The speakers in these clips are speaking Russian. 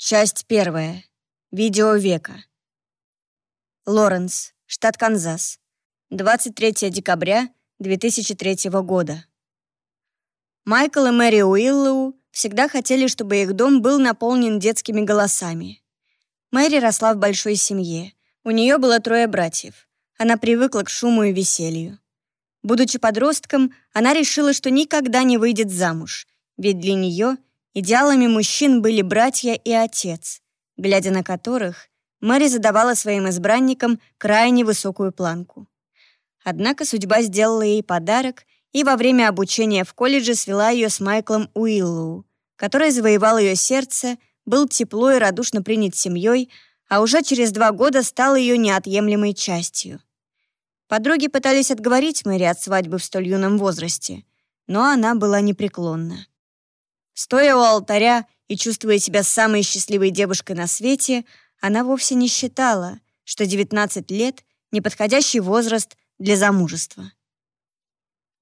Часть первая. Видео века. Лоренс, штат Канзас. 23 декабря 2003 года. Майкл и Мэри Уиллоу всегда хотели, чтобы их дом был наполнен детскими голосами. Мэри росла в большой семье. У нее было трое братьев. Она привыкла к шуму и веселью. Будучи подростком, она решила, что никогда не выйдет замуж, ведь для нее — Идеалами мужчин были братья и отец, глядя на которых Мэри задавала своим избранникам крайне высокую планку. Однако судьба сделала ей подарок и во время обучения в колледже свела ее с Майклом Уиллоу, который завоевал ее сердце, был тепло и радушно принят семьей, а уже через два года стал ее неотъемлемой частью. Подруги пытались отговорить Мэри от свадьбы в столь юном возрасте, но она была непреклонна. Стоя у алтаря и чувствуя себя самой счастливой девушкой на свете, она вовсе не считала, что 19 лет — неподходящий возраст для замужества.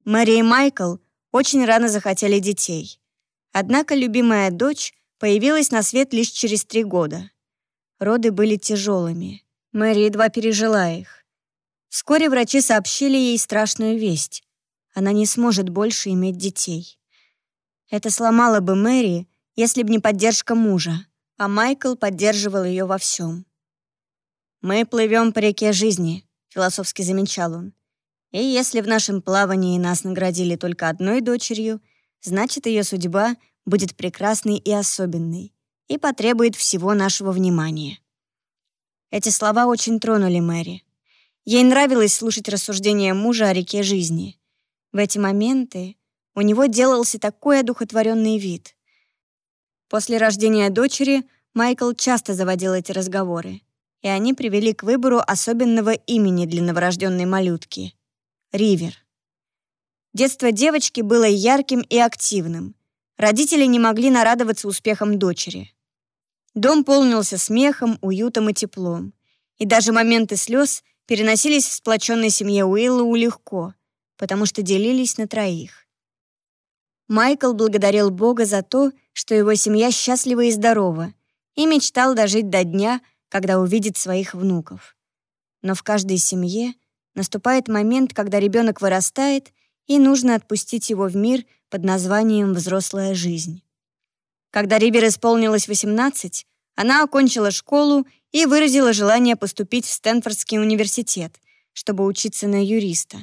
Мэри и Майкл очень рано захотели детей. Однако любимая дочь появилась на свет лишь через три года. Роды были тяжелыми. Мэри едва пережила их. Вскоре врачи сообщили ей страшную весть. Она не сможет больше иметь детей. Это сломало бы Мэри, если б не поддержка мужа, а Майкл поддерживал ее во всем. «Мы плывем по реке жизни», — философски замечал он. «И если в нашем плавании нас наградили только одной дочерью, значит, ее судьба будет прекрасной и особенной и потребует всего нашего внимания». Эти слова очень тронули Мэри. Ей нравилось слушать рассуждения мужа о реке жизни. В эти моменты у него делался такой одухотворенный вид. После рождения дочери Майкл часто заводил эти разговоры, и они привели к выбору особенного имени для новорожденной малютки — Ривер. Детство девочки было ярким и активным. Родители не могли нарадоваться успехам дочери. Дом полнился смехом, уютом и теплом. И даже моменты слез переносились в сплоченной семье Уиллоу легко, потому что делились на троих. Майкл благодарил Бога за то, что его семья счастлива и здорова, и мечтал дожить до дня, когда увидит своих внуков. Но в каждой семье наступает момент, когда ребенок вырастает, и нужно отпустить его в мир под названием «взрослая жизнь». Когда Ривер исполнилось 18, она окончила школу и выразила желание поступить в Стэнфордский университет, чтобы учиться на юриста.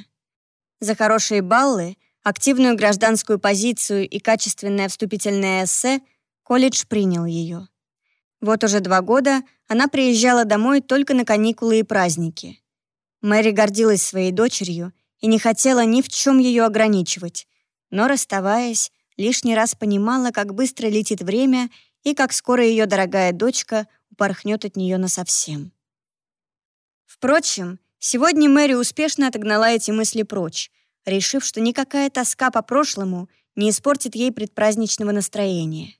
За хорошие баллы активную гражданскую позицию и качественное вступительное эссе, колледж принял ее. Вот уже два года она приезжала домой только на каникулы и праздники. Мэри гордилась своей дочерью и не хотела ни в чем ее ограничивать, но, расставаясь, лишний раз понимала, как быстро летит время и как скоро ее дорогая дочка упорхнет от нее насовсем. Впрочем, сегодня Мэри успешно отогнала эти мысли прочь, решив, что никакая тоска по прошлому не испортит ей предпраздничного настроения.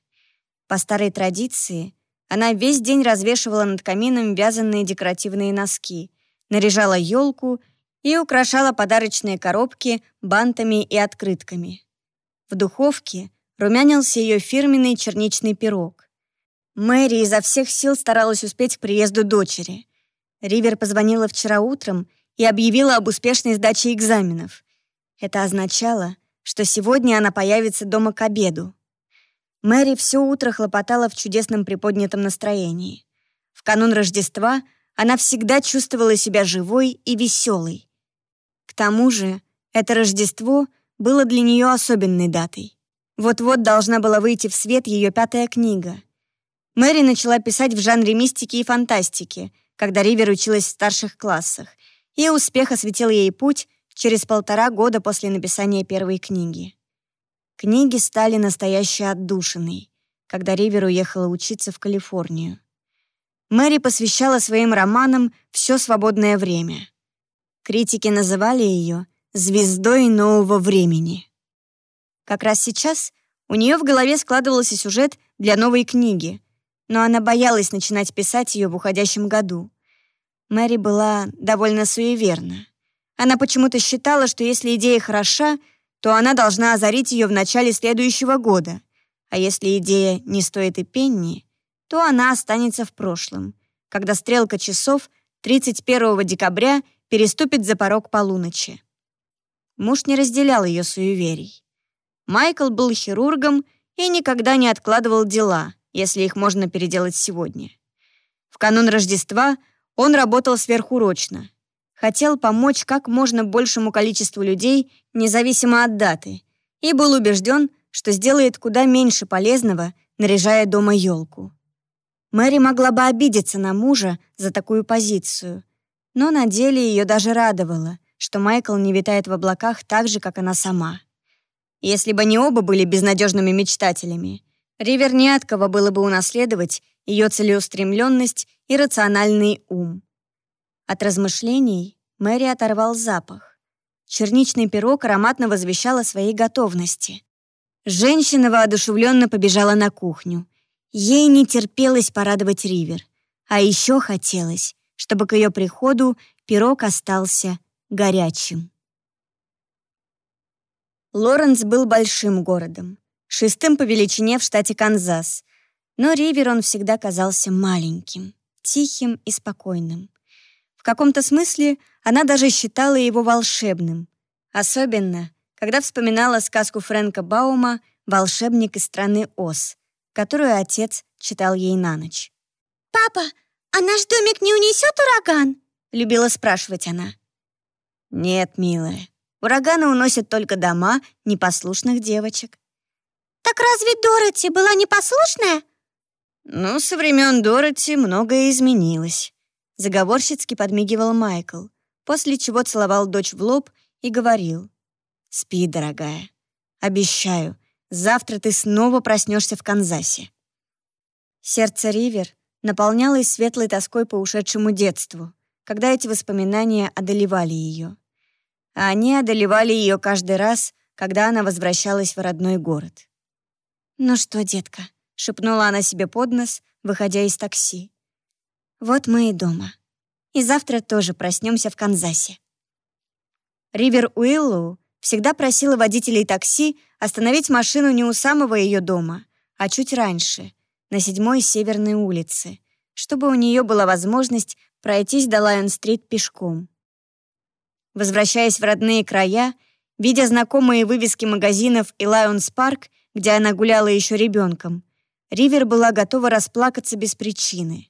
По старой традиции, она весь день развешивала над камином вязаные декоративные носки, наряжала елку и украшала подарочные коробки бантами и открытками. В духовке румянился ее фирменный черничный пирог. Мэри изо всех сил старалась успеть к приезду дочери. Ривер позвонила вчера утром и объявила об успешной сдаче экзаменов. Это означало, что сегодня она появится дома к обеду. Мэри все утро хлопотала в чудесном приподнятом настроении. В канун Рождества она всегда чувствовала себя живой и веселой. К тому же это Рождество было для нее особенной датой. Вот-вот должна была выйти в свет ее пятая книга. Мэри начала писать в жанре мистики и фантастики, когда Ривер училась в старших классах, и успех осветил ей путь через полтора года после написания первой книги. Книги стали настоящей отдушиной, когда Ривер уехала учиться в Калифорнию. Мэри посвящала своим романам все свободное время. Критики называли ее «звездой нового времени». Как раз сейчас у нее в голове складывался сюжет для новой книги, но она боялась начинать писать ее в уходящем году. Мэри была довольно суеверна. Она почему-то считала, что если идея хороша, то она должна озарить ее в начале следующего года. А если идея не стоит и пенни, то она останется в прошлом, когда стрелка часов 31 декабря переступит за порог полуночи. Муж не разделял ее суеверий. Майкл был хирургом и никогда не откладывал дела, если их можно переделать сегодня. В канун Рождества он работал сверхурочно. Хотел помочь как можно большему количеству людей, независимо от даты, и был убежден, что сделает куда меньше полезного, наряжая дома елку. Мэри могла бы обидеться на мужа за такую позицию, но на деле ее даже радовало, что Майкл не витает в облаках так же, как она сама. Если бы они оба были безнадежными мечтателями, Ривер не от кого было бы унаследовать ее целеустремленность и рациональный ум. От размышлений Мэри оторвал запах. Черничный пирог ароматно возвещал о своей готовности. Женщина воодушевленно побежала на кухню. Ей не терпелось порадовать Ривер. А еще хотелось, чтобы к ее приходу пирог остался горячим. Лоренс был большим городом, шестым по величине в штате Канзас, но Ривер он всегда казался маленьким, тихим и спокойным. В каком-то смысле она даже считала его волшебным, особенно, когда вспоминала сказку Фрэнка Баума «Волшебник из страны Оз», которую отец читал ей на ночь. «Папа, а наш домик не унесет ураган?» — любила спрашивать она. «Нет, милая, ураганы уносят только дома непослушных девочек». «Так разве Дороти была непослушная?» «Ну, со времен Дороти многое изменилось», — заговорщицки подмигивал Майкл, после чего целовал дочь в лоб и говорил. «Спи, дорогая. Обещаю, Завтра ты снова проснешься в Канзасе». Сердце Ривер наполнялось светлой тоской по ушедшему детству, когда эти воспоминания одолевали ее. А они одолевали ее каждый раз, когда она возвращалась в родной город. «Ну что, детка?» — шепнула она себе под нос, выходя из такси. «Вот мы и дома. И завтра тоже проснемся в Канзасе». Ривер Уиллоу всегда просила водителей такси остановить машину не у самого ее дома, а чуть раньше, на седьмой северной улице, чтобы у нее была возможность пройтись до Лайон-стрит пешком. Возвращаясь в родные края, видя знакомые вывески магазинов и Лайонс-парк, где она гуляла еще ребенком, Ривер была готова расплакаться без причины.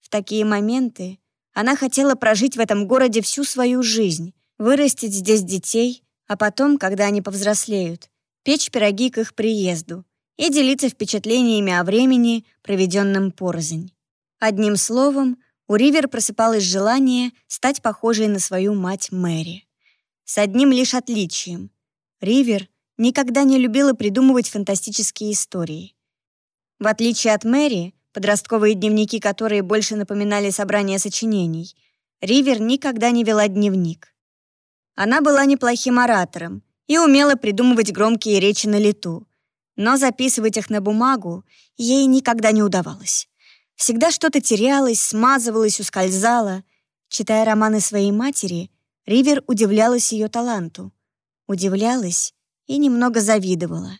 В такие моменты она хотела прожить в этом городе всю свою жизнь, вырастить здесь детей, а потом, когда они повзрослеют, печь пироги к их приезду и делиться впечатлениями о времени, проведенном порознь. Одним словом, у Ривер просыпалось желание стать похожей на свою мать Мэри. С одним лишь отличием. Ривер никогда не любила придумывать фантастические истории. В отличие от Мэри, подростковые дневники которые больше напоминали собрание сочинений, Ривер никогда не вела дневник. Она была неплохим оратором и умела придумывать громкие речи на лету, но записывать их на бумагу ей никогда не удавалось. Всегда что-то терялось, смазывалось, ускользало. Читая романы своей матери, Ривер удивлялась ее таланту. Удивлялась и немного завидовала.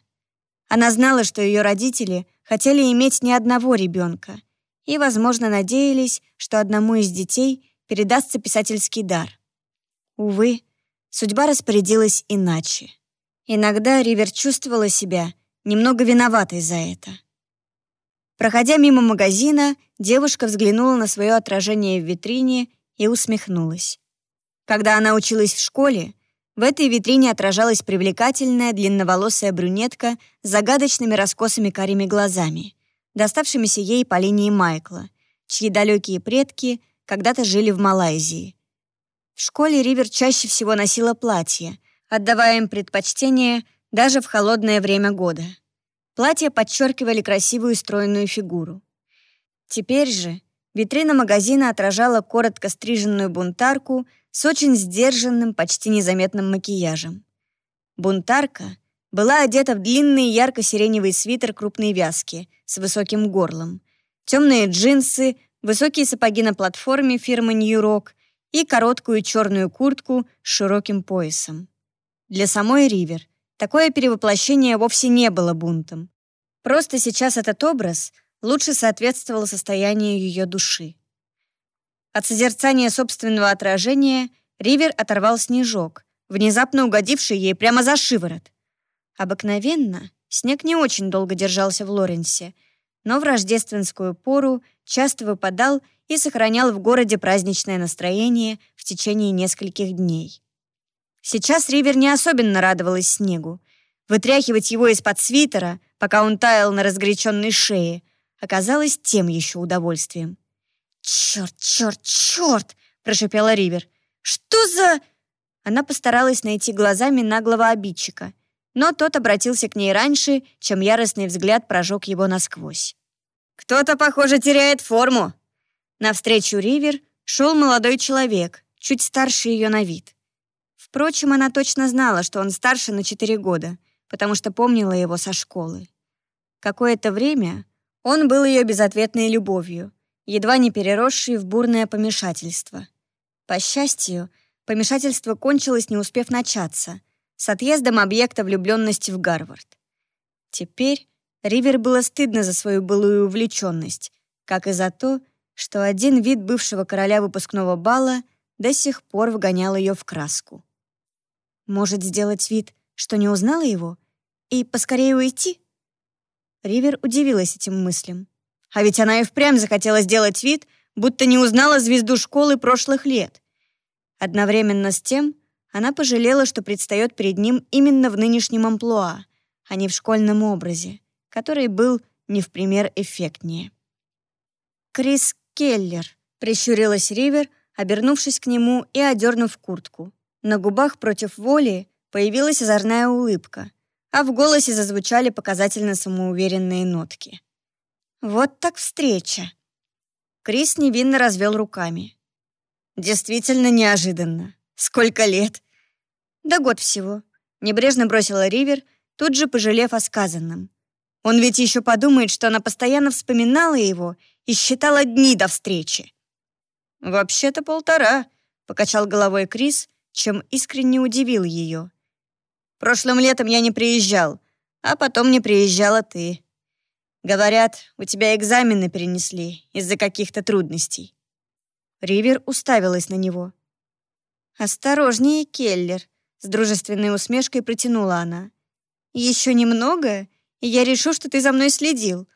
Она знала, что ее родители хотели иметь не одного ребенка и, возможно, надеялись, что одному из детей передастся писательский дар. Увы, Судьба распорядилась иначе. Иногда Ривер чувствовала себя немного виноватой за это. Проходя мимо магазина, девушка взглянула на свое отражение в витрине и усмехнулась. Когда она училась в школе, в этой витрине отражалась привлекательная длинноволосая брюнетка с загадочными раскосыми карими глазами, доставшимися ей по линии Майкла, чьи далекие предки когда-то жили в Малайзии. В школе Ривер чаще всего носила платье, отдавая им предпочтение даже в холодное время года. Платья подчеркивали красивую стройную фигуру. Теперь же витрина магазина отражала коротко стриженную бунтарку с очень сдержанным, почти незаметным макияжем. Бунтарка была одета в длинный ярко-сиреневый свитер крупной вязки с высоким горлом, темные джинсы, высокие сапоги на платформе фирмы «Нью-Рок», и короткую черную куртку с широким поясом. Для самой Ривер такое перевоплощение вовсе не было бунтом. Просто сейчас этот образ лучше соответствовало состоянию ее души. От созерцания собственного отражения Ривер оторвал снежок, внезапно угодивший ей прямо за шиворот. Обыкновенно снег не очень долго держался в Лоренсе, но в рождественскую пору часто выпадал и сохранял в городе праздничное настроение в течение нескольких дней. Сейчас Ривер не особенно радовалась снегу. Вытряхивать его из-под свитера, пока он таял на разгоряченной шее, оказалось тем еще удовольствием. «Черт, черт, черт!» — прошепела Ривер. «Что за...» Она постаралась найти глазами наглого обидчика, но тот обратился к ней раньше, чем яростный взгляд прожег его насквозь. «Кто-то, похоже, теряет форму!» Навстречу Ривер шел молодой человек, чуть старше ее на вид. Впрочем, она точно знала, что он старше на четыре года, потому что помнила его со школы. Какое-то время он был ее безответной любовью, едва не переросшей в бурное помешательство. По счастью, помешательство кончилось, не успев начаться, с отъездом объекта влюбленности в Гарвард. Теперь Ривер было стыдно за свою былую увлеченность, как и за то, что один вид бывшего короля выпускного бала до сих пор вгонял ее в краску. Может, сделать вид, что не узнала его, и поскорее уйти? Ривер удивилась этим мыслям. А ведь она и впрямь захотела сделать вид, будто не узнала звезду школы прошлых лет. Одновременно с тем она пожалела, что предстает перед ним именно в нынешнем амплуа, а не в школьном образе, который был не в пример эффектнее. «Крис Келлер», — прищурилась Ривер, обернувшись к нему и одернув куртку. На губах против воли появилась озорная улыбка, а в голосе зазвучали показательно самоуверенные нотки. Вот так встреча. Крис невинно развел руками. Действительно неожиданно. Сколько лет? Да год всего. Небрежно бросила Ривер, тут же пожалев о сказанном. Он ведь еще подумает, что она постоянно вспоминала его и считала дни до встречи. «Вообще-то полтора», — покачал головой Крис, чем искренне удивил ее. «Прошлым летом я не приезжал, а потом не приезжала ты. Говорят, у тебя экзамены перенесли из-за каких-то трудностей». Ривер уставилась на него. «Осторожнее, Келлер», — с дружественной усмешкой протянула она. «Еще немного, и я решу, что ты за мной следил.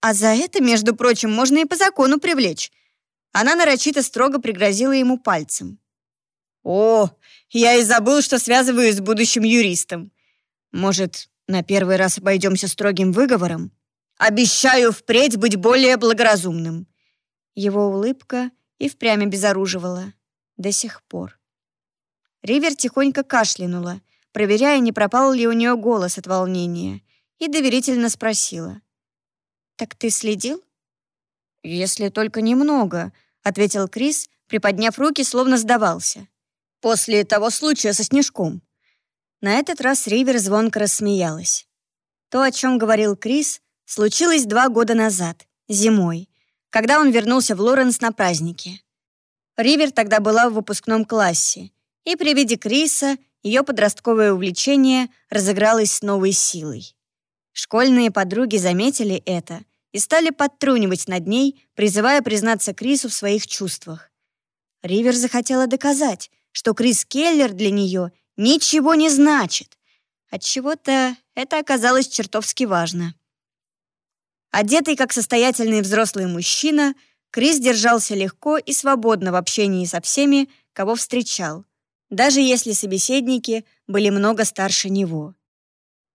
А за это, между прочим, можно и по закону привлечь». Она нарочито строго пригрозила ему пальцем. «О, я и забыл, что связываюсь с будущим юристом. Может, на первый раз обойдемся строгим выговором?» Обещаю впредь быть более благоразумным». Его улыбка и впрямь обезоруживала. До сих пор. Ривер тихонько кашлянула, проверяя, не пропал ли у нее голос от волнения, и доверительно спросила. «Так ты следил?» «Если только немного», — ответил Крис, приподняв руки, словно сдавался. «После того случая со снежком». На этот раз Ривер звонко рассмеялась. То, о чем говорил Крис, случилось два года назад, зимой, когда он вернулся в Лоренс на праздники. Ривер тогда была в выпускном классе, и при виде Криса ее подростковое увлечение разыгралось с новой силой. Школьные подруги заметили это и стали подтрунивать над ней, призывая признаться Крису в своих чувствах. Ривер захотела доказать, что Крис Келлер для нее ничего не значит. Отчего-то это оказалось чертовски важно. Одетый как состоятельный взрослый мужчина, Крис держался легко и свободно в общении со всеми, кого встречал, даже если собеседники были много старше него.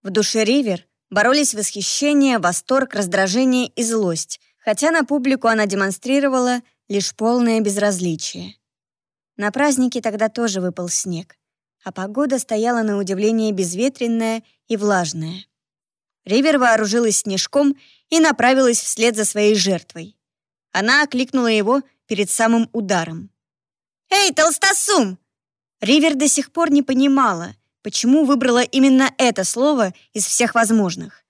В душе Ривер боролись восхищение, восторг, раздражение и злость, хотя на публику она демонстрировала лишь полное безразличие. На празднике тогда тоже выпал снег, а погода стояла на удивление безветренная и влажная. Ривер вооружилась снежком и направилась вслед за своей жертвой. Она окликнула его перед самым ударом. «Эй, толстосум!» Ривер до сих пор не понимала, почему выбрала именно это слово из всех возможных.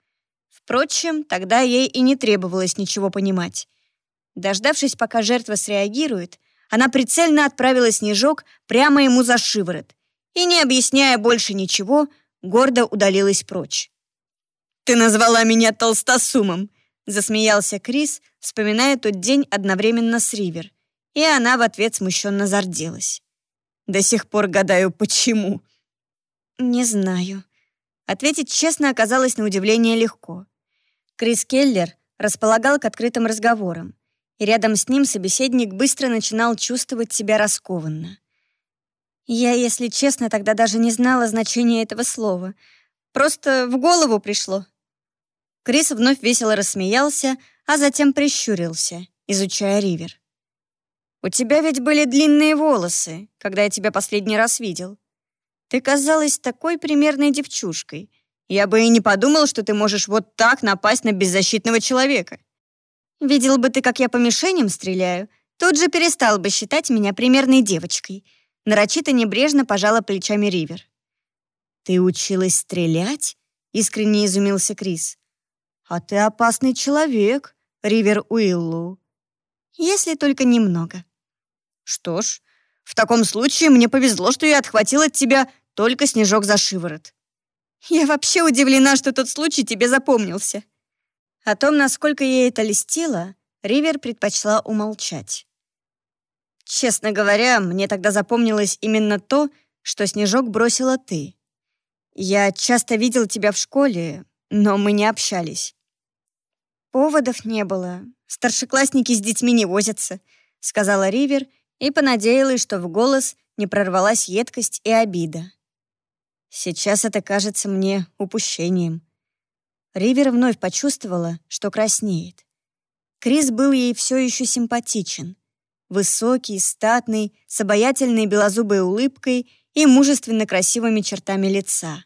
Впрочем, тогда ей и не требовалось ничего понимать. Дождавшись, пока жертва среагирует, она прицельно отправила снежок прямо ему за шиворот и, не объясняя больше ничего, гордо удалилась прочь. «Ты назвала меня толстосумом!» Засмеялся Крис, вспоминая тот день одновременно с Ривер, и она в ответ смущенно зарделась. До сих пор гадаю, почему. Не знаю. Ответить честно оказалось на удивление легко. Крис Келлер располагал к открытым разговорам, и рядом с ним собеседник быстро начинал чувствовать себя раскованно. Я, если честно, тогда даже не знала значения этого слова. Просто в голову пришло. Крис вновь весело рассмеялся, а затем прищурился, изучая Ривер. «У тебя ведь были длинные волосы, когда я тебя последний раз видел. Ты казалась такой примерной девчушкой. Я бы и не подумал, что ты можешь вот так напасть на беззащитного человека. Видел бы ты, как я по мишеням стреляю, тут же перестал бы считать меня примерной девочкой». Нарочито небрежно пожала плечами Ривер. «Ты училась стрелять?» — искренне изумился Крис. «А ты опасный человек, Ривер Уиллу. Если только немного». «Что ж, в таком случае мне повезло, что я отхватил от тебя только снежок за шиворот. Я вообще удивлена, что тот случай тебе запомнился». О том, насколько ей это льстило, Ривер предпочла умолчать. «Честно говоря, мне тогда запомнилось именно то, что снежок бросила ты. Я часто видел тебя в школе, но мы не общались. «Поводов не было. Старшеклассники с детьми не возятся», — сказала Ривер и понадеялась, что в голос не прорвалась едкость и обида. Сейчас это кажется мне упущением. Ривер вновь почувствовала, что краснеет. Крис был ей все еще симпатичен. Высокий, статный, с обаятельной белозубой улыбкой и мужественно красивыми чертами лица.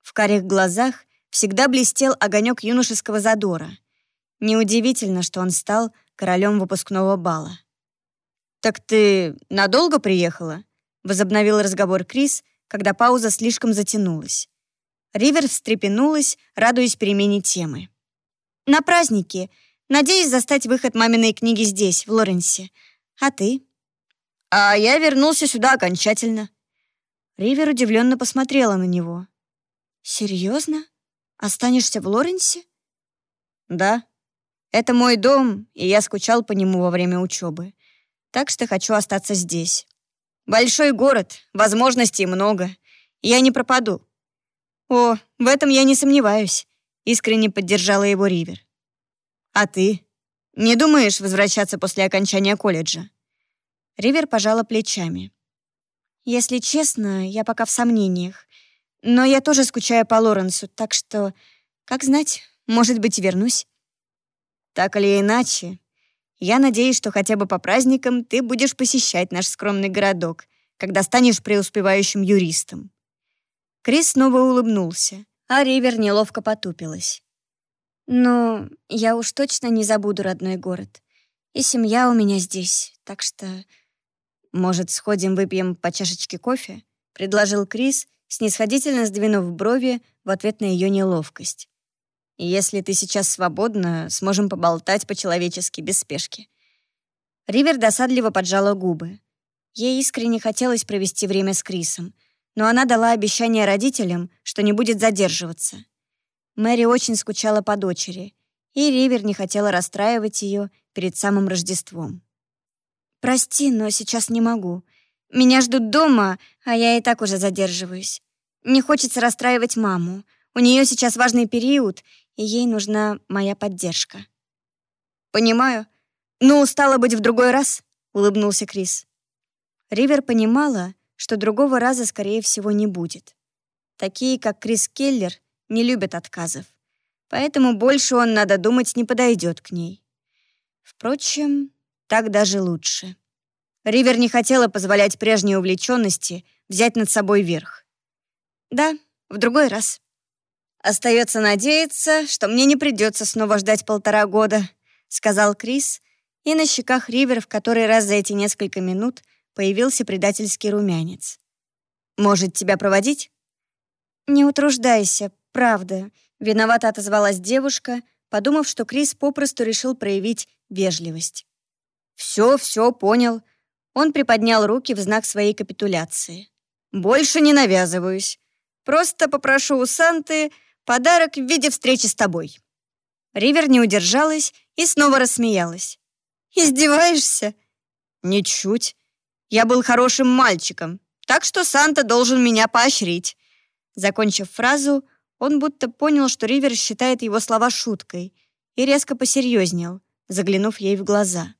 В карих глазах всегда блестел огонек юношеского задора — Неудивительно, что он стал королем выпускного бала. «Так ты надолго приехала?» — возобновил разговор Крис, когда пауза слишком затянулась. Ривер встрепенулась, радуясь перемене темы. «На праздники. Надеюсь застать выход маминой книги здесь, в Лоренсе. А ты?» «А я вернулся сюда окончательно». Ривер удивленно посмотрела на него. «Серьезно? Останешься в Лоренсе?» «Да», это мой дом, и я скучал по нему во время учебы. Так что хочу остаться здесь. Большой город, возможностей много. Я не пропаду. О, в этом я не сомневаюсь, искренне поддержала его Ривер. А ты? Не думаешь возвращаться после окончания колледжа? Ривер пожала плечами. Если честно, я пока в сомнениях. Но я тоже скучаю по Лоренсу, так что, как знать, может быть, вернусь. Так или иначе, я надеюсь, что хотя бы по праздникам ты будешь посещать наш скромный городок, когда станешь преуспевающим юристом». Крис снова улыбнулся, а Ривер неловко потупилась. «Ну, я уж точно не забуду родной город. И семья у меня здесь, так что...» «Может, сходим выпьем по чашечке кофе?» — предложил Крис, снисходительно сдвинув брови в ответ на ее неловкость. Если ты сейчас свободна, сможем поболтать по-человечески, без спешки». Ривер досадливо поджала губы. Ей искренне хотелось провести время с Крисом, но она дала обещание родителям, что не будет задерживаться. Мэри очень скучала по дочери, и Ривер не хотела расстраивать ее перед самым Рождеством. «Прости, но сейчас не могу. Меня ждут дома, а я и так уже задерживаюсь. Не хочется расстраивать маму. У нее сейчас важный период, и ей нужна моя поддержка. «Понимаю. Ну, стало быть, в другой раз», — улыбнулся Крис. Ривер понимала, что другого раза, скорее всего, не будет. Такие, как Крис Келлер, не любят отказов. Поэтому больше он, надо думать, не подойдет к ней. Впрочем, так даже лучше. Ривер не хотела позволять прежней увлеченности взять над собой верх. Да, в другой раз. «Остается надеяться, что мне не придется снова ждать полтора года», — сказал Крис, и на щеках Ривер в который раз за эти несколько минут появился предательский румянец. «Может, тебя проводить?» «Не утруждайся, правда», — виновато отозвалась девушка, подумав, что Крис попросту решил проявить вежливость. «Все, все, понял». Он приподнял руки в знак своей капитуляции. «Больше не навязываюсь. Просто попрошу у Санты Подарок в виде встречи с тобой». Ривер не удержалась и снова рассмеялась. «Издеваешься?» «Ничуть. Я был хорошим мальчиком, так что Санта должен меня поощрить». Закончив фразу, он будто понял, что Ривер считает его слова шуткой, и резко посерьезнел, заглянув ей в глаза.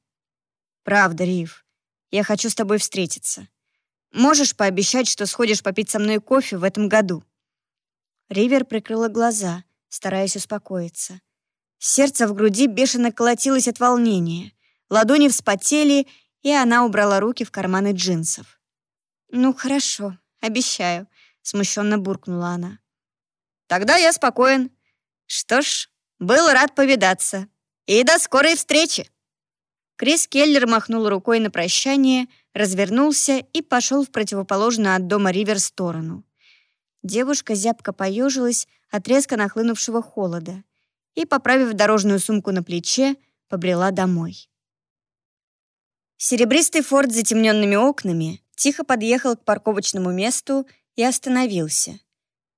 «Правда, Рив, я хочу с тобой встретиться. Можешь пообещать, что сходишь попить со мной кофе в этом году?» Ривер прикрыла глаза, стараясь успокоиться. Сердце в груди бешено колотилось от волнения. Ладони вспотели, и она убрала руки в карманы джинсов. «Ну, хорошо, обещаю», — смущенно буркнула она. «Тогда я спокоен. Что ж, был рад повидаться. И до скорой встречи!» Крис Келлер махнул рукой на прощание, развернулся и пошел в противоположную от дома Ривер сторону. Девушка зябко поежилась от резко нахлынувшего холода и, поправив дорожную сумку на плече, побрела домой. Серебристый форт с затемненными окнами тихо подъехал к парковочному месту и остановился.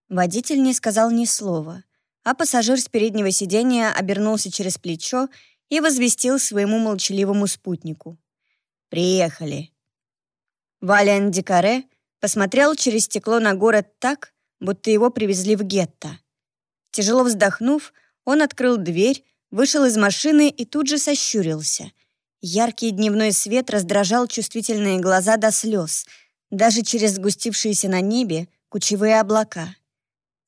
Водитель не сказал ни слова, а пассажир с переднего сиденья обернулся через плечо и возвестил своему молчаливому спутнику. «Приехали». Валиан Дикаре посмотрел через стекло на город так, будто его привезли в гетто. Тяжело вздохнув, он открыл дверь, вышел из машины и тут же сощурился. Яркий дневной свет раздражал чувствительные глаза до слез, даже через сгустившиеся на небе кучевые облака.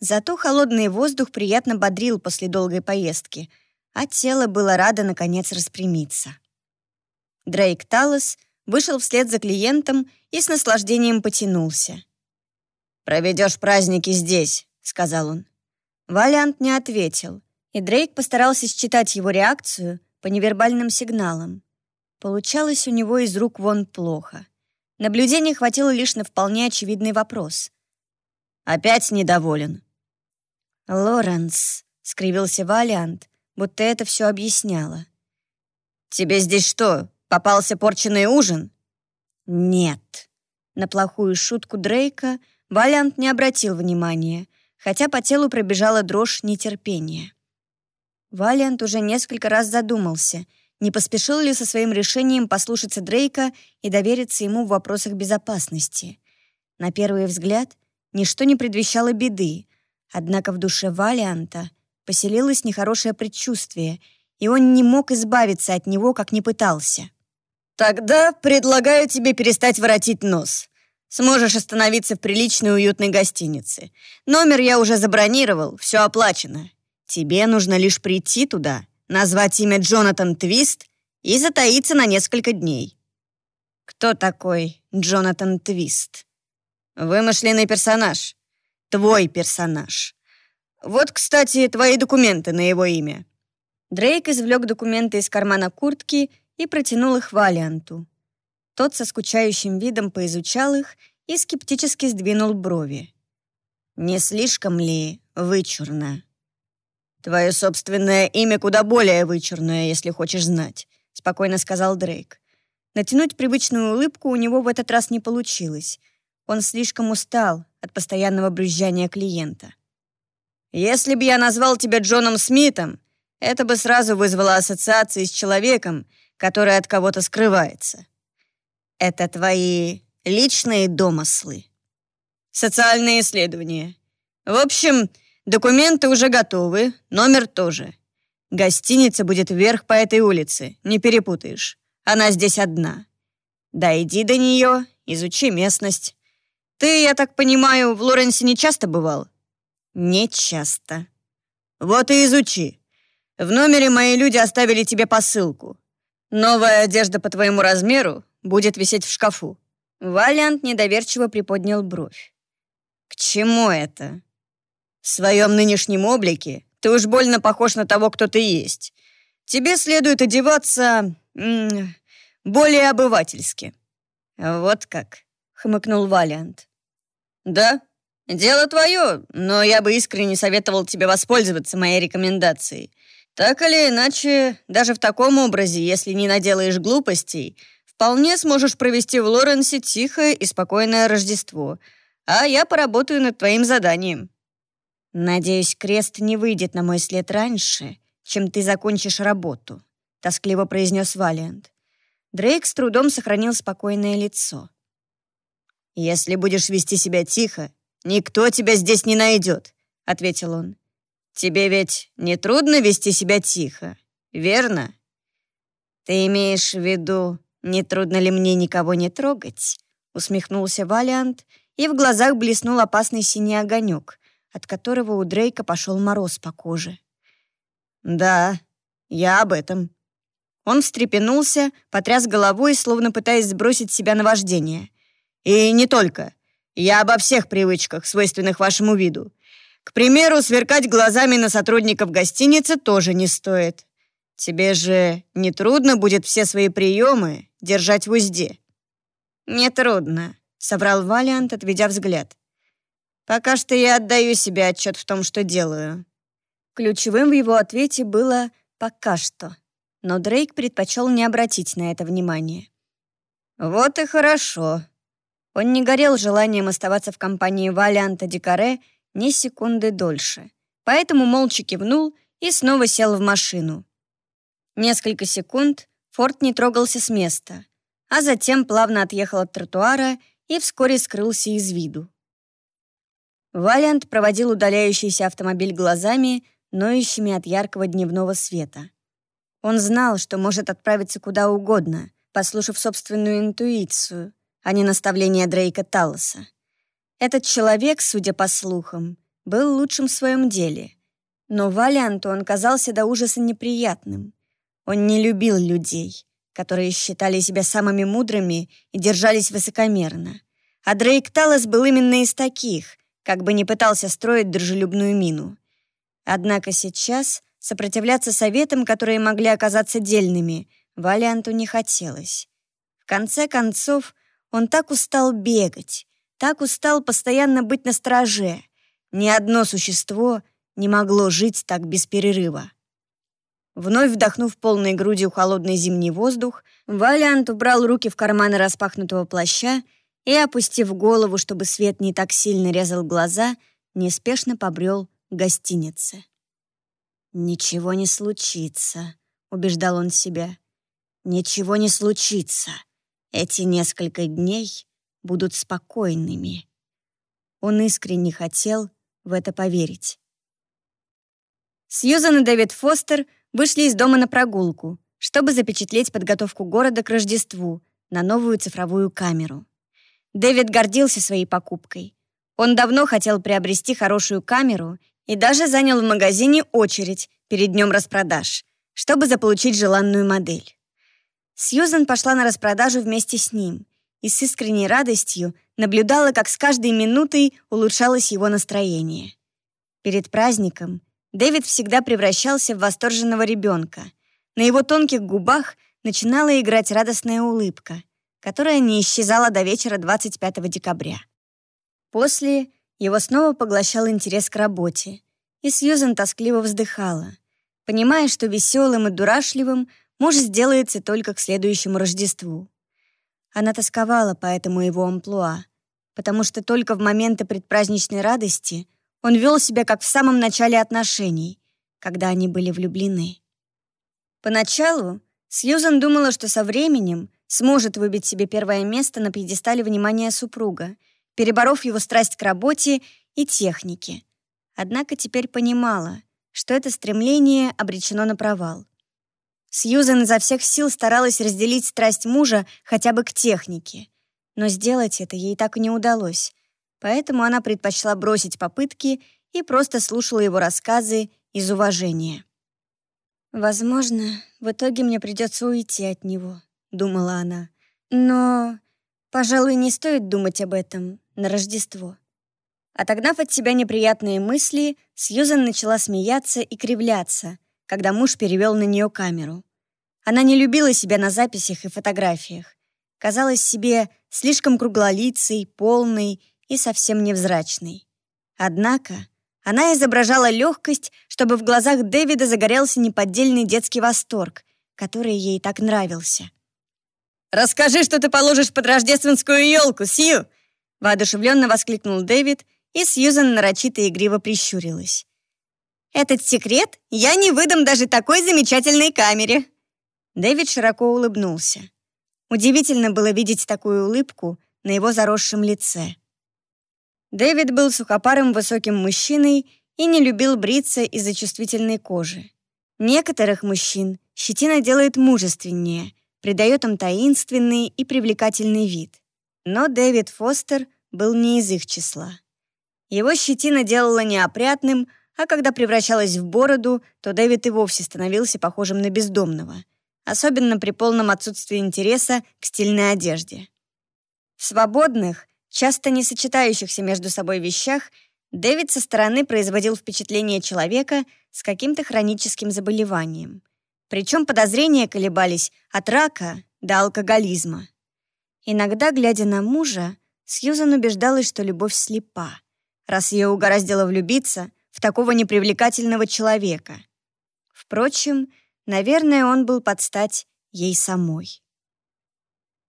Зато холодный воздух приятно бодрил после долгой поездки, а тело было радо, наконец, распрямиться. Дрейк Талос вышел вслед за клиентом и с наслаждением потянулся. «Проведешь праздники здесь», — сказал он. Валиант не ответил, и Дрейк постарался считать его реакцию по невербальным сигналам. Получалось у него из рук вон плохо. Наблюдения хватило лишь на вполне очевидный вопрос. «Опять недоволен?» «Лоренс», — скривился Валиант, будто это все объясняло. «Тебе здесь что, попался порченный ужин?» «Нет». На плохую шутку Дрейка Валиант не обратил внимания, хотя по телу пробежала дрожь нетерпения. Валиант уже несколько раз задумался, не поспешил ли со своим решением послушаться Дрейка и довериться ему в вопросах безопасности. На первый взгляд, ничто не предвещало беды, однако в душе Валианта поселилось нехорошее предчувствие, и он не мог избавиться от него, как не пытался. «Тогда предлагаю тебе перестать воротить нос. Сможешь остановиться в приличной уютной гостинице. Номер я уже забронировал, все оплачено. Тебе нужно лишь прийти туда, назвать имя Джонатан Твист и затаиться на несколько дней. Кто такой Джонатан Твист? Вымышленный персонаж. Твой персонаж. Вот, кстати, твои документы на его имя. Дрейк извлек документы из кармана куртки и протянул их Валианту. Тот со скучающим видом поизучал их и скептически сдвинул брови. «Не слишком ли вычурно?» «Твое собственное имя куда более вычурное, если хочешь знать», — спокойно сказал Дрейк. Натянуть привычную улыбку у него в этот раз не получилось. Он слишком устал от постоянного брюзжания клиента. «Если бы я назвал тебя Джоном Смитом, это бы сразу вызвало ассоциации с человеком, который от кого-то скрывается. Это твои личные домыслы. Социальные исследования. В общем, Документы уже готовы, номер тоже. Гостиница будет вверх по этой улице, не перепутаешь. Она здесь одна. Дойди до нее, изучи местность. Ты, я так понимаю, в Лоренсе не часто бывал? Не часто. Вот и изучи. В номере мои люди оставили тебе посылку. Новая одежда по твоему размеру будет висеть в шкафу. Валиант недоверчиво приподнял бровь. К чему это? В своем нынешнем облике ты уж больно похож на того, кто ты есть. Тебе следует одеваться более обывательски». «Вот как», — хмыкнул Валиант. «Да, дело твое, но я бы искренне советовал тебе воспользоваться моей рекомендацией. Так или иначе, даже в таком образе, если не наделаешь глупостей, вполне сможешь провести в Лоренсе тихое и спокойное Рождество, а я поработаю над твоим заданием». «Надеюсь, крест не выйдет на мой след раньше, чем ты закончишь работу», — тоскливо произнес Валиант. Дрейк с трудом сохранил спокойное лицо. «Если будешь вести себя тихо, никто тебя здесь не найдет», — ответил он. «Тебе ведь не трудно вести себя тихо, верно?» «Ты имеешь в виду, не трудно ли мне никого не трогать?» — усмехнулся Валиант, и в глазах блеснул опасный синий огонек, от которого у Дрейка пошел мороз по коже. «Да, я об этом». Он встрепенулся, потряс головой, словно пытаясь сбросить себя на вождение. «И не только. Я обо всех привычках, свойственных вашему виду. К примеру, сверкать глазами на сотрудников гостиницы тоже не стоит. Тебе же не трудно будет все свои приемы держать в узде?» «Не трудно», — соврал Валиант, отведя взгляд. «Пока что я отдаю себе отчет в том, что делаю». Ключевым в его ответе было «пока что», но Дрейк предпочел не обратить на это внимания. «Вот и хорошо». Он не горел желанием оставаться в компании Валианта Дикаре ни секунды дольше, поэтому молча кивнул и снова сел в машину. Несколько секунд Форд не трогался с места, а затем плавно отъехал от тротуара и вскоре скрылся из виду. Валиант проводил удаляющийся автомобиль глазами, ноющими от яркого дневного света. Он знал, что может отправиться куда угодно, послушав собственную интуицию, а не наставление Дрейка Талоса. Этот человек, судя по слухам, был лучшим в своем деле. Но Валианту он казался до ужаса неприятным. Он не любил людей, которые считали себя самыми мудрыми и держались высокомерно. А Дрейк Талос был именно из таких, как бы не пытался строить дружелюбную мину. Однако сейчас сопротивляться советам, которые могли оказаться дельными, Валианту не хотелось. В конце концов, он так устал бегать, так устал постоянно быть на страже. Ни одно существо не могло жить так без перерыва. Вновь вдохнув полной грудью холодный зимний воздух, Валиант убрал руки в карманы распахнутого плаща и, опустив голову, чтобы свет не так сильно резал глаза, неспешно побрел к гостинице. «Ничего не случится», — убеждал он себя. «Ничего не случится. Эти несколько дней будут спокойными». Он искренне хотел в это поверить. Сьюзан и Дэвид Фостер вышли из дома на прогулку, чтобы запечатлеть подготовку города к Рождеству на новую цифровую камеру. Дэвид гордился своей покупкой. Он давно хотел приобрести хорошую камеру и даже занял в магазине очередь перед днем распродаж, чтобы заполучить желанную модель. Сьюзан пошла на распродажу вместе с ним и с искренней радостью наблюдала, как с каждой минутой улучшалось его настроение. Перед праздником Дэвид всегда превращался в восторженного ребенка. На его тонких губах начинала играть радостная улыбка — которая не исчезала до вечера 25 декабря. После его снова поглощал интерес к работе, и Сьюзен тоскливо вздыхала, понимая, что веселым и дурашливым муж сделается только к следующему Рождеству. Она тосковала по этому его амплуа, потому что только в моменты предпраздничной радости он вел себя как в самом начале отношений, когда они были влюблены. Поначалу Сьюзан думала, что со временем сможет выбить себе первое место на пьедестале внимания супруга, переборов его страсть к работе и технике. Однако теперь понимала, что это стремление обречено на провал. Сьюзен изо всех сил старалась разделить страсть мужа хотя бы к технике, но сделать это ей так и не удалось, поэтому она предпочла бросить попытки и просто слушала его рассказы из уважения. «Возможно, в итоге мне придется уйти от него», думала она. Но, пожалуй, не стоит думать об этом на Рождество. Отогнав от себя неприятные мысли, Сьюзан начала смеяться и кривляться, когда муж перевел на нее камеру. Она не любила себя на записях и фотографиях. Казалась себе слишком круглолицей, полной и совсем невзрачной. Однако она изображала легкость, чтобы в глазах Дэвида загорелся неподдельный детский восторг, который ей так нравился. «Расскажи, что ты положишь под рождественскую елку, Сью!» Воодушевленно воскликнул Дэвид, и Сьюзан нарочито игриво прищурилась. Этот секрет я не выдам даже такой замечательной камере!» Дэвид широко улыбнулся. Удивительно было видеть такую улыбку на его заросшем лице. Дэвид был сухопарым высоким мужчиной и не любил бриться из-за чувствительной кожи. Некоторых мужчин щетина делает мужественнее, придает им таинственный и привлекательный вид. Но Дэвид Фостер был не из их числа. Его щетина делала неопрятным, а когда превращалась в бороду, то Дэвид и вовсе становился похожим на бездомного, особенно при полном отсутствии интереса к стильной одежде. В свободных, часто не сочетающихся между собой вещах Дэвид со стороны производил впечатление человека с каким-то хроническим заболеванием. Причем подозрения колебались от рака до алкоголизма. Иногда, глядя на мужа, Сьюзан убеждалась, что любовь слепа, раз ее угораздило влюбиться в такого непривлекательного человека. Впрочем, наверное, он был под стать ей самой.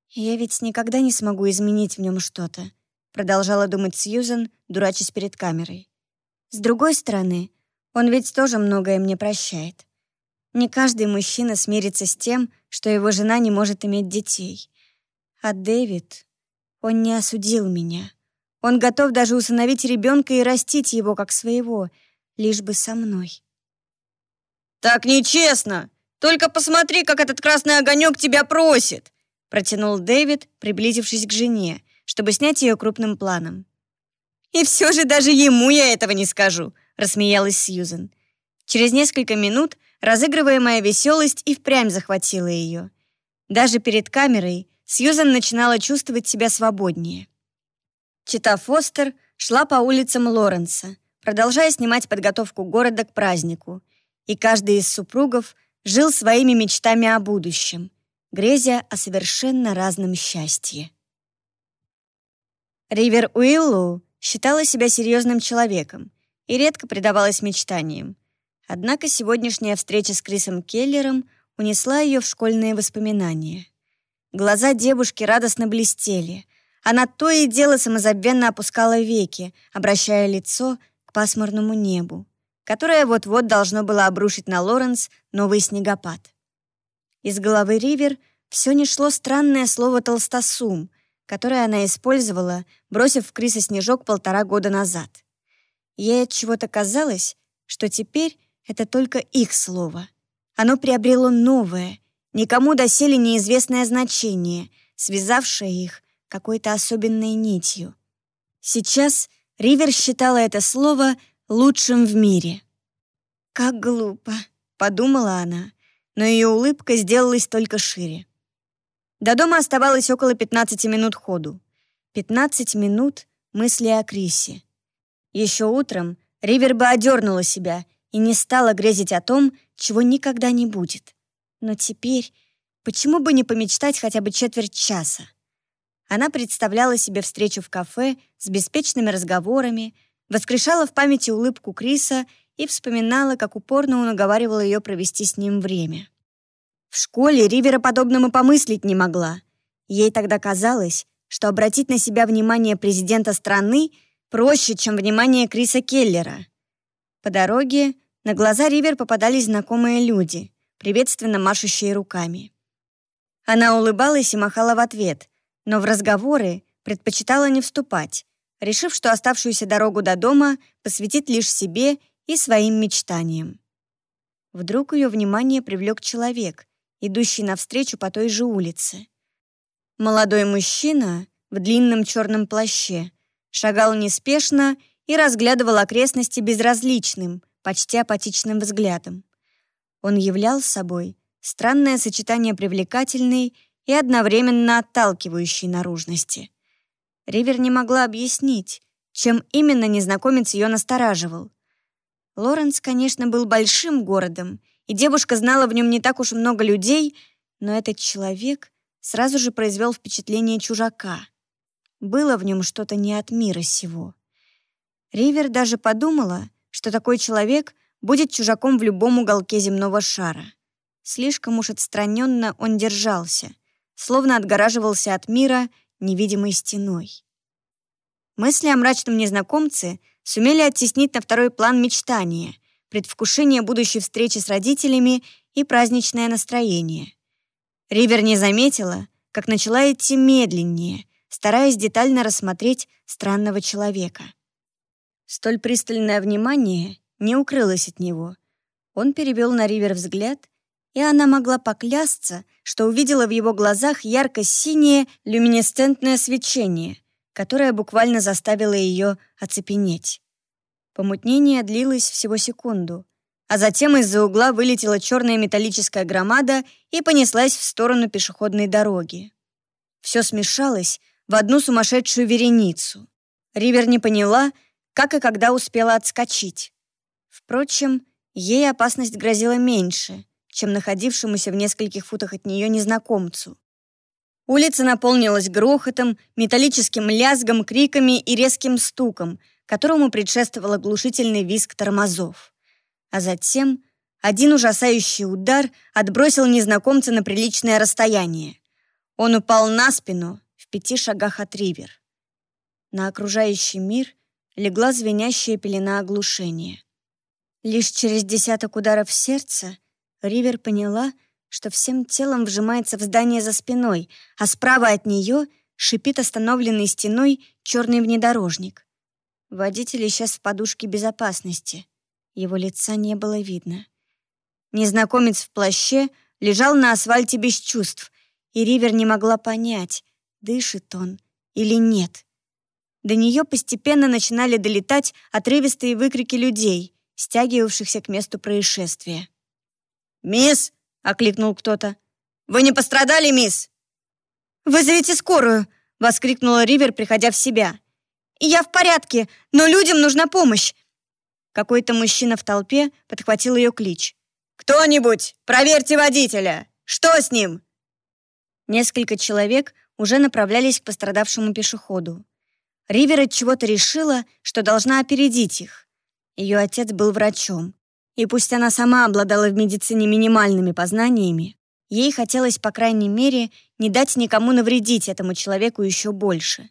«Я ведь никогда не смогу изменить в нем что-то», продолжала думать Сьюзен, дурачась перед камерой. «С другой стороны, он ведь тоже многое мне прощает. Не каждый мужчина смирится с тем, что его жена не может иметь детей. А Дэвид, он не осудил меня. Он готов даже усыновить ребенка и растить его как своего, лишь бы со мной. «Так нечестно! Только посмотри, как этот красный огонек тебя просит!» протянул Дэвид, приблизившись к жене, чтобы снять ее крупным планом. «И все же даже ему я этого не скажу», — рассмеялась Сьюзен. Через несколько минут разыгрываемая веселость и впрямь захватила ее. Даже перед камерой Сьюзен начинала чувствовать себя свободнее. Чита Фостер шла по улицам Лоренса, продолжая снимать подготовку города к празднику, и каждый из супругов жил своими мечтами о будущем, грезя о совершенно разном счастье. Ривер Уиллоу считала себя серьезным человеком и редко предавалась мечтаниям. Однако сегодняшняя встреча с Крисом Келлером унесла ее в школьные воспоминания. Глаза девушки радостно блестели. Она то и дело самозабвенно опускала веки, обращая лицо к пасмурному небу, которое вот-вот должно было обрушить на Лоренс новый снегопад. Из головы Ривер все не шло странное слово «толстосум», которое она использовала, бросив в Криса снежок полтора года назад. Ей от чего-то казалось, что теперь это только их слово. Оно приобрело новое, никому доселе неизвестное значение, связавшее их какой-то особенной нитью. Сейчас Ривер считала это слово лучшим в мире. «Как глупо», — подумала она, но ее улыбка сделалась только шире. До дома оставалось около 15 минут ходу. 15 минут мысли о Крисе. Еще утром Ривер бы одернула себя и не стала грезить о том, чего никогда не будет. Но теперь почему бы не помечтать хотя бы четверть часа? Она представляла себе встречу в кафе с беспечными разговорами, воскрешала в памяти улыбку Криса и вспоминала, как упорно он уговаривал ее провести с ним время. В школе Ривера подобному помыслить не могла. Ей тогда казалось, что обратить на себя внимание президента страны проще, чем внимание Криса Келлера. По дороге на глаза Ривер попадались знакомые люди, приветственно машущие руками. Она улыбалась и махала в ответ, но в разговоры предпочитала не вступать, решив, что оставшуюся дорогу до дома посвятит лишь себе и своим мечтаниям. Вдруг ее внимание привлек человек, идущий навстречу по той же улице. Молодой мужчина в длинном черном плаще шагал неспешно и разглядывал окрестности безразличным, почти апатичным взглядом. Он являл собой странное сочетание привлекательной и одновременно отталкивающей наружности. Ривер не могла объяснить, чем именно незнакомец ее настораживал. Лоренс, конечно, был большим городом — и девушка знала в нем не так уж много людей, но этот человек сразу же произвел впечатление чужака. Было в нем что-то не от мира сего. Ривер даже подумала, что такой человек будет чужаком в любом уголке земного шара. Слишком уж отстраненно он держался, словно отгораживался от мира невидимой стеной. Мысли о мрачном незнакомце сумели оттеснить на второй план мечтания, предвкушение будущей встречи с родителями и праздничное настроение. Ривер не заметила, как начала идти медленнее, стараясь детально рассмотреть странного человека. Столь пристальное внимание не укрылось от него. Он перевел на Ривер взгляд, и она могла поклясться, что увидела в его глазах ярко-синее люминесцентное свечение, которое буквально заставило ее оцепенеть. Помутнение длилось всего секунду, а затем из-за угла вылетела черная металлическая громада и понеслась в сторону пешеходной дороги. Все смешалось в одну сумасшедшую вереницу. Ривер не поняла, как и когда успела отскочить. Впрочем, ей опасность грозила меньше, чем находившемуся в нескольких футах от нее незнакомцу. Улица наполнилась грохотом, металлическим лязгом, криками и резким стуком — которому предшествовал оглушительный визг тормозов. А затем один ужасающий удар отбросил незнакомца на приличное расстояние. Он упал на спину в пяти шагах от Ривер. На окружающий мир легла звенящая пелена оглушения. Лишь через десяток ударов сердца Ривер поняла, что всем телом вжимается в здание за спиной, а справа от нее шипит остановленный стеной черный внедорожник. Водитель исчез в подушке безопасности. Его лица не было видно. Незнакомец в плаще лежал на асфальте без чувств, и Ривер не могла понять, дышит он или нет. До нее постепенно начинали долетать отрывистые выкрики людей, стягивавшихся к месту происшествия. «Мисс!» — окликнул кто-то. «Вы не пострадали, мисс?» «Вызовите скорую!» — воскликнула Ривер, приходя в себя. Я в порядке, но людям нужна помощь!» Какой-то мужчина в толпе подхватил ее клич. «Кто-нибудь, проверьте водителя! Что с ним?» Несколько человек уже направлялись к пострадавшему пешеходу. Ривер от чего-то решила, что должна опередить их. Ее отец был врачом. И пусть она сама обладала в медицине минимальными познаниями, ей хотелось, по крайней мере, не дать никому навредить этому человеку еще больше.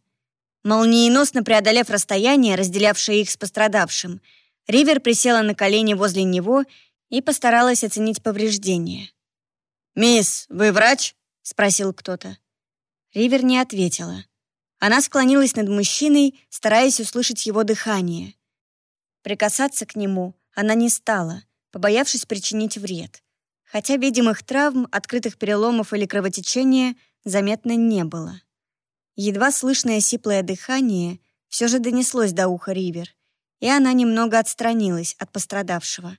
Молниеносно преодолев расстояние, разделявшее их с пострадавшим, Ривер присела на колени возле него и постаралась оценить повреждения. «Мисс, вы врач?» — спросил кто-то. Ривер не ответила. Она склонилась над мужчиной, стараясь услышать его дыхание. Прикасаться к нему она не стала, побоявшись причинить вред. Хотя видимых травм, открытых переломов или кровотечения заметно не было. Едва слышное сиплое дыхание все же донеслось до уха Ривер, и она немного отстранилась от пострадавшего.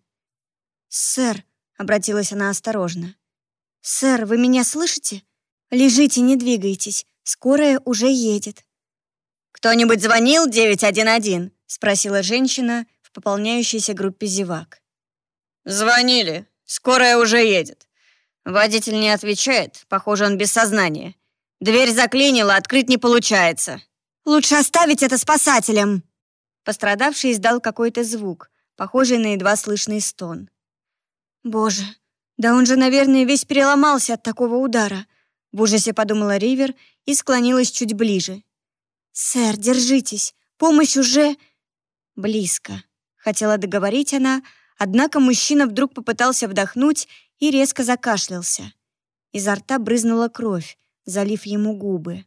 «Сэр», — обратилась она осторожно, — «сэр, вы меня слышите? Лежите, не двигайтесь, скорая уже едет». «Кто-нибудь звонил 911?» — спросила женщина пополняющейся группе зевак. «Звонили. Скорая уже едет. Водитель не отвечает. Похоже, он без сознания. Дверь заклинила, открыть не получается. Лучше оставить это спасателям. Пострадавший издал какой-то звук, похожий на едва слышный стон. Боже, да он же, наверное, весь переломался от такого удара. В ужасе подумала Ривер и склонилась чуть ближе. «Сэр, держитесь, помощь уже...» «Близко», — хотела договорить она, однако мужчина вдруг попытался вдохнуть и резко закашлялся. Изо рта брызнула кровь, залив ему губы.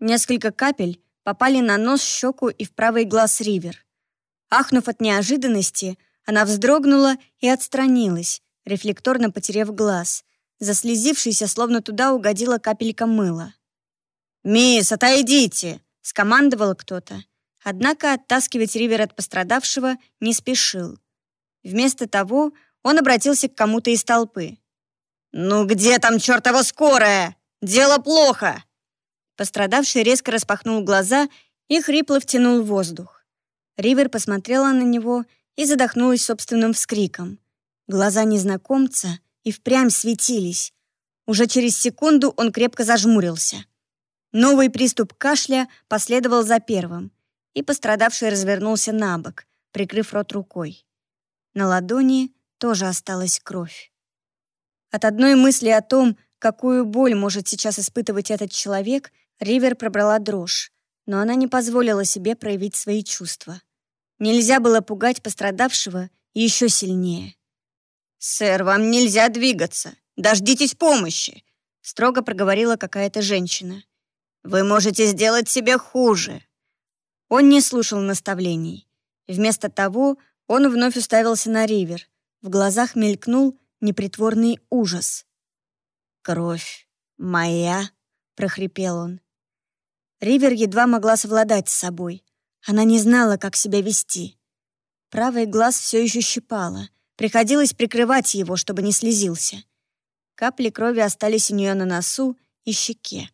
Несколько капель попали на нос, щеку и в правый глаз Ривер. Ахнув от неожиданности, она вздрогнула и отстранилась, рефлекторно потеряв глаз. Заслезившийся, словно туда угодила капелька мыла. «Мисс, отойдите!» — скомандовал кто-то. Однако оттаскивать Ривер от пострадавшего не спешил. Вместо того он обратился к кому-то из толпы. «Ну где там чертова скорая?» Дело плохо!» Пострадавший резко распахнул глаза и хрипло втянул воздух. Ривер посмотрела на него и задохнулась собственным вскриком. Глаза незнакомца и впрямь светились. Уже через секунду он крепко зажмурился. Новый приступ кашля последовал за первым, и пострадавший развернулся на бок, прикрыв рот рукой. На ладони тоже осталась кровь. От одной мысли о том, Какую боль может сейчас испытывать этот человек, Ривер пробрала дрожь, но она не позволила себе проявить свои чувства. Нельзя было пугать пострадавшего еще сильнее. «Сэр, вам нельзя двигаться. Дождитесь помощи», — строго проговорила какая-то женщина. «Вы можете сделать себе хуже». Он не слушал наставлений. Вместо того он вновь уставился на Ривер. В глазах мелькнул непритворный ужас. «Кровь моя?» — прохрипел он. Ривер едва могла совладать с собой. Она не знала, как себя вести. Правый глаз все еще щипало. Приходилось прикрывать его, чтобы не слезился. Капли крови остались у нее на носу и щеке.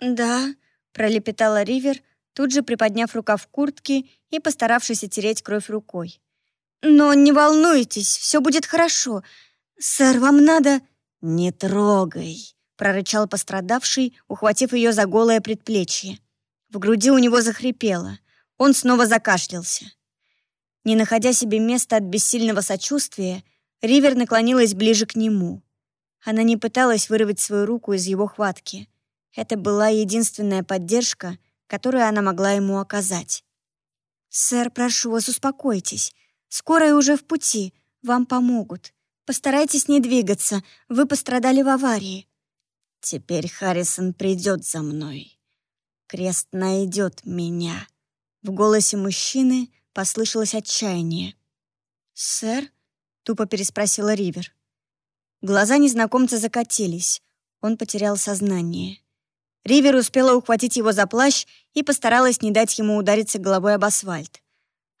«Да», — пролепетала Ривер, тут же приподняв рукав куртки и постаравшись отереть кровь рукой. «Но не волнуйтесь, все будет хорошо. Сэр, вам надо...» «Не трогай», — прорычал пострадавший, ухватив ее за голое предплечье. В груди у него захрипело. Он снова закашлялся. Не находя себе места от бессильного сочувствия, Ривер наклонилась ближе к нему. Она не пыталась вырвать свою руку из его хватки. Это была единственная поддержка, которую она могла ему оказать. «Сэр, прошу вас, успокойтесь. Скорая уже в пути. Вам помогут. Постарайтесь не двигаться. Вы пострадали в аварии». «Теперь Харрисон придет за мной. Крест найдет меня». В голосе мужчины Послышалось отчаяние. «Сэр?» — тупо переспросила Ривер. Глаза незнакомца закатились. Он потерял сознание. Ривер успела ухватить его за плащ и постаралась не дать ему удариться головой об асфальт.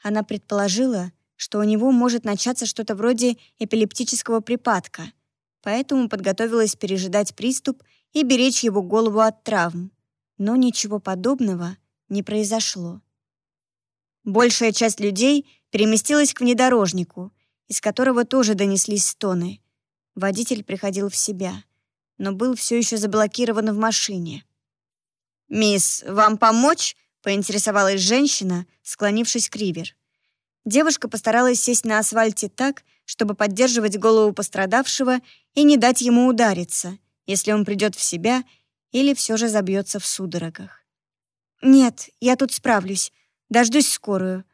Она предположила, что у него может начаться что-то вроде эпилептического припадка, поэтому подготовилась пережидать приступ и беречь его голову от травм. Но ничего подобного не произошло. Большая часть людей переместилась к внедорожнику, из которого тоже донеслись стоны. Водитель приходил в себя, но был все еще заблокирован в машине. «Мисс, вам помочь?» — поинтересовалась женщина, склонившись к Ривер. Девушка постаралась сесть на асфальте так, чтобы поддерживать голову пострадавшего и не дать ему удариться, если он придет в себя или все же забьется в судорогах. «Нет, я тут справлюсь. Дождусь скорую.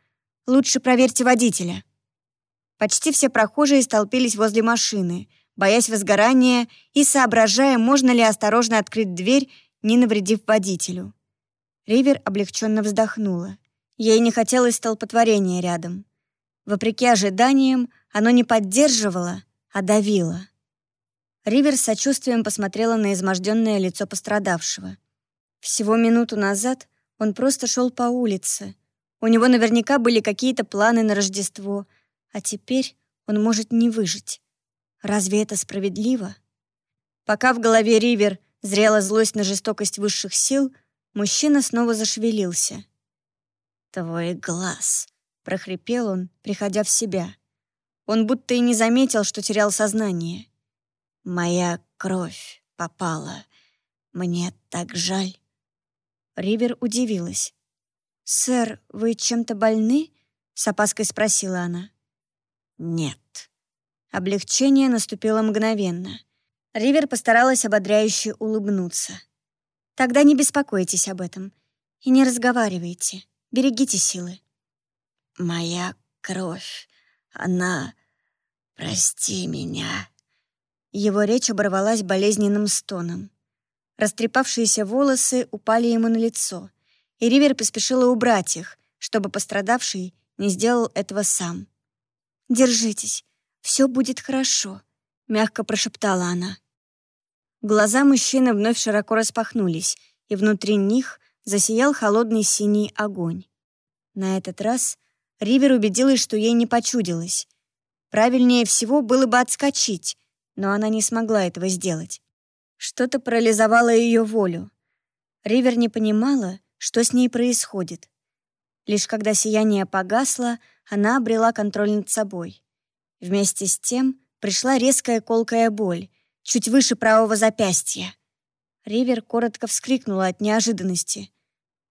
Лучше проверьте водителя». Почти все прохожие столпились возле машины, боясь возгорания и соображая, можно ли осторожно открыть дверь, не навредив водителю. Ривер облегченно вздохнула. Ей не хотелось столпотворения рядом. Вопреки ожиданиям, оно не поддерживало, а давило. Ривер с сочувствием посмотрела на изможденное лицо пострадавшего. Всего минуту назад он просто шел по улице, у него наверняка были какие-то планы на Рождество, а теперь он может не выжить. Разве это справедливо? Пока в голове Ривер зрела злость на жестокость высших сил, мужчина снова зашевелился. «Твой глаз», — прохрипел он, приходя в себя. Он будто и не заметил, что терял сознание. «Моя кровь попала. Мне так жаль». Ривер удивилась. «Сэр, вы чем-то больны?» — с опаской спросила она. «Нет». Облегчение наступило мгновенно. Ривер постаралась ободряюще улыбнуться. «Тогда не беспокойтесь об этом и не разговаривайте. Берегите силы». «Моя кровь, она... Прости меня». Его речь оборвалась болезненным стоном. Растрепавшиеся волосы упали ему на лицо — и Ривер поспешила убрать их, чтобы пострадавший не сделал этого сам. «Держитесь, все будет хорошо», — мягко прошептала она. Глаза мужчины вновь широко распахнулись, и внутри них засиял холодный синий огонь. На этот раз Ривер убедилась, что ей не почудилось. Правильнее всего было бы отскочить, но она не смогла этого сделать. Что-то парализовало ее волю. Ривер не понимала, что с ней происходит. Лишь когда сияние погасло, она обрела контроль над собой. Вместе с тем пришла резкая колкая боль, чуть выше правого запястья. Ривер коротко вскрикнула от неожиданности.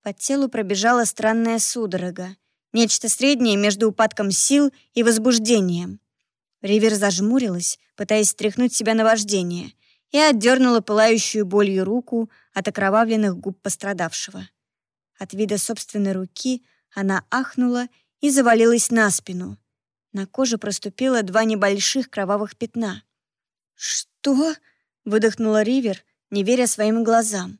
По телу пробежала странная судорога, нечто среднее между упадком сил и возбуждением. Ривер зажмурилась, пытаясь стряхнуть себя на вождение, и отдернула пылающую болью руку от окровавленных губ пострадавшего. От вида собственной руки она ахнула и завалилась на спину. На коже проступило два небольших кровавых пятна. «Что?» — выдохнула Ривер, не веря своим глазам.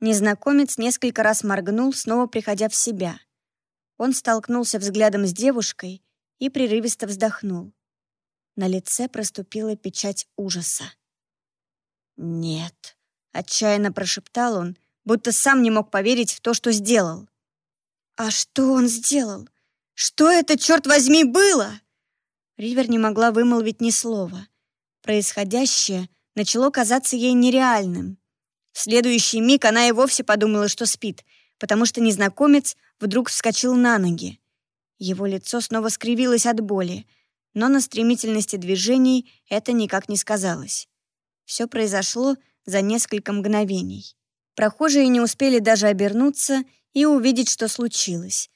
Незнакомец несколько раз моргнул, снова приходя в себя. Он столкнулся взглядом с девушкой и прерывисто вздохнул. На лице проступила печать ужаса. «Нет», — отчаянно прошептал он, будто сам не мог поверить в то, что сделал. «А что он сделал? Что это, черт возьми, было?» Ривер не могла вымолвить ни слова. Происходящее начало казаться ей нереальным. В следующий миг она и вовсе подумала, что спит, потому что незнакомец вдруг вскочил на ноги. Его лицо снова скривилось от боли, но на стремительности движений это никак не сказалось. Все произошло за несколько мгновений. Прохожие не успели даже обернуться и увидеть, что случилось.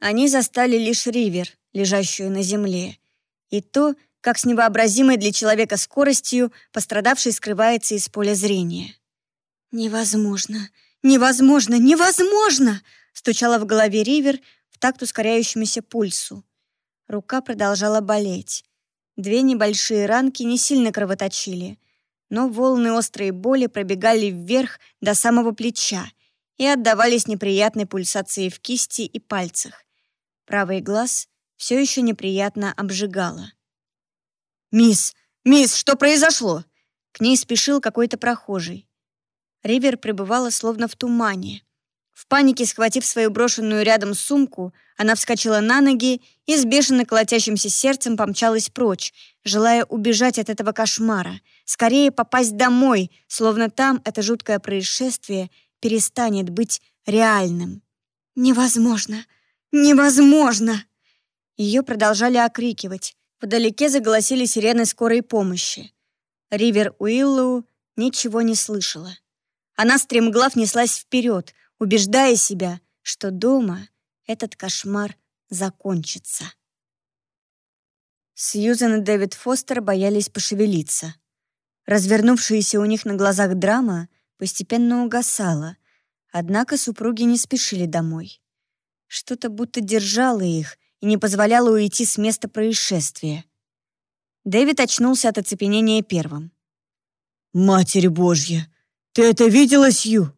Они застали лишь Ривер, лежащую на земле, и то, как с невообразимой для человека скоростью пострадавший скрывается из поля зрения. «Невозможно! Невозможно! Невозможно!» стучала в голове Ривер в такт ускоряющемуся пульсу. Рука продолжала болеть. Две небольшие ранки не сильно кровоточили, но волны острой боли пробегали вверх до самого плеча и отдавались неприятной пульсацией в кисти и пальцах. Правый глаз все еще неприятно обжигало. «Мисс! Мисс, что произошло?» К ней спешил какой-то прохожий. Ривер пребывала словно в тумане. В панике, схватив свою брошенную рядом сумку, она вскочила на ноги и с бешено колотящимся сердцем помчалась прочь, желая убежать от этого кошмара, скорее попасть домой, словно там это жуткое происшествие перестанет быть реальным. «Невозможно! Невозможно!» Ее продолжали окрикивать. Вдалеке заголосили сирены скорой помощи. Ривер Уиллоу ничего не слышала. Она стремглав неслась вперед, убеждая себя, что дома этот кошмар закончится. Сьюзен и Дэвид Фостер боялись пошевелиться. Развернувшаяся у них на глазах драма постепенно угасала, однако супруги не спешили домой. Что-то будто держало их и не позволяло уйти с места происшествия. Дэвид очнулся от оцепенения первым. «Матерь Божья! Ты это видела, Сью?»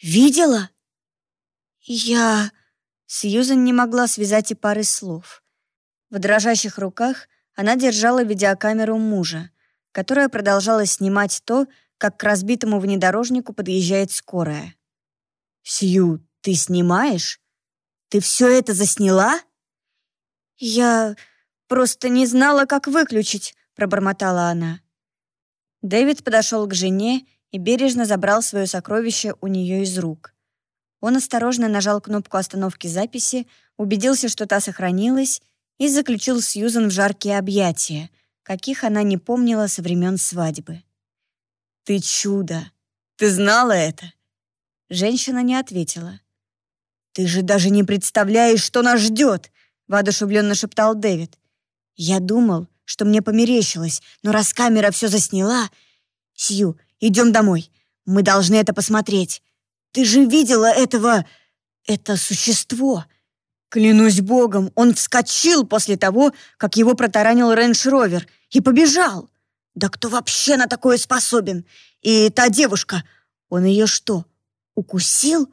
«Видела?» «Я...» Сьюзен не могла связать и пары слов. В дрожащих руках она держала видеокамеру мужа, которая продолжала снимать то, как к разбитому внедорожнику подъезжает скорая. «Сью, ты снимаешь? Ты все это засняла?» «Я просто не знала, как выключить», — пробормотала она. Дэвид подошел к жене и бережно забрал свое сокровище у нее из рук. Он осторожно нажал кнопку остановки записи, убедился, что та сохранилась, и заключил Сьюзан в жаркие объятия, каких она не помнила со времен свадьбы. «Ты чудо! Ты знала это?» Женщина не ответила. «Ты же даже не представляешь, что нас ждет!» — воодушевленно шептал Дэвид. «Я думал, что мне померещилось, но раз камера все засняла...» «Сью, идем домой. Мы должны это посмотреть. Ты же видела этого... это существо. Клянусь богом, он вскочил после того, как его протаранил рейндж-ровер и побежал. Да кто вообще на такое способен? И та девушка, он ее что, укусил?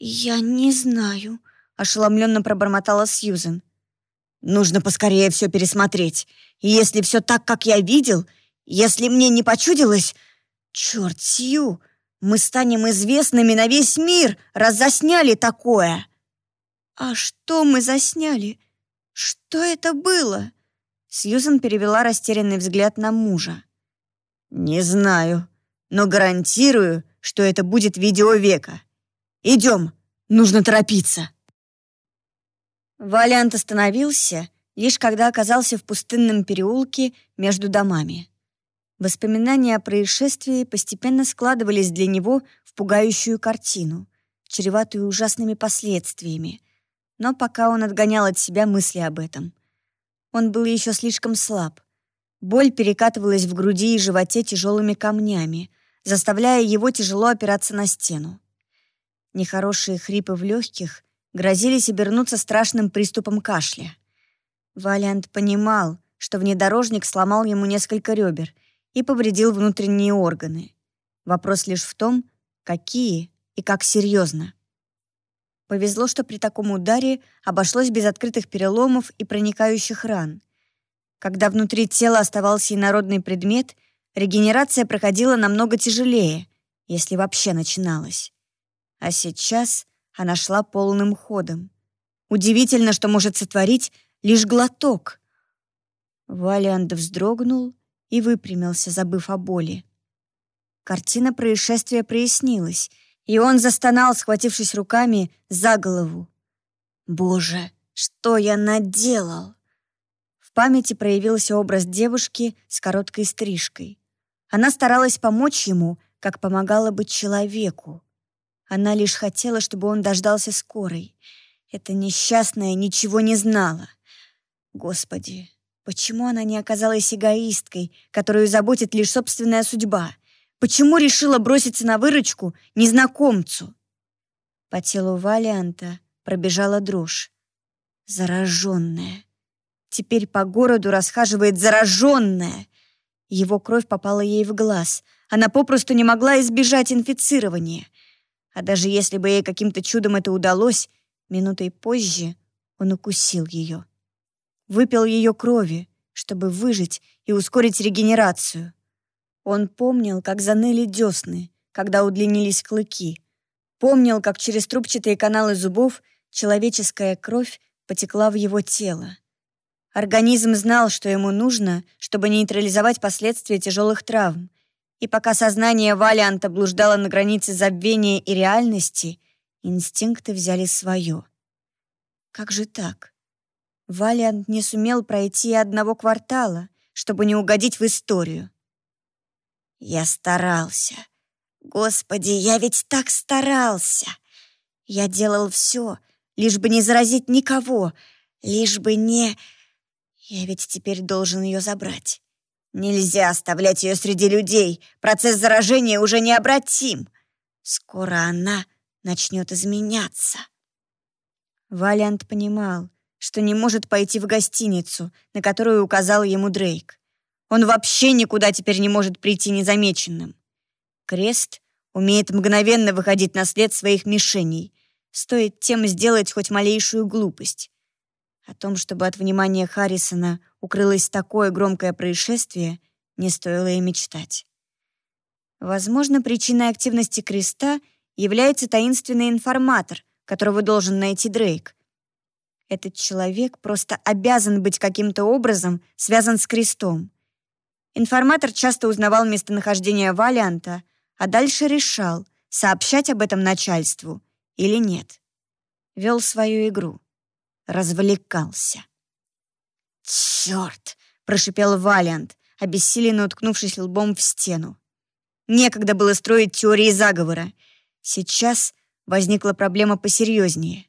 Я не знаю, ошеломленно пробормотала Сьюзен. Нужно поскорее все пересмотреть. И если все так, как я видел, если мне не почудилось... Черт, Сью, мы станем известными на весь мир, раз засняли такое!» «А что мы засняли? Что это было?» Сьюзан перевела растерянный взгляд на мужа. «Не знаю, но гарантирую, что это будет видео века. Идем, нужно торопиться». Валиант остановился, лишь когда оказался в пустынном переулке между домами. Воспоминания о происшествии постепенно складывались для него в пугающую картину, чреватую ужасными последствиями. Но пока он отгонял от себя мысли об этом. Он был еще слишком слаб. Боль перекатывалась в груди и животе тяжелыми камнями, заставляя его тяжело опираться на стену. Нехорошие хрипы в легких грозились обернуться страшным приступом кашля. Валиант понимал, что внедорожник сломал ему несколько ребер и повредил внутренние органы. Вопрос лишь в том, какие и как серьезно. Повезло, что при таком ударе обошлось без открытых переломов и проникающих ран. Когда внутри тела оставался инородный предмет, регенерация проходила намного тяжелее, если вообще начиналась. А сейчас она шла полным ходом. Удивительно, что может сотворить лишь глоток. Валиант вздрогнул и выпрямился, забыв о боли. Картина происшествия прояснилась, и он застонал, схватившись руками за голову. «Боже, что я наделал!» В памяти проявился образ девушки с короткой стрижкой. Она старалась помочь ему, как помогала бы человеку. Она лишь хотела, чтобы он дождался скорой. Эта несчастная ничего не знала. Господи, почему она не оказалась эгоисткой, которую заботит лишь собственная судьба? Почему решила броситься на выручку незнакомцу? По телу Валианта пробежала дрожь. Зараженная. Теперь по городу расхаживает зараженная. Его кровь попала ей в глаз. Она попросту не могла избежать инфицирования. А даже если бы ей каким-то чудом это удалось, минутой позже он укусил ее. Выпил ее крови, чтобы выжить и ускорить регенерацию. Он помнил, как заныли десны, когда удлинились клыки. Помнил, как через трубчатые каналы зубов человеческая кровь потекла в его тело. Организм знал, что ему нужно, чтобы нейтрализовать последствия тяжелых травм. И пока сознание Валианта блуждало на границе забвения и реальности, инстинкты взяли свое. Как же так? Валиант не сумел пройти одного квартала, чтобы не угодить в историю. Я старался. Господи, я ведь так старался. Я делал все, лишь бы не заразить никого, лишь бы не... Я ведь теперь должен ее забрать. Нельзя оставлять ее среди людей. Процесс заражения уже необратим. Скоро она начнет изменяться. Валиант понимал, что не может пойти в гостиницу, на которую указал ему Дрейк. Он вообще никуда теперь не может прийти незамеченным. Крест умеет мгновенно выходить на след своих мишеней. Стоит тем сделать хоть малейшую глупость. О том, чтобы от внимания Харрисона укрылось такое громкое происшествие, не стоило и мечтать. Возможно, причиной активности креста является таинственный информатор, которого должен найти Дрейк. Этот человек просто обязан быть каким-то образом связан с крестом. Информатор часто узнавал местонахождение Валианта, а дальше решал, сообщать об этом начальству или нет. Вел свою игру развлекался. «Черт!» — прошипел Валиант, обессиленно уткнувшись лбом в стену. Некогда было строить теории заговора. Сейчас возникла проблема посерьезнее.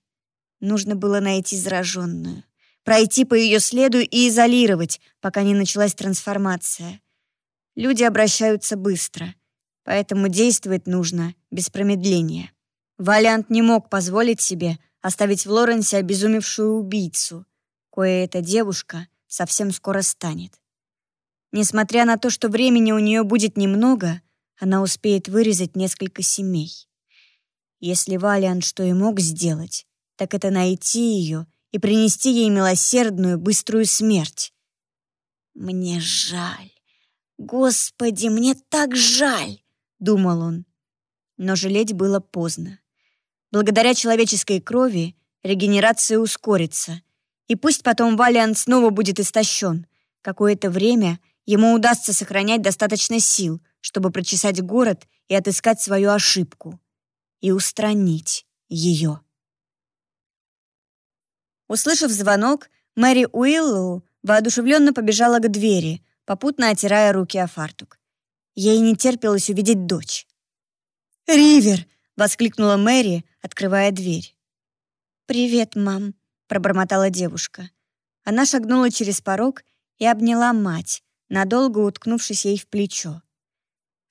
Нужно было найти зараженную, пройти по ее следу и изолировать, пока не началась трансформация. Люди обращаются быстро, поэтому действовать нужно без промедления. Валиант не мог позволить себе оставить в Лоренсе обезумевшую убийцу, кое эта девушка совсем скоро станет. Несмотря на то, что времени у нее будет немного, она успеет вырезать несколько семей. Если Валиан что и мог сделать, так это найти ее и принести ей милосердную, быструю смерть. «Мне жаль. Господи, мне так жаль!» — думал он. Но жалеть было поздно. Благодаря человеческой крови регенерация ускорится. И пусть потом Валиант снова будет истощен. Какое-то время ему удастся сохранять достаточно сил, чтобы прочесать город и отыскать свою ошибку. И устранить ее. Услышав звонок, Мэри Уиллоу воодушевленно побежала к двери, попутно отирая руки о фартук. Ей не терпелось увидеть дочь. «Ривер!» — воскликнула Мэри, открывая дверь. «Привет, мам», — пробормотала девушка. Она шагнула через порог и обняла мать, надолго уткнувшись ей в плечо.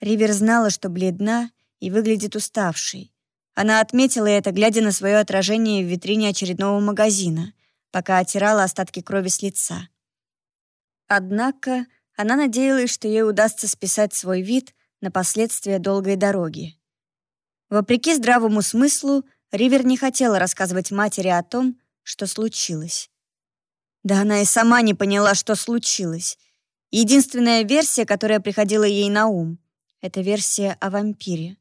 Ривер знала, что бледна и выглядит уставшей. Она отметила это, глядя на свое отражение в витрине очередного магазина, пока отирала остатки крови с лица. Однако она надеялась, что ей удастся списать свой вид на последствия долгой дороги. Вопреки здравому смыслу, Ривер не хотела рассказывать матери о том, что случилось. Да она и сама не поняла, что случилось. Единственная версия, которая приходила ей на ум, — это версия о вампире.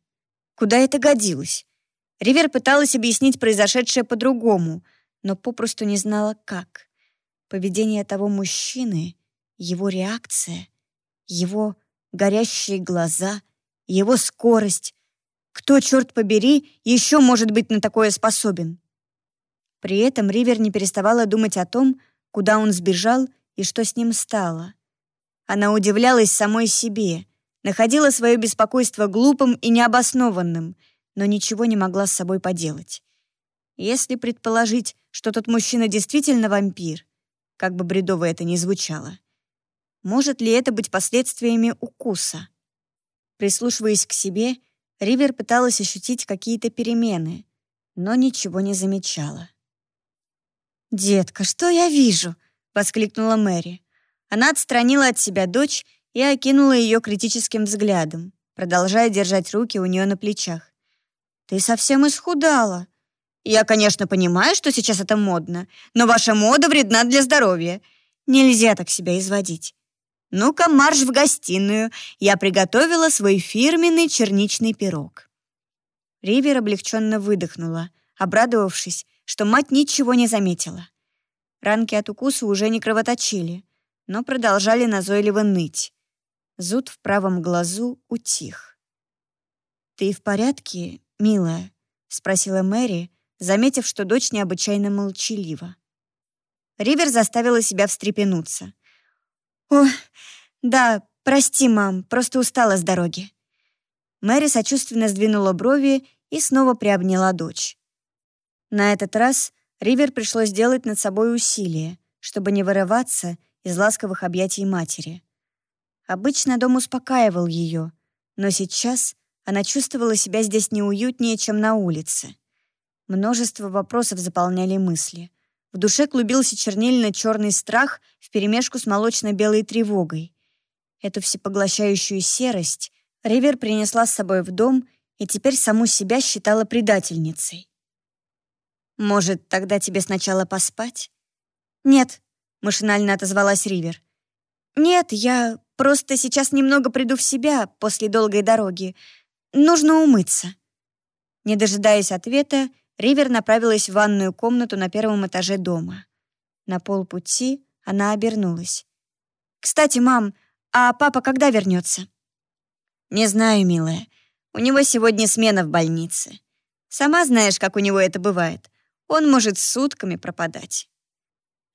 Куда это годилось? Ривер пыталась объяснить произошедшее по-другому, но попросту не знала, как. Поведение того мужчины, его реакция, его горящие глаза, его скорость. Кто, черт побери, еще может быть на такое способен? При этом Ривер не переставала думать о том, куда он сбежал и что с ним стало. Она удивлялась самой себе, находила свое беспокойство глупым и необоснованным, но ничего не могла с собой поделать. Если предположить, что тот мужчина действительно вампир, как бы бредово это ни звучало, может ли это быть последствиями укуса? Прислушиваясь к себе, Ривер пыталась ощутить какие-то перемены, но ничего не замечала. «Детка, что я вижу?» — воскликнула Мэри. Она отстранила от себя дочь и окинула ее критическим взглядом, продолжая держать руки у нее на плечах. «Ты совсем исхудала. Я, конечно, понимаю, что сейчас это модно, но ваша мода вредна для здоровья. Нельзя так себя изводить. Ну-ка, марш в гостиную. Я приготовила свой фирменный черничный пирог». Ривер облегченно выдохнула, обрадовавшись, что мать ничего не заметила. Ранки от укуса уже не кровоточили, но продолжали назойливо ныть. Зуд в правом глазу утих. «Ты в порядке, милая?» — спросила Мэри, заметив, что дочь необычайно молчалива. Ривер заставила себя встрепенуться. «О, да, прости, мам, просто устала с дороги». Мэри сочувственно сдвинула брови и снова приобняла дочь. На этот раз Ривер пришлось сделать над собой усилие, чтобы не вырываться из ласковых объятий матери. Обычно дом успокаивал ее, но сейчас она чувствовала себя здесь неуютнее, чем на улице. Множество вопросов заполняли мысли. В душе клубился чернильно-черный страх вперемешку с молочно-белой тревогой. Эту всепоглощающую серость Ривер принесла с собой в дом и теперь саму себя считала предательницей. «Может, тогда тебе сначала поспать?» «Нет», — машинально отозвалась Ривер. «Нет, я просто сейчас немного приду в себя после долгой дороги. Нужно умыться». Не дожидаясь ответа, Ривер направилась в ванную комнату на первом этаже дома. На полпути она обернулась. «Кстати, мам, а папа когда вернется?» «Не знаю, милая. У него сегодня смена в больнице. Сама знаешь, как у него это бывает. Он может сутками пропадать».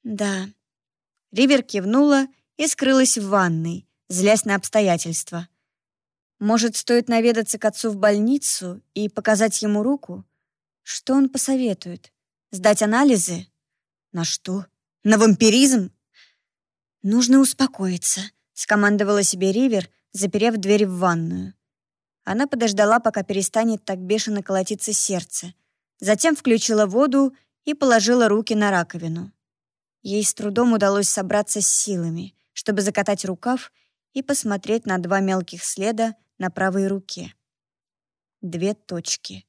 «Да». Ривер кивнула и скрылась в ванной, злясь на обстоятельства. Может, стоит наведаться к отцу в больницу и показать ему руку? Что он посоветует? Сдать анализы? На что? На вампиризм? Нужно успокоиться, скомандовала себе Ривер, заперев дверь в ванную. Она подождала, пока перестанет так бешено колотиться сердце, Затем включила воду и положила руки на раковину. Ей с трудом удалось собраться с силами, чтобы закатать рукав и посмотреть на два мелких следа на правой руке. Две точки.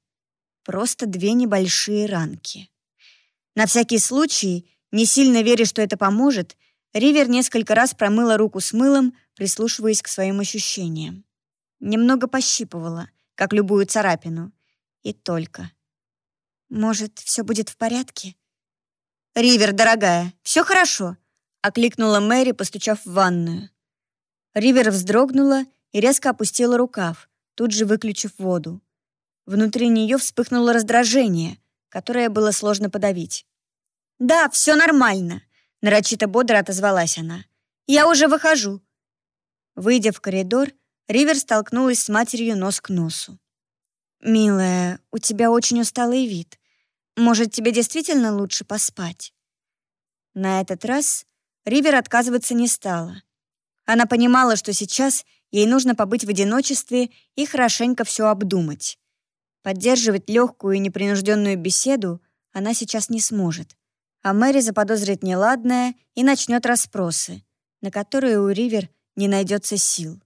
Просто две небольшие ранки. На всякий случай, не сильно веря, что это поможет, Ривер несколько раз промыла руку с мылом, прислушиваясь к своим ощущениям. Немного пощипывала, как любую царапину. И только. Может, все будет в порядке? «Ривер, дорогая, все хорошо», — окликнула Мэри, постучав в ванную. Ривер вздрогнула и резко опустила рукав, тут же выключив воду. Внутри нее вспыхнуло раздражение, которое было сложно подавить. «Да, все нормально», — нарочито бодро отозвалась она. «Я уже выхожу». Выйдя в коридор, Ривер столкнулась с матерью нос к носу. «Милая, у тебя очень усталый вид. Может, тебе действительно лучше поспать?» На этот раз Ривер отказываться не стала. Она понимала, что сейчас ей нужно побыть в одиночестве и хорошенько все обдумать. Поддерживать легкую и непринужденную беседу она сейчас не сможет. а Мэри заподозрит неладное и начнет расспросы, на которые у Ривер не найдется сил.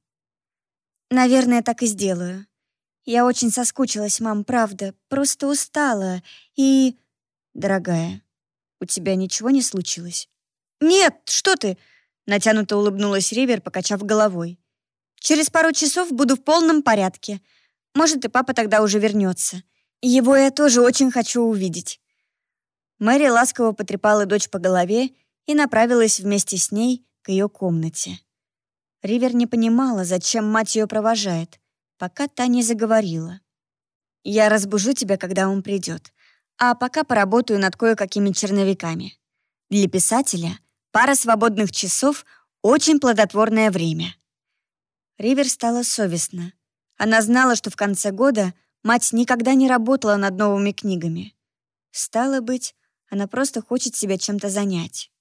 «Наверное, так и сделаю. Я очень соскучилась, мам, правда, просто устала и...» «Дорогая, у тебя ничего не случилось?» «Нет, что ты!» — натянуто улыбнулась Ривер, покачав головой. «Через пару часов буду в полном порядке. Может, и папа тогда уже вернется. Его я тоже очень хочу увидеть». Мэри ласково потрепала дочь по голове и направилась вместе с ней к ее комнате. Ривер не понимала, зачем мать ее провожает, пока та не заговорила. «Я разбужу тебя, когда он придет, а пока поработаю над кое-какими черновиками. Для писателя пара свободных часов — очень плодотворное время». Ривер стала совестна. Она знала, что в конце года мать никогда не работала над новыми книгами. Стало быть, она просто хочет себя чем-то занять.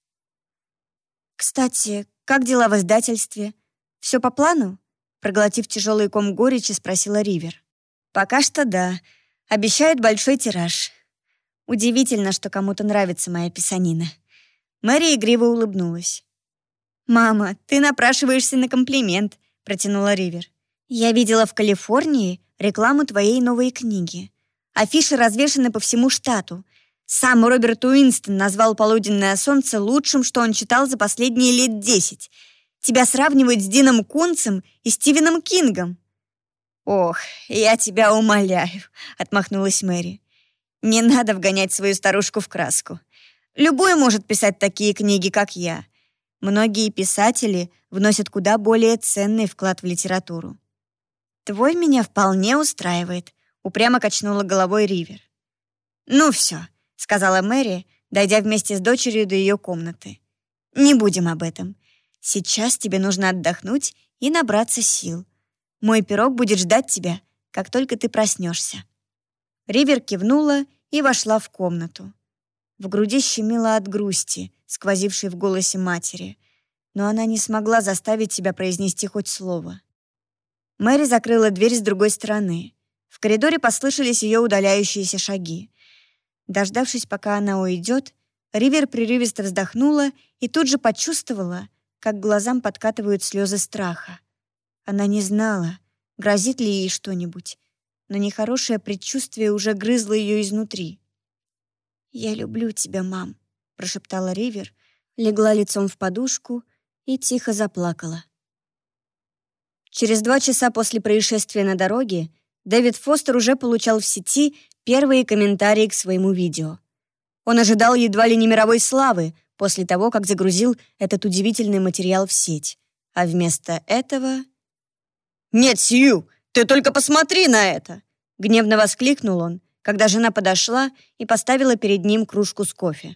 «Кстати, как дела в издательстве? Все по плану?» Проглотив тяжелый ком горечи, спросила Ривер. «Пока что да. Обещают большой тираж. Удивительно, что кому-то нравится моя писанина». Мэри игриво улыбнулась. «Мама, ты напрашиваешься на комплимент», — протянула Ривер. «Я видела в Калифорнии рекламу твоей новой книги. Афиши развешаны по всему штату. Сам Роберт Уинстон назвал «Полуденное солнце» лучшим, что он читал за последние лет десять. Тебя сравнивают с Дином Кунцем и Стивеном Кингом. «Ох, я тебя умоляю», — отмахнулась Мэри. «Не надо вгонять свою старушку в краску. Любой может писать такие книги, как я. Многие писатели вносят куда более ценный вклад в литературу. Твой меня вполне устраивает», — упрямо качнула головой Ривер. «Ну все, — сказала Мэри, дойдя вместе с дочерью до ее комнаты. «Не будем об этом. Сейчас тебе нужно отдохнуть и набраться сил. Мой пирог будет ждать тебя, как только ты проснешься». Ривер кивнула и вошла в комнату. В груди щемило от грусти, сквозившей в голосе матери, но она не смогла заставить себя произнести хоть слово. Мэри закрыла дверь с другой стороны. В коридоре послышались ее удаляющиеся шаги. Дождавшись, пока она уйдет, Ривер прерывисто вздохнула и тут же почувствовала, как глазам подкатывают слезы страха. Она не знала, грозит ли ей что-нибудь, но нехорошее предчувствие уже грызло ее изнутри. «Я люблю тебя, мам», — прошептала Ривер, легла лицом в подушку и тихо заплакала. Через два часа после происшествия на дороге Дэвид Фостер уже получал в сети первые комментарии к своему видео. Он ожидал едва ли не мировой славы после того, как загрузил этот удивительный материал в сеть. А вместо этого... «Нет, Сью, ты только посмотри на это!» Гневно воскликнул он, когда жена подошла и поставила перед ним кружку с кофе.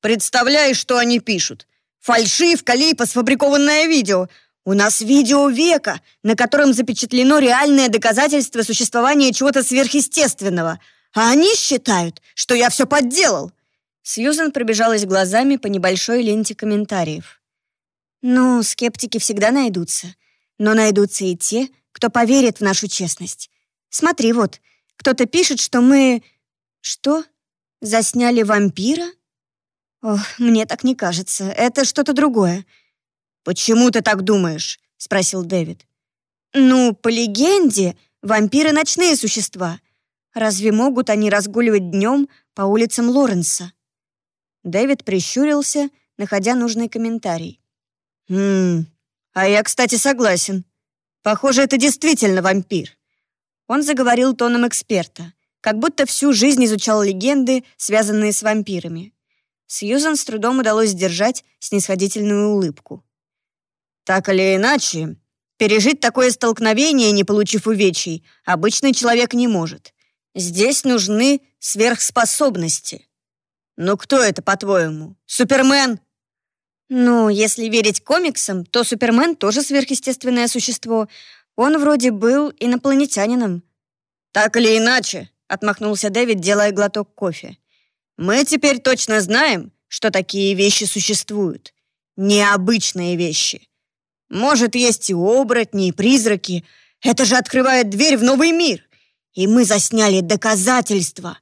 «Представляешь, что они пишут? Фальшивка, липа, сфабрикованное видео. У нас видео века, на котором запечатлено реальное доказательство существования чего-то сверхъестественного, а они считают, что я все подделал». Сьюзен пробежалась глазами по небольшой ленте комментариев. «Ну, скептики всегда найдутся, но найдутся и те, кто поверит в нашу честность. Смотри, вот, кто-то пишет, что мы... Что? Засняли вампира? Ох, мне так не кажется, это что-то другое. «Почему ты так думаешь?» — спросил Дэвид. «Ну, по легенде, вампиры — ночные существа. Разве могут они разгуливать днем по улицам Лоренса?» Дэвид прищурился, находя нужный комментарий. «Хм, а я, кстати, согласен. Похоже, это действительно вампир». Он заговорил тоном эксперта, как будто всю жизнь изучал легенды, связанные с вампирами. Сьюзан с трудом удалось сдержать снисходительную улыбку. Так или иначе, пережить такое столкновение, не получив увечий, обычный человек не может. Здесь нужны сверхспособности. Ну кто это, по-твоему? Супермен? Ну, если верить комиксам, то Супермен тоже сверхъестественное существо. Он вроде был инопланетянином. Так или иначе, отмахнулся Дэвид, делая глоток кофе. Мы теперь точно знаем, что такие вещи существуют. Необычные вещи. Может, есть и оборотни, и призраки. Это же открывает дверь в новый мир. И мы засняли доказательства.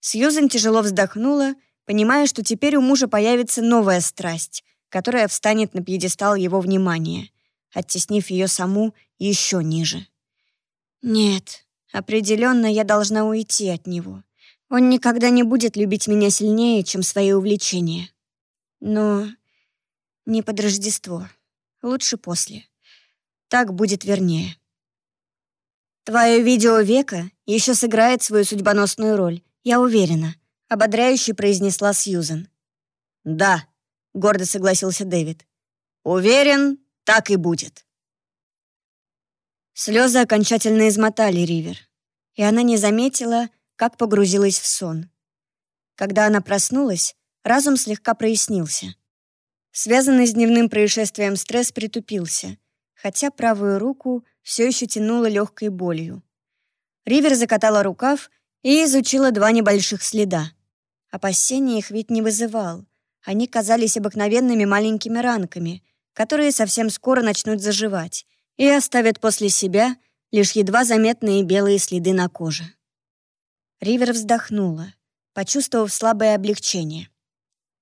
Сьюзен тяжело вздохнула, понимая, что теперь у мужа появится новая страсть, которая встанет на пьедестал его внимания, оттеснив ее саму еще ниже. Нет, определенно я должна уйти от него. Он никогда не будет любить меня сильнее, чем свои увлечения. Но не под Рождество. Лучше после. Так будет вернее. Твое видео века еще сыграет свою судьбоносную роль, я уверена, ободряюще произнесла Сьюзен. Да, гордо согласился Дэвид. Уверен, так и будет. Слезы окончательно измотали Ривер, и она не заметила, как погрузилась в сон. Когда она проснулась, разум слегка прояснился. Связанный с дневным происшествием стресс притупился, хотя правую руку все еще тянуло легкой болью. Ривер закатала рукав и изучила два небольших следа. Опасения их вид не вызывал. Они казались обыкновенными маленькими ранками, которые совсем скоро начнут заживать и оставят после себя лишь едва заметные белые следы на коже. Ривер вздохнула, почувствовав слабое облегчение.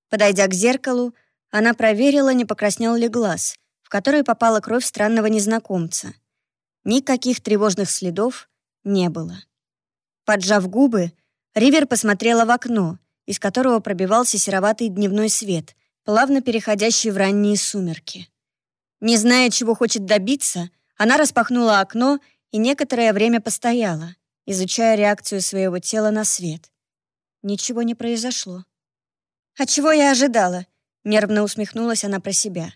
Подойдя к зеркалу, она проверила, не покраснел ли глаз, в который попала кровь странного незнакомца. Никаких тревожных следов не было. Поджав губы, Ривер посмотрела в окно, из которого пробивался сероватый дневной свет, плавно переходящий в ранние сумерки. Не зная, чего хочет добиться, она распахнула окно и некоторое время постояла, изучая реакцию своего тела на свет. Ничего не произошло. «А чего я ожидала?» — нервно усмехнулась она про себя.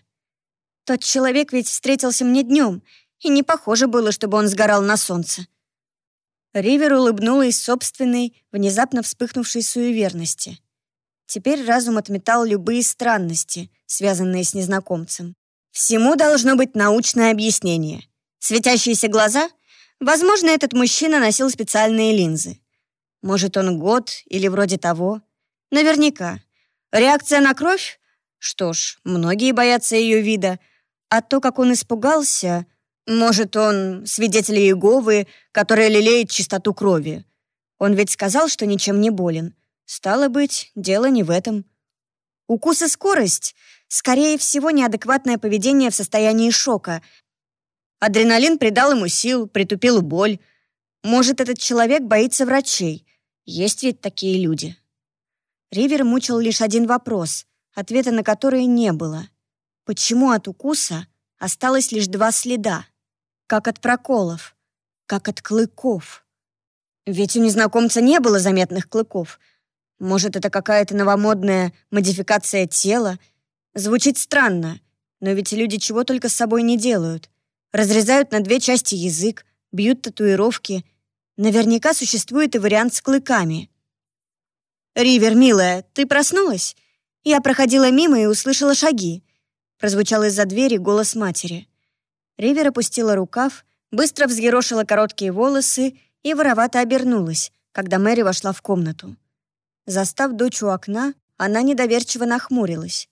«Тот человек ведь встретился мне днем, и не похоже было, чтобы он сгорал на солнце». Ривер улыбнулась собственной, внезапно вспыхнувшей суеверности. Теперь разум отметал любые странности, связанные с незнакомцем. Всему должно быть научное объяснение. Светящиеся глаза? Возможно, этот мужчина носил специальные линзы. Может, он год или вроде того. Наверняка. Реакция на кровь? Что ж, многие боятся ее вида. А то, как он испугался... Может, он свидетель Иеговы, который лелеет чистоту крови. Он ведь сказал, что ничем не болен. Стало быть, дело не в этом. Укус и скорость — скорее всего, неадекватное поведение в состоянии шока. Адреналин придал ему сил, притупил боль. Может, этот человек боится врачей. Есть ведь такие люди. Ривер мучил лишь один вопрос, ответа на который не было. Почему от укуса осталось лишь два следа? Как от проколов, как от клыков. Ведь у незнакомца не было заметных клыков — может, это какая-то новомодная модификация тела? Звучит странно, но ведь люди чего только с собой не делают. Разрезают на две части язык, бьют татуировки. Наверняка существует и вариант с клыками. «Ривер, милая, ты проснулась?» Я проходила мимо и услышала шаги. Прозвучал из-за двери голос матери. Ривер опустила рукав, быстро взъерошила короткие волосы и воровато обернулась, когда Мэри вошла в комнату. Застав дочь у окна, она недоверчиво нахмурилась.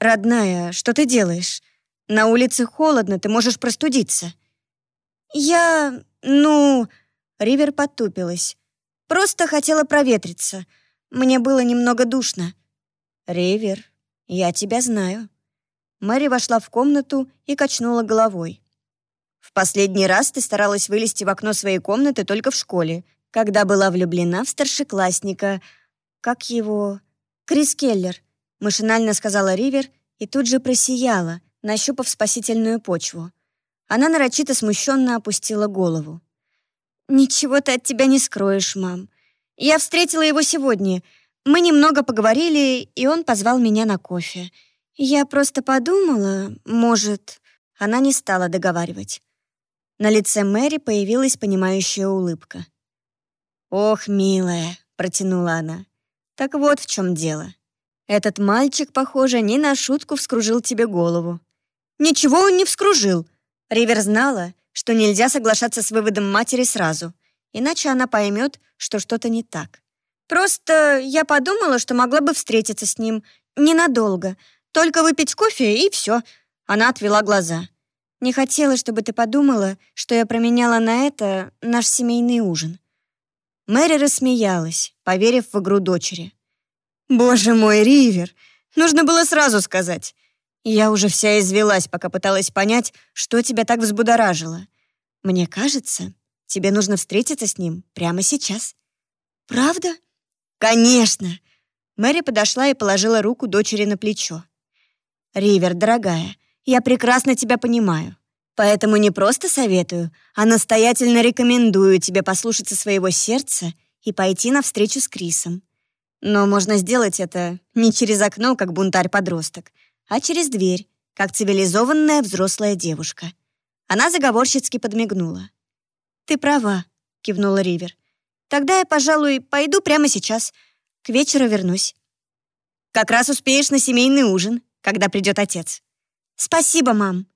«Родная, что ты делаешь? На улице холодно, ты можешь простудиться». «Я... ну...» Ривер потупилась. «Просто хотела проветриться. Мне было немного душно». «Ривер, я тебя знаю». Мэри вошла в комнату и качнула головой. «В последний раз ты старалась вылезти в окно своей комнаты только в школе, когда была влюблена в старшеклассника, как его... Крис Келлер, машинально сказала Ривер и тут же просияла, нащупав спасительную почву. Она нарочито смущенно опустила голову. «Ничего ты от тебя не скроешь, мам. Я встретила его сегодня. Мы немного поговорили, и он позвал меня на кофе. Я просто подумала, может...» Она не стала договаривать. На лице Мэри появилась понимающая улыбка. «Ох, милая», — протянула она, так вот в чем дело. Этот мальчик, похоже, не на шутку вскружил тебе голову. Ничего он не вскружил. Ривер знала, что нельзя соглашаться с выводом матери сразу, иначе она поймет, что что-то не так. Просто я подумала, что могла бы встретиться с ним ненадолго, только выпить кофе и все. Она отвела глаза. Не хотела, чтобы ты подумала, что я променяла на это наш семейный ужин. Мэри рассмеялась, поверив в игру дочери. Боже мой, Ривер, нужно было сразу сказать. Я уже вся извелась, пока пыталась понять, что тебя так взбудоражило. Мне кажется, тебе нужно встретиться с ним прямо сейчас. Правда? Конечно. Мэри подошла и положила руку дочери на плечо. Ривер, дорогая, я прекрасно тебя понимаю. Поэтому не просто советую, а настоятельно рекомендую тебе послушаться своего сердца и пойти навстречу с Крисом. Но можно сделать это не через окно, как бунтарь-подросток, а через дверь, как цивилизованная взрослая девушка. Она заговорщицки подмигнула. «Ты права», — кивнула Ривер. «Тогда я, пожалуй, пойду прямо сейчас. К вечеру вернусь». «Как раз успеешь на семейный ужин, когда придет отец». «Спасибо, мам».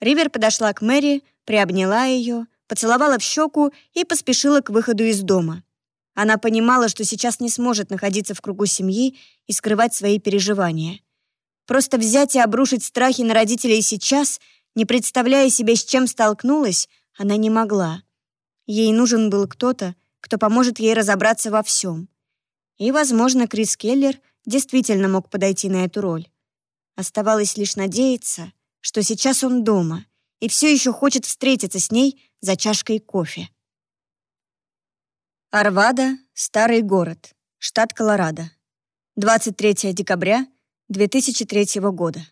Ривер подошла к Мэри, приобняла ее, поцеловала в щеку и поспешила к выходу из дома. Она понимала, что сейчас не сможет находиться в кругу семьи и скрывать свои переживания. Просто взять и обрушить страхи на родителей сейчас, не представляя себе, с чем столкнулась, она не могла. Ей нужен был кто-то, кто поможет ей разобраться во всем. И, возможно, Крис Келлер действительно мог подойти на эту роль. Оставалось лишь надеяться, что сейчас он дома и все еще хочет встретиться с ней за чашкой кофе. Арвада, старый город, штат Колорадо. 23 декабря 2003 года.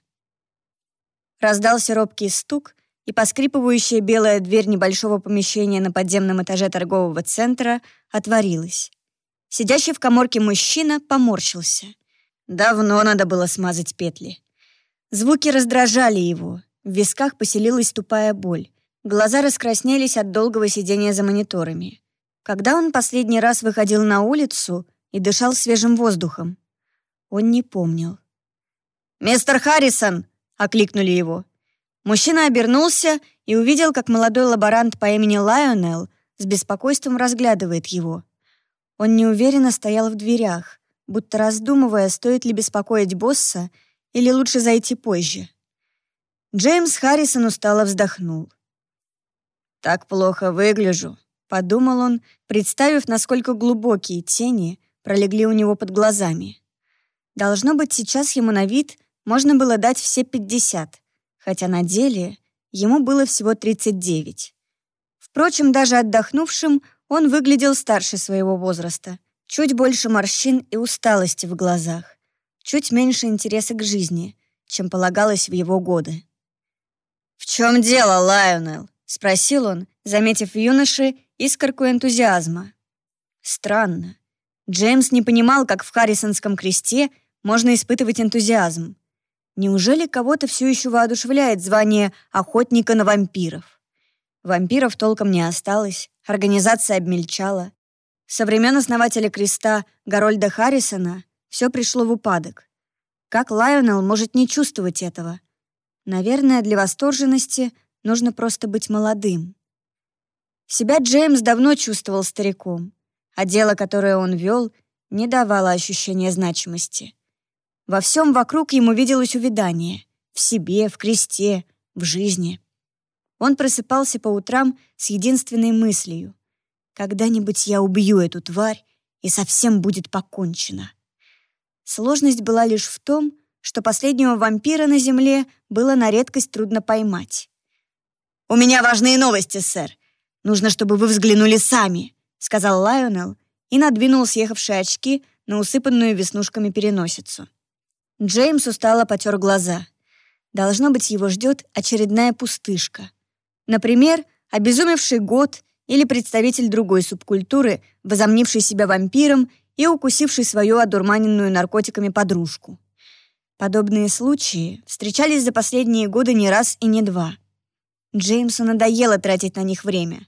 Раздался робкий стук, и поскрипывающая белая дверь небольшого помещения на подземном этаже торгового центра отворилась. Сидящий в коморке мужчина поморщился. Давно надо было смазать петли. Звуки раздражали его, в висках поселилась тупая боль. Глаза раскраснелись от долгого сидения за мониторами. Когда он последний раз выходил на улицу и дышал свежим воздухом? Он не помнил. «Мистер Харрисон!» — окликнули его. Мужчина обернулся и увидел, как молодой лаборант по имени Лайонел с беспокойством разглядывает его. Он неуверенно стоял в дверях, будто раздумывая, стоит ли беспокоить босса или лучше зайти позже. Джеймс Харрисон устало вздохнул. «Так плохо выгляжу», Подумал он, представив, насколько глубокие тени пролегли у него под глазами. Должно быть, сейчас ему на вид можно было дать все 50, хотя на деле ему было всего 39. Впрочем, даже отдохнувшим он выглядел старше своего возраста. Чуть больше морщин и усталости в глазах. Чуть меньше интереса к жизни, чем полагалось в его годы. «В чем дело, Лайонел?» — спросил он, заметив в юноше искорку энтузиазма. Странно. Джеймс не понимал, как в Харрисонском кресте можно испытывать энтузиазм. Неужели кого-то все еще воодушевляет звание охотника на вампиров? Вампиров толком не осталось, организация обмельчала. Со времен основателя креста Гарольда Харрисона все пришло в упадок. Как Лайонел может не чувствовать этого? Наверное, для восторженности нужно просто быть молодым. Себя Джеймс давно чувствовал стариком, а дело, которое он вел, не давало ощущения значимости. Во всем вокруг ему виделось увядание — в себе, в кресте, в жизни. Он просыпался по утрам с единственной мыслью — «Когда-нибудь я убью эту тварь, и совсем будет покончено». Сложность была лишь в том, что последнего вампира на Земле было на редкость трудно поймать. «У меня важные новости, сэр. Нужно, чтобы вы взглянули сами», — сказал Лайонел и надвинул съехавшие очки на усыпанную веснушками переносицу. Джеймс устало потер глаза. Должно быть, его ждет очередная пустышка. Например, обезумевший год или представитель другой субкультуры, возомнивший себя вампиром и укусивший свою одурманенную наркотиками подружку. Подобные случаи встречались за последние годы не раз и не два. Джеймсу надоело тратить на них время.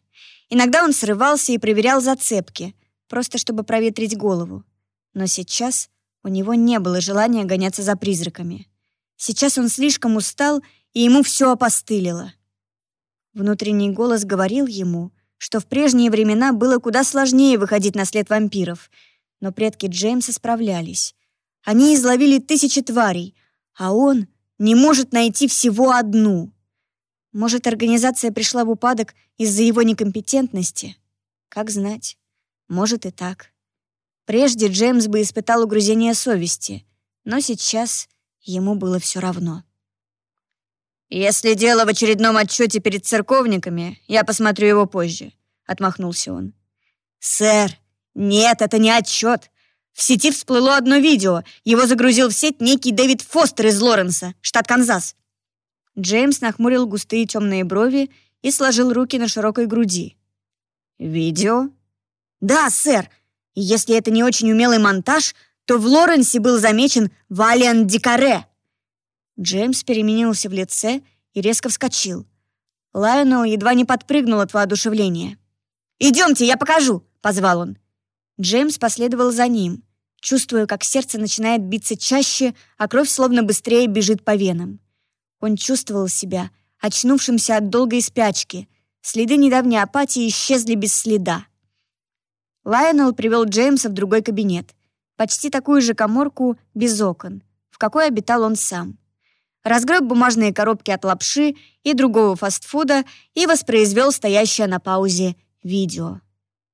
Иногда он срывался и проверял зацепки, просто чтобы проветрить голову. Но сейчас у него не было желания гоняться за призраками. Сейчас он слишком устал, и ему все опостылило. Внутренний голос говорил ему, что в прежние времена было куда сложнее выходить на след вампиров, но предки Джеймса справлялись. Они изловили тысячи тварей, а он не может найти всего одну. Может, организация пришла в упадок из-за его некомпетентности? Как знать. Может и так. Прежде Джеймс бы испытал угрызение совести, но сейчас ему было все равно. «Если дело в очередном отчете перед церковниками, я посмотрю его позже», — отмахнулся он. «Сэр, нет, это не отчет. В сети всплыло одно видео. Его загрузил в сеть некий Дэвид Фостер из Лоренса, штат Канзас». Джеймс нахмурил густые темные брови и сложил руки на широкой груди. «Видео?» «Да, сэр. Если это не очень умелый монтаж, то в Лоренсе был замечен Валиан Дикаре». Джеймс переменился в лице и резко вскочил. Лайонел едва не подпрыгнул от воодушевления. «Идемте, я покажу!» — позвал он. Джеймс последовал за ним, чувствуя, как сердце начинает биться чаще, а кровь словно быстрее бежит по венам. Он чувствовал себя очнувшимся от долгой спячки. Следы недавней апатии исчезли без следа. Лайонел привел Джеймса в другой кабинет. Почти такую же коморку, без окон, в какой обитал он сам. Разгреб бумажные коробки от лапши и другого фастфуда и воспроизвел стоящее на паузе видео.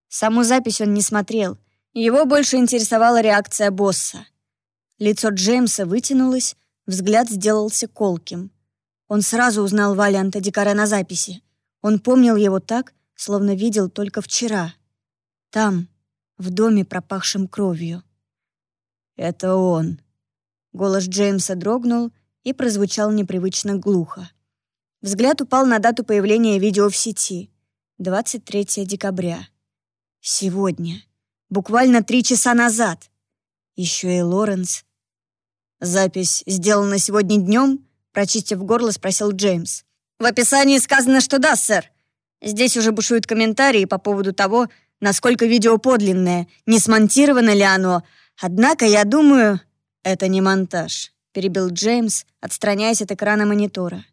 Саму запись он не смотрел. Его больше интересовала реакция босса. Лицо Джеймса вытянулось, взгляд сделался колким. Он сразу узнал Валианта Дикаре на записи. Он помнил его так, словно видел только вчера. Там, в доме, пропахшем кровью. «Это он». Голос Джеймса дрогнул и прозвучал непривычно глухо. Взгляд упал на дату появления видео в сети. 23 декабря. Сегодня. Буквально три часа назад. Еще и Лоренс. «Запись сделана сегодня днем?» Прочистив горло, спросил Джеймс. «В описании сказано, что да, сэр. Здесь уже бушуют комментарии по поводу того, насколько видео подлинное, не смонтировано ли оно. Однако, я думаю, это не монтаж», — перебил Джеймс, отстраняясь от экрана монитора.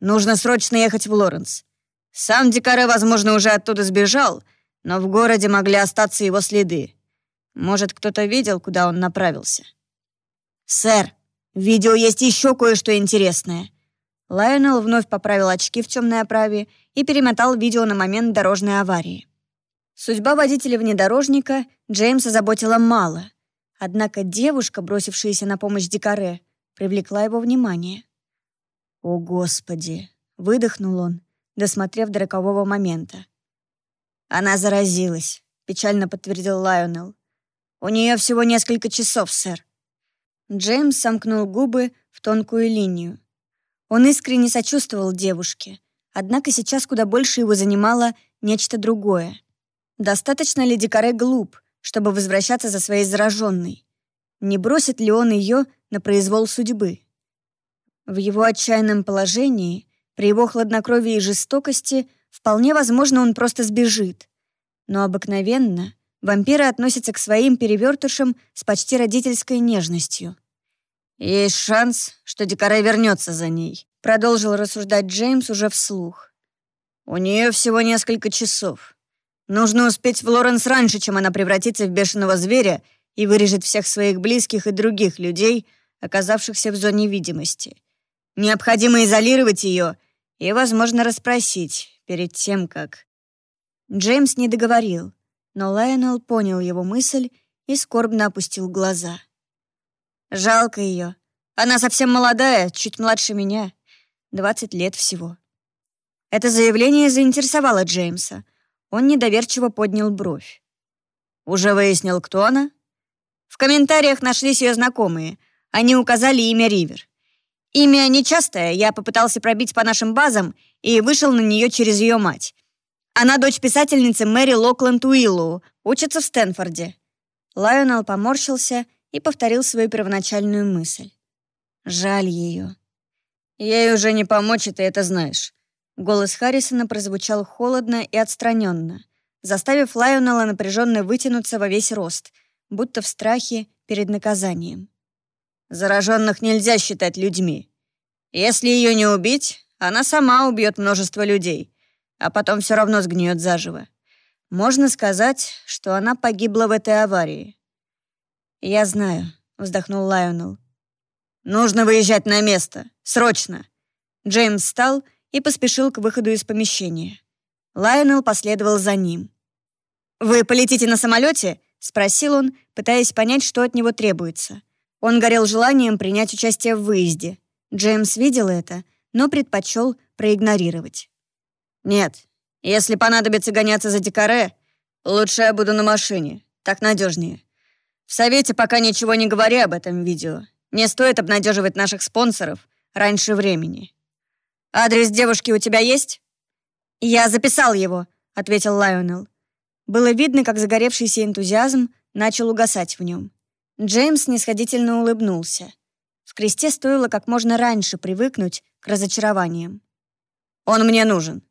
«Нужно срочно ехать в Лоренс. Сам Дикаре, возможно, уже оттуда сбежал, но в городе могли остаться его следы. Может, кто-то видел, куда он направился?» «Сэр, в видео есть еще кое-что интересное». Лайонел вновь поправил очки в темной оправе и перемотал видео на момент дорожной аварии. Судьба водителя внедорожника Джеймса заботила мало. Однако девушка, бросившаяся на помощь Дикаре, привлекла его внимание. «О, Господи!» — выдохнул он, досмотрев до рокового момента. «Она заразилась», — печально подтвердил Лайонел. «У нее всего несколько часов, сэр». Джеймс сомкнул губы в тонкую линию. Он искренне сочувствовал девушке, однако сейчас куда больше его занимало нечто другое. Достаточно ли Дикаре глуп, чтобы возвращаться за своей зараженной? Не бросит ли он ее на произвол судьбы? В его отчаянном положении, при его хладнокровии и жестокости, вполне возможно, он просто сбежит. Но обыкновенно вампиры относятся к своим перевертышам с почти родительской нежностью. «Есть шанс, что Дикаре вернется за ней», — продолжил рассуждать Джеймс уже вслух. «У нее всего несколько часов. Нужно успеть в Лоренс раньше, чем она превратится в бешеного зверя и вырежет всех своих близких и других людей, оказавшихся в зоне видимости. Необходимо изолировать ее и, возможно, расспросить перед тем, как... Джеймс не договорил, но Лайонел понял его мысль и скорбно опустил глаза. Жалко ее. Она совсем молодая, чуть младше меня. двадцать лет всего. Это заявление заинтересовало Джеймса. Он недоверчиво поднял бровь. «Уже выяснил, кто она?» В комментариях нашлись ее знакомые. Они указали имя Ривер. Имя нечастое, я попытался пробить по нашим базам и вышел на нее через ее мать. Она дочь писательницы Мэри Локленд Уиллоу, учится в Стэнфорде. Лайонел поморщился и повторил свою первоначальную мысль. Жаль ее. Ей уже не помочь, и ты это знаешь. Голос Харрисона прозвучал холодно и отстраненно, заставив Лайонела напряженно вытянуться во весь рост, будто в страхе перед наказанием. Зараженных нельзя считать людьми. Если ее не убить, она сама убьет множество людей, а потом все равно сгниет заживо. Можно сказать, что она погибла в этой аварии. «Я знаю», — вздохнул Лайонел. «Нужно выезжать на место. Срочно!» Джеймс встал и поспешил к выходу из помещения. Лайонел последовал за ним. «Вы полетите на самолете?» — спросил он, пытаясь понять, что от него требуется. Он горел желанием принять участие в выезде. Джеймс видел это, но предпочел проигнорировать. «Нет, если понадобится гоняться за дикаре, лучше я буду на машине, так надежнее. В совете пока ничего не говори об этом видео. Не стоит обнадеживать наших спонсоров раньше времени. Адрес девушки у тебя есть?» «Я записал его», — ответил Лайонел. Было видно, как загоревшийся энтузиазм начал угасать в нем. Джеймс нисходительно улыбнулся. В кресте стоило как можно раньше привыкнуть к разочарованиям. «Он мне нужен.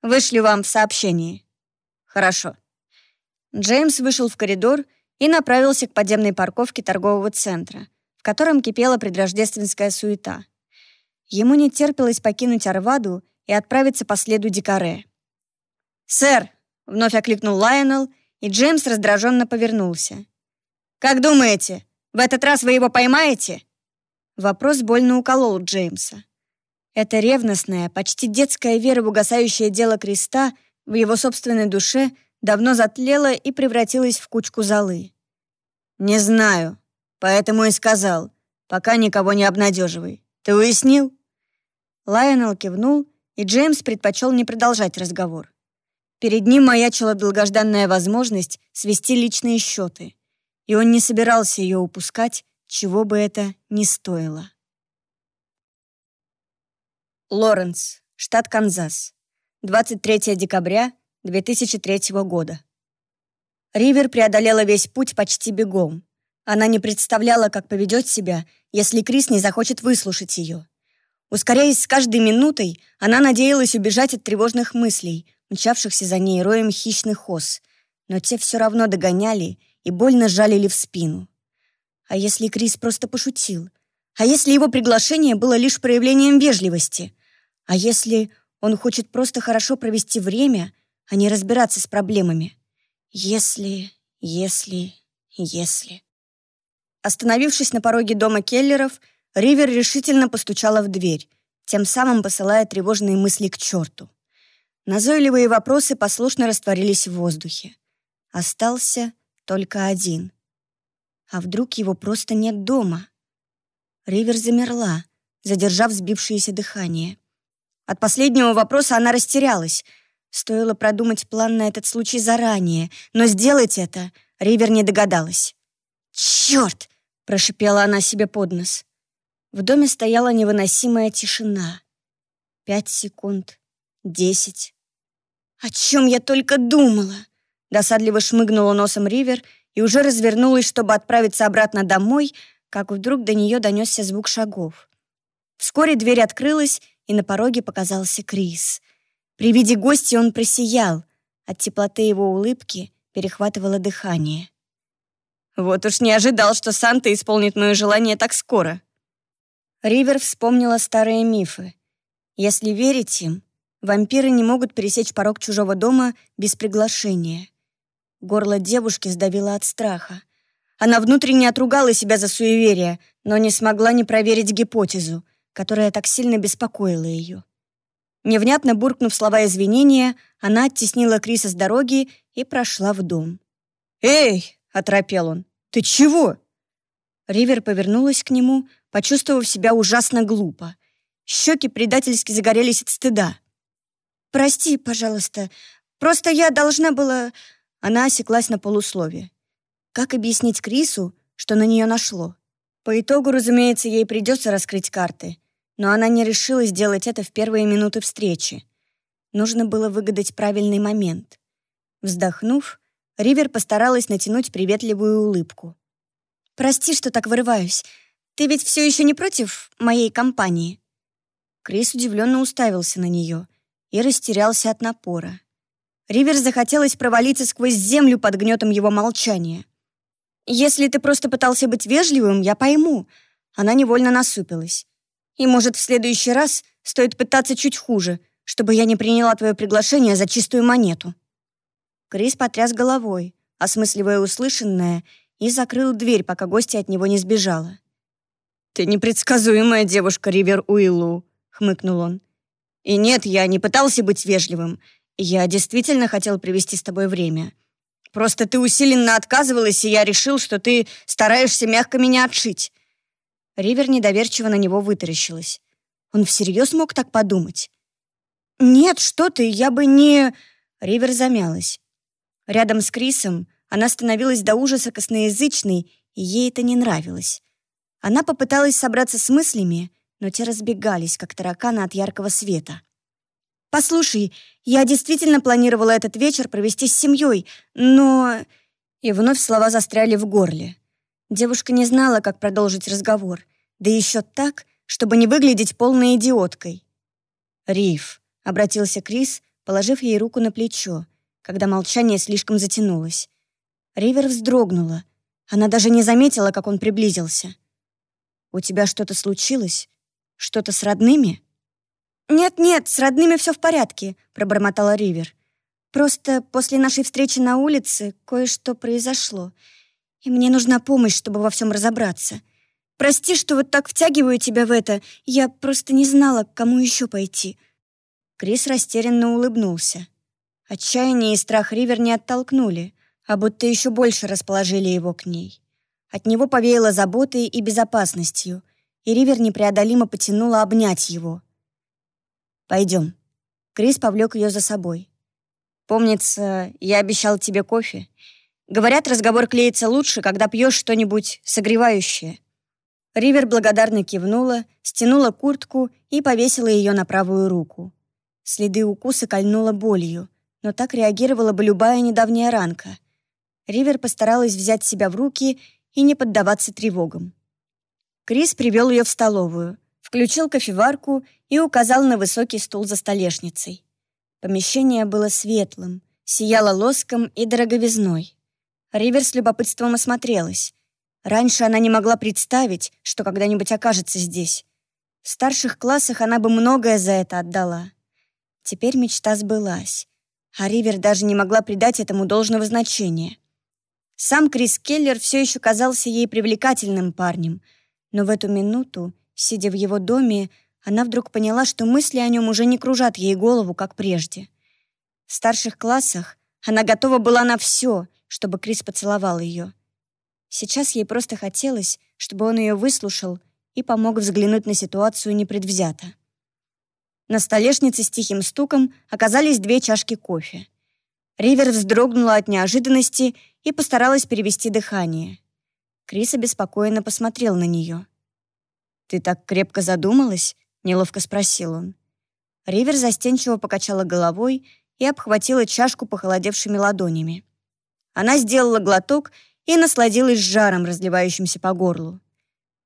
Вышлю вам в сообщении». «Хорошо». Джеймс вышел в коридор и направился к подземной парковке торгового центра, в котором кипела предрождественская суета. Ему не терпелось покинуть Арваду и отправиться по следу Дикаре. «Сэр!» — вновь окликнул Лайонел, и Джеймс раздраженно повернулся. «Как думаете, в этот раз вы его поймаете?» Вопрос больно уколол Джеймса. Эта ревностная, почти детская вера в угасающее дело креста в его собственной душе давно затлела и превратилась в кучку золы. «Не знаю, поэтому и сказал, пока никого не обнадеживай. Ты уяснил?» Лайонел кивнул, и Джеймс предпочел не продолжать разговор. Перед ним маячила долгожданная возможность свести личные счеты, и он не собирался ее упускать, чего бы это ни стоило. Лоренс, штат Канзас. 23 декабря 2003 года. Ривер преодолела весь путь почти бегом. Она не представляла, как поведет себя, если Крис не захочет выслушать ее. Ускоряясь с каждой минутой, она надеялась убежать от тревожных мыслей, мчавшихся за ней роем хищных ос, но те все равно догоняли и больно жалили в спину. А если Крис просто пошутил? А если его приглашение было лишь проявлением вежливости? А если он хочет просто хорошо провести время, а не разбираться с проблемами? Если, если, если... Остановившись на пороге дома Келлеров, Ривер решительно постучала в дверь, тем самым посылая тревожные мысли к черту. Назойливые вопросы послушно растворились в воздухе. Остался только один. А вдруг его просто нет дома? Ривер замерла, задержав сбившееся дыхание. От последнего вопроса она растерялась. Стоило продумать план на этот случай заранее, но сделать это Ривер не догадалась. «Черт!» — прошипела она себе под нос. В доме стояла невыносимая тишина. Пять секунд, десять. «О чем я только думала!» Досадливо шмыгнула носом Ривер и уже развернулась, чтобы отправиться обратно домой, как вдруг до нее донесся звук шагов. Вскоре дверь открылась, и на пороге показался Крис. При виде гостя он просиял. От теплоты его улыбки перехватывало дыхание. «Вот уж не ожидал, что Санта исполнит мое желание так скоро», Ривер вспомнила старые мифы. Если верить им, вампиры не могут пересечь порог чужого дома без приглашения. Горло девушки сдавило от страха. Она внутренне отругала себя за суеверие, но не смогла не проверить гипотезу, которая так сильно беспокоила ее. Невнятно буркнув слова извинения, она оттеснила Криса с дороги и прошла в дом. «Эй!» — оторопел он. «Ты чего?» Ривер повернулась к нему, почувствовав себя ужасно глупо. Щеки предательски загорелись от стыда. «Прости, пожалуйста. Просто я должна была...» Она осеклась на полуслове. Как объяснить Крису, что на нее нашло? По итогу, разумеется, ей придется раскрыть карты, но она не решила сделать это в первые минуты встречи. Нужно было выгадать правильный момент. Вздохнув, Ривер постаралась натянуть приветливую улыбку. «Прости, что так вырываюсь. Ты ведь все еще не против моей компании?» Крис удивленно уставился на нее и растерялся от напора. Ривер захотелось провалиться сквозь землю под гнетом его молчания. «Если ты просто пытался быть вежливым, я пойму». Она невольно насупилась. «И, может, в следующий раз стоит пытаться чуть хуже, чтобы я не приняла твое приглашение за чистую монету». Крис потряс головой, осмысливая услышанное, и закрыл дверь, пока гостья от него не сбежала. «Ты непредсказуемая девушка, Ривер Уиллу», — хмыкнул он. «И нет, я не пытался быть вежливым. Я действительно хотел провести с тобой время. Просто ты усиленно отказывалась, и я решил, что ты стараешься мягко меня отшить». Ривер недоверчиво на него вытаращилась. Он всерьез мог так подумать? «Нет, что ты, я бы не...» Ривер замялась. Рядом с Крисом она становилась до ужаса косноязычной, и ей это не нравилось. Она попыталась собраться с мыслями, но те разбегались, как тараканы от яркого света. «Послушай, я действительно планировала этот вечер провести с семьей, но...» И вновь слова застряли в горле. Девушка не знала, как продолжить разговор, да еще так, чтобы не выглядеть полной идиоткой. «Риф», — обратился Крис, положив ей руку на плечо, когда молчание слишком затянулось. Ривер вздрогнула. Она даже не заметила, как он приблизился. «У тебя что-то случилось? Что-то с родными?» «Нет-нет, с родными все в порядке», — пробормотала Ривер. «Просто после нашей встречи на улице кое-что произошло, и мне нужна помощь, чтобы во всем разобраться. Прости, что вот так втягиваю тебя в это, я просто не знала, к кому еще пойти». Крис растерянно улыбнулся. Отчаяние и страх Ривер не оттолкнули, а будто еще больше расположили его к ней. От него повеяло заботой и безопасностью, и Ривер непреодолимо потянула обнять его — Пойдем. Крис повлек ее за собой. Помнится, я обещал тебе кофе. Говорят, разговор клеится лучше, когда пьешь что-нибудь согревающее. Ривер благодарно кивнула, стянула куртку и повесила ее на правую руку. Следы укуса кольнула болью, но так реагировала бы любая недавняя ранка. Ривер постаралась взять себя в руки и не поддаваться тревогам. Крис привел ее в столовую, включил кофеварку и указал на высокий стул за столешницей. Помещение было светлым, сияло лоском и дороговизной. Ривер с любопытством осмотрелась. Раньше она не могла представить, что когда-нибудь окажется здесь. В старших классах она бы многое за это отдала. Теперь мечта сбылась, а Ривер даже не могла придать этому должного значения. Сам Крис Келлер все еще казался ей привлекательным парнем, но в эту минуту, сидя в его доме, она вдруг поняла, что мысли о нем уже не кружат ей голову, как прежде. В старших классах она готова была на все, чтобы Крис поцеловал ее. Сейчас ей просто хотелось, чтобы он ее выслушал и помог взглянуть на ситуацию непредвзято. На столешнице с тихим стуком оказались две чашки кофе. Ривер вздрогнула от неожиданности и постаралась перевести дыхание. Крис обеспокоенно посмотрел на нее. «Ты так крепко задумалась?» — неловко спросил он. Ривер застенчиво покачала головой и обхватила чашку похолодевшими ладонями. Она сделала глоток и насладилась жаром, разливающимся по горлу.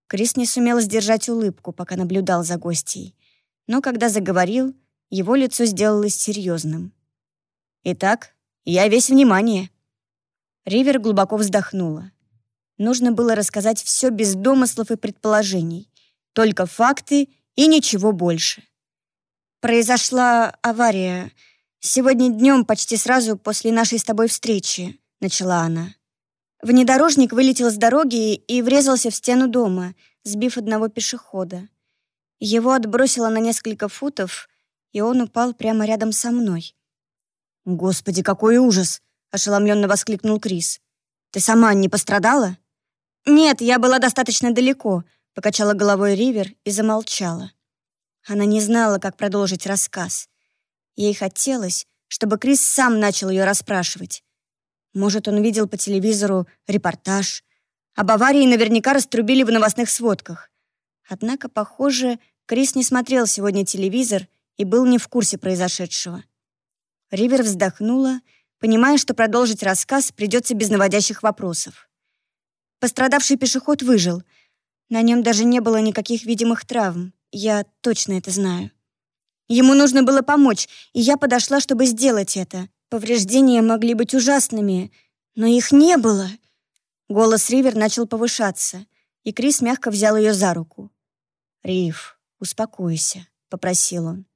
Крис не сумел сдержать улыбку, пока наблюдал за гостьей. Но когда заговорил, его лицо сделалось серьезным. «Итак, я весь внимание». Ривер глубоко вздохнула. Нужно было рассказать все без домыслов и предположений. Только факты и ничего больше. «Произошла авария. Сегодня днем, почти сразу после нашей с тобой встречи», — начала она. Внедорожник вылетел с дороги и врезался в стену дома, сбив одного пешехода. Его отбросило на несколько футов, и он упал прямо рядом со мной. «Господи, какой ужас!» — ошеломленно воскликнул Крис. «Ты сама не пострадала?» «Нет, я была достаточно далеко», Покачала головой Ривер и замолчала. Она не знала, как продолжить рассказ. Ей хотелось, чтобы Крис сам начал ее расспрашивать. Может, он видел по телевизору репортаж. Об аварии наверняка раструбили в новостных сводках. Однако, похоже, Крис не смотрел сегодня телевизор и был не в курсе произошедшего. Ривер вздохнула, понимая, что продолжить рассказ придется без наводящих вопросов. Пострадавший пешеход выжил — на нем даже не было никаких видимых травм. Я точно это знаю. Ему нужно было помочь, и я подошла, чтобы сделать это. Повреждения могли быть ужасными, но их не было. Голос Ривер начал повышаться, и Крис мягко взял ее за руку. «Рив, успокойся», — попросил он.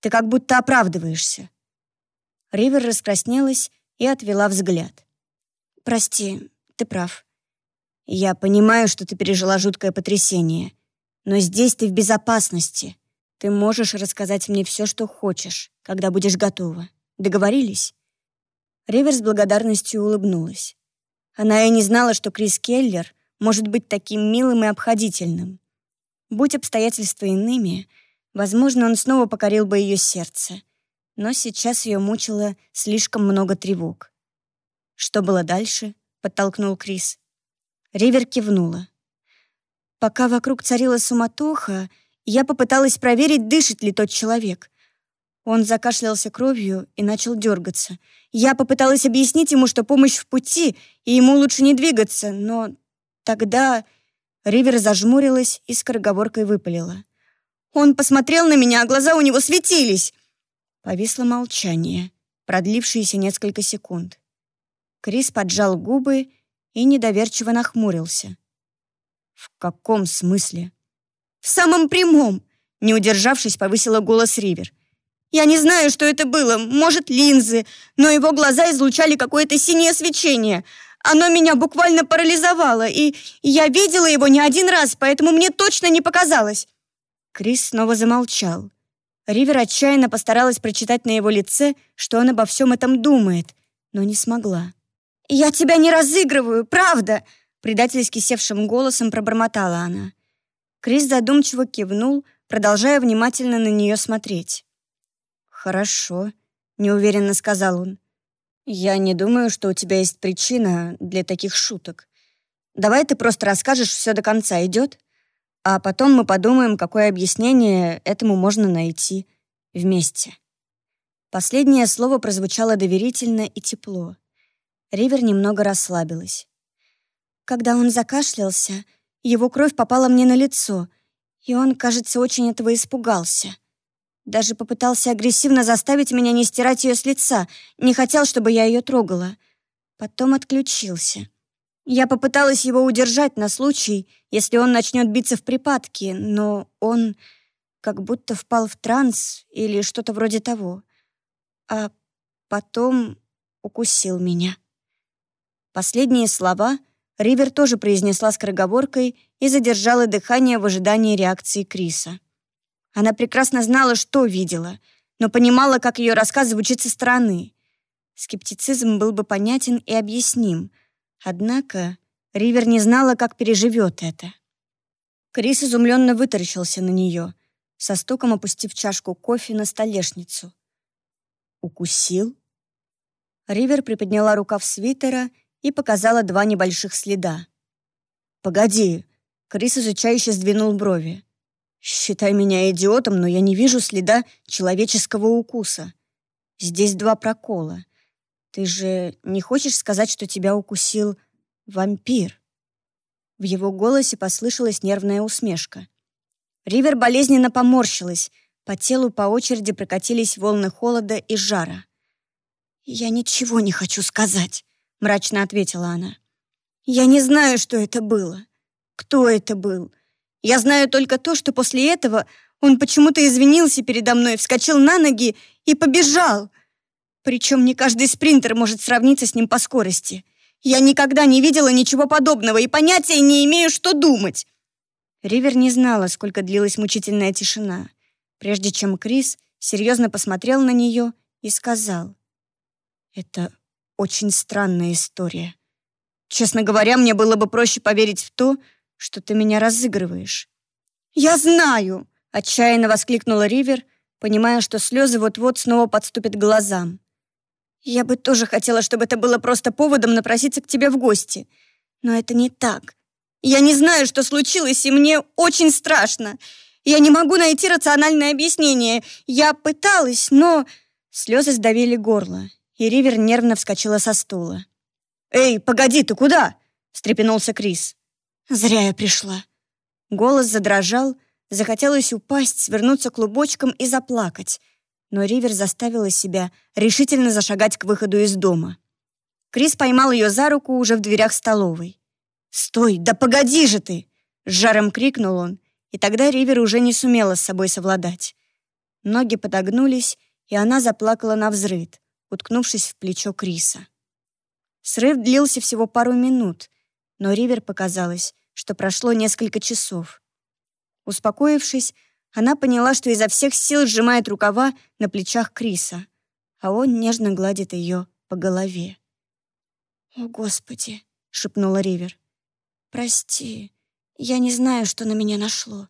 «Ты как будто оправдываешься». Ривер раскраснелась и отвела взгляд. «Прости, ты прав. Я понимаю, что ты пережила жуткое потрясение, но здесь ты в безопасности. Ты можешь рассказать мне все, что хочешь, когда будешь готова. Договорились?» Ривер с благодарностью улыбнулась. Она и не знала, что Крис Келлер может быть таким милым и обходительным. Будь обстоятельства иными, возможно, он снова покорил бы ее сердце. Но сейчас ее мучило слишком много тревог. «Что было дальше?» — подтолкнул Крис. Ривер кивнула. Пока вокруг царила суматоха, я попыталась проверить, дышит ли тот человек. Он закашлялся кровью и начал дергаться. Я попыталась объяснить ему, что помощь в пути, и ему лучше не двигаться, но тогда Ривер зажмурилась и скороговоркой выпалила. «Он посмотрел на меня, а глаза у него светились!» Повисло молчание, продлившееся несколько секунд. Крис поджал губы и недоверчиво нахмурился. «В каком смысле?» «В самом прямом!» Не удержавшись, повысила голос Ривер. «Я не знаю, что это было. Может, линзы, но его глаза излучали какое-то синее свечение. Оно меня буквально парализовало, и я видела его не один раз, поэтому мне точно не показалось». Крис снова замолчал. Ривер отчаянно постаралась прочитать на его лице, что он обо всем этом думает, но не смогла. «Я тебя не разыгрываю, правда!» Предательски севшим голосом пробормотала она. Крис задумчиво кивнул, продолжая внимательно на нее смотреть. «Хорошо», — неуверенно сказал он. «Я не думаю, что у тебя есть причина для таких шуток. Давай ты просто расскажешь все до конца, идет? А потом мы подумаем, какое объяснение этому можно найти вместе». Последнее слово прозвучало доверительно и тепло. Ривер немного расслабилась. Когда он закашлялся, его кровь попала мне на лицо, и он, кажется, очень этого испугался. Даже попытался агрессивно заставить меня не стирать ее с лица, не хотел, чтобы я ее трогала. Потом отключился. Я попыталась его удержать на случай, если он начнет биться в припадке, но он как будто впал в транс или что-то вроде того. А потом укусил меня. Последние слова Ривер тоже произнесла скороговоркой и задержала дыхание в ожидании реакции Криса. Она прекрасно знала, что видела, но понимала, как ее рассказ звучит со стороны. Скептицизм был бы понятен и объясним, однако Ривер не знала, как переживет это. Крис изумленно вытаращился на нее, со стуком опустив чашку кофе на столешницу. «Укусил?» Ривер приподняла рукав свитера и показала два небольших следа. «Погоди!» — Крис изучающе сдвинул брови. «Считай меня идиотом, но я не вижу следа человеческого укуса. Здесь два прокола. Ты же не хочешь сказать, что тебя укусил вампир?» В его голосе послышалась нервная усмешка. Ривер болезненно поморщилась. По телу по очереди прокатились волны холода и жара. «Я ничего не хочу сказать», — мрачно ответила она. «Я не знаю, что это было. Кто это был? Я знаю только то, что после этого он почему-то извинился передо мной, вскочил на ноги и побежал. Причем не каждый спринтер может сравниться с ним по скорости. Я никогда не видела ничего подобного и понятия не имею, что думать». Ривер не знала, сколько длилась мучительная тишина, прежде чем Крис серьезно посмотрел на нее и сказал. «Это очень странная история. Честно говоря, мне было бы проще поверить в то, что ты меня разыгрываешь». «Я знаю!» — отчаянно воскликнула Ривер, понимая, что слезы вот-вот снова подступят к глазам. «Я бы тоже хотела, чтобы это было просто поводом напроситься к тебе в гости. Но это не так. Я не знаю, что случилось, и мне очень страшно. Я не могу найти рациональное объяснение. Я пыталась, но...» Слезы сдавили горло, и Ривер нервно вскочила со стула. «Эй, погоди, ты куда?» — встрепенулся Крис. «Зря я пришла». Голос задрожал, захотелось упасть, свернуться клубочком и заплакать. Но Ривер заставила себя решительно зашагать к выходу из дома. Крис поймал ее за руку уже в дверях столовой. «Стой, да погоди же ты!» С жаром крикнул он, и тогда Ривер уже не сумела с собой совладать. Ноги подогнулись, и она заплакала на взрыд уткнувшись в плечо Криса. Срыв длился всего пару минут, но Ривер показалось, что прошло несколько часов. Успокоившись, она поняла, что изо всех сил сжимает рукава на плечах Криса, а он нежно гладит ее по голове. «О, Господи!» — шепнула Ривер. «Прости, я не знаю, что на меня нашло».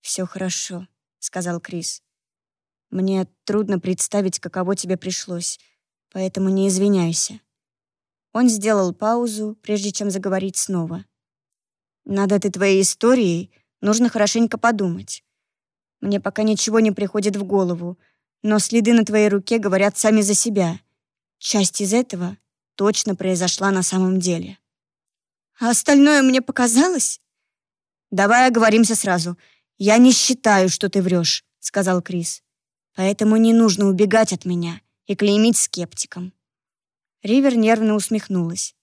«Все хорошо», — сказал Крис. «Мне трудно представить, каково тебе пришлось, поэтому не извиняйся». Он сделал паузу, прежде чем заговорить снова. «Над этой твоей историей нужно хорошенько подумать. Мне пока ничего не приходит в голову, но следы на твоей руке говорят сами за себя. Часть из этого точно произошла на самом деле. А остальное мне показалось? Давай оговоримся сразу. Я не считаю, что ты врешь, сказал Крис. Поэтому не нужно убегать от меня и клеймить скептиком. Ривер нервно усмехнулась.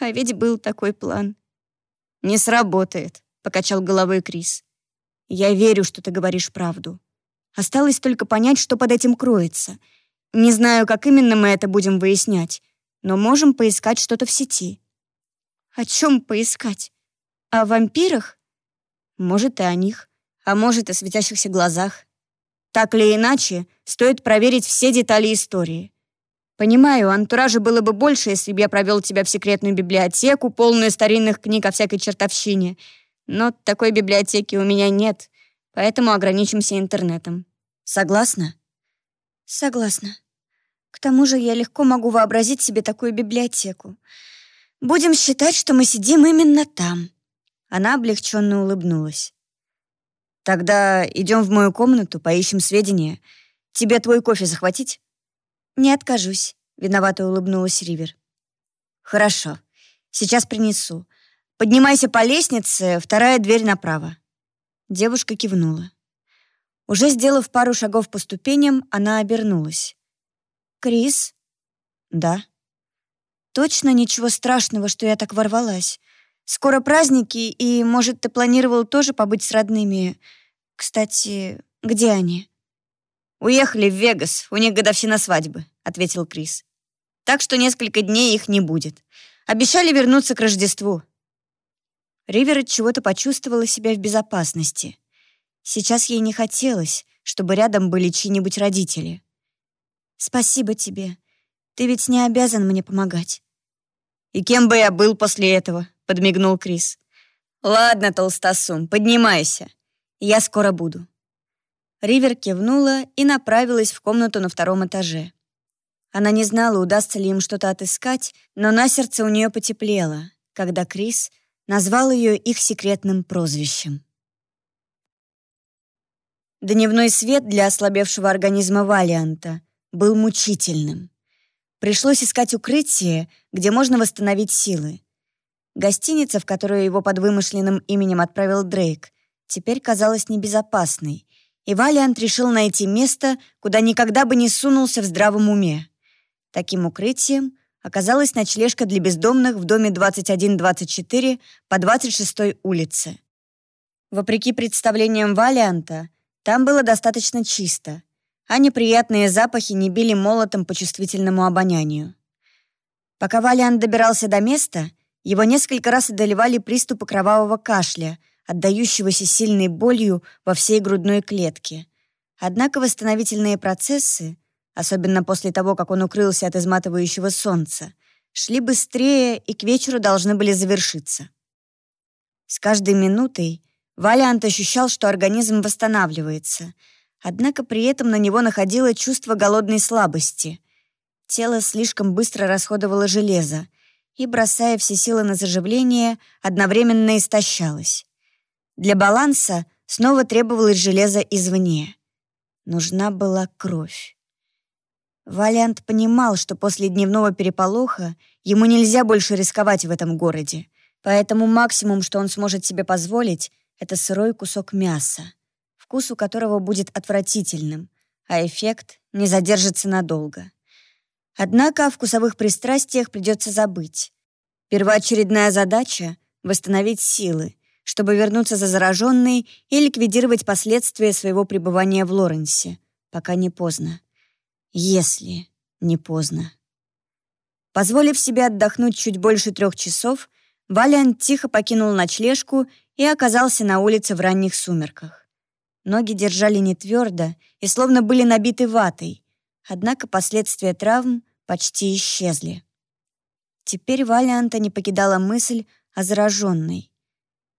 А ведь был такой план. «Не сработает», — покачал головой Крис. «Я верю, что ты говоришь правду. Осталось только понять, что под этим кроется. Не знаю, как именно мы это будем выяснять, но можем поискать что-то в сети». «О чем поискать? О вампирах?» «Может, и о них, а может, и светящихся глазах. Так или иначе, стоит проверить все детали истории. Понимаю, антуража было бы больше, если бы я провел тебя в секретную библиотеку, полную старинных книг о всякой чертовщине. Но такой библиотеки у меня нет, поэтому ограничимся интернетом. Согласна? Согласна. К тому же я легко могу вообразить себе такую библиотеку. Будем считать, что мы сидим именно там. Она облегченно улыбнулась. Тогда идем в мою комнату, поищем сведения. Тебе твой кофе захватить? «Не откажусь», — виновато улыбнулась Ривер. «Хорошо, сейчас принесу. Поднимайся по лестнице, вторая дверь направо». Девушка кивнула. Уже сделав пару шагов по ступеням, она обернулась. «Крис?» «Да». «Точно ничего страшного, что я так ворвалась. Скоро праздники, и, может, ты планировал тоже побыть с родными. Кстати, где они?» «Уехали в Вегас, у них годовщина свадьбы», — ответил Крис. «Так что несколько дней их не будет. Обещали вернуться к Рождеству». Ривер от чего-то почувствовала себя в безопасности. Сейчас ей не хотелось, чтобы рядом были чьи-нибудь родители. «Спасибо тебе. Ты ведь не обязан мне помогать». «И кем бы я был после этого?» — подмигнул Крис. «Ладно, толстосум, поднимайся. Я скоро буду». Ривер кивнула и направилась в комнату на втором этаже. Она не знала, удастся ли им что-то отыскать, но на сердце у нее потеплело, когда Крис назвал ее их секретным прозвищем. Дневной свет для ослабевшего организма Валианта был мучительным. Пришлось искать укрытие, где можно восстановить силы. Гостиница, в которую его под вымышленным именем отправил Дрейк, теперь казалась небезопасной, и Валиант решил найти место, куда никогда бы не сунулся в здравом уме. Таким укрытием оказалась ночлежка для бездомных в доме 2124 по 26-й улице. Вопреки представлениям Валианта, там было достаточно чисто, а неприятные запахи не били молотом по чувствительному обонянию. Пока Валиант добирался до места, его несколько раз одолевали приступы кровавого кашля, отдающегося сильной болью во всей грудной клетке. Однако восстановительные процессы, особенно после того, как он укрылся от изматывающего солнца, шли быстрее и к вечеру должны были завершиться. С каждой минутой Валиант ощущал, что организм восстанавливается, однако при этом на него находило чувство голодной слабости. Тело слишком быстро расходовало железо, и, бросая все силы на заживление, одновременно истощалось. Для баланса снова требовалось железо извне. Нужна была кровь. Валиант понимал, что после дневного переполоха ему нельзя больше рисковать в этом городе, поэтому максимум, что он сможет себе позволить, это сырой кусок мяса, вкус у которого будет отвратительным, а эффект не задержится надолго. Однако о вкусовых пристрастиях придется забыть. Первоочередная задача — восстановить силы, чтобы вернуться за зараженной и ликвидировать последствия своего пребывания в Лоренсе, пока не поздно. Если не поздно. Позволив себе отдохнуть чуть больше трех часов, Валиан тихо покинул ночлежку и оказался на улице в ранних сумерках. Ноги держали не твердо и словно были набиты ватой, однако последствия травм почти исчезли. Теперь Валианта не покидала мысль о зараженной.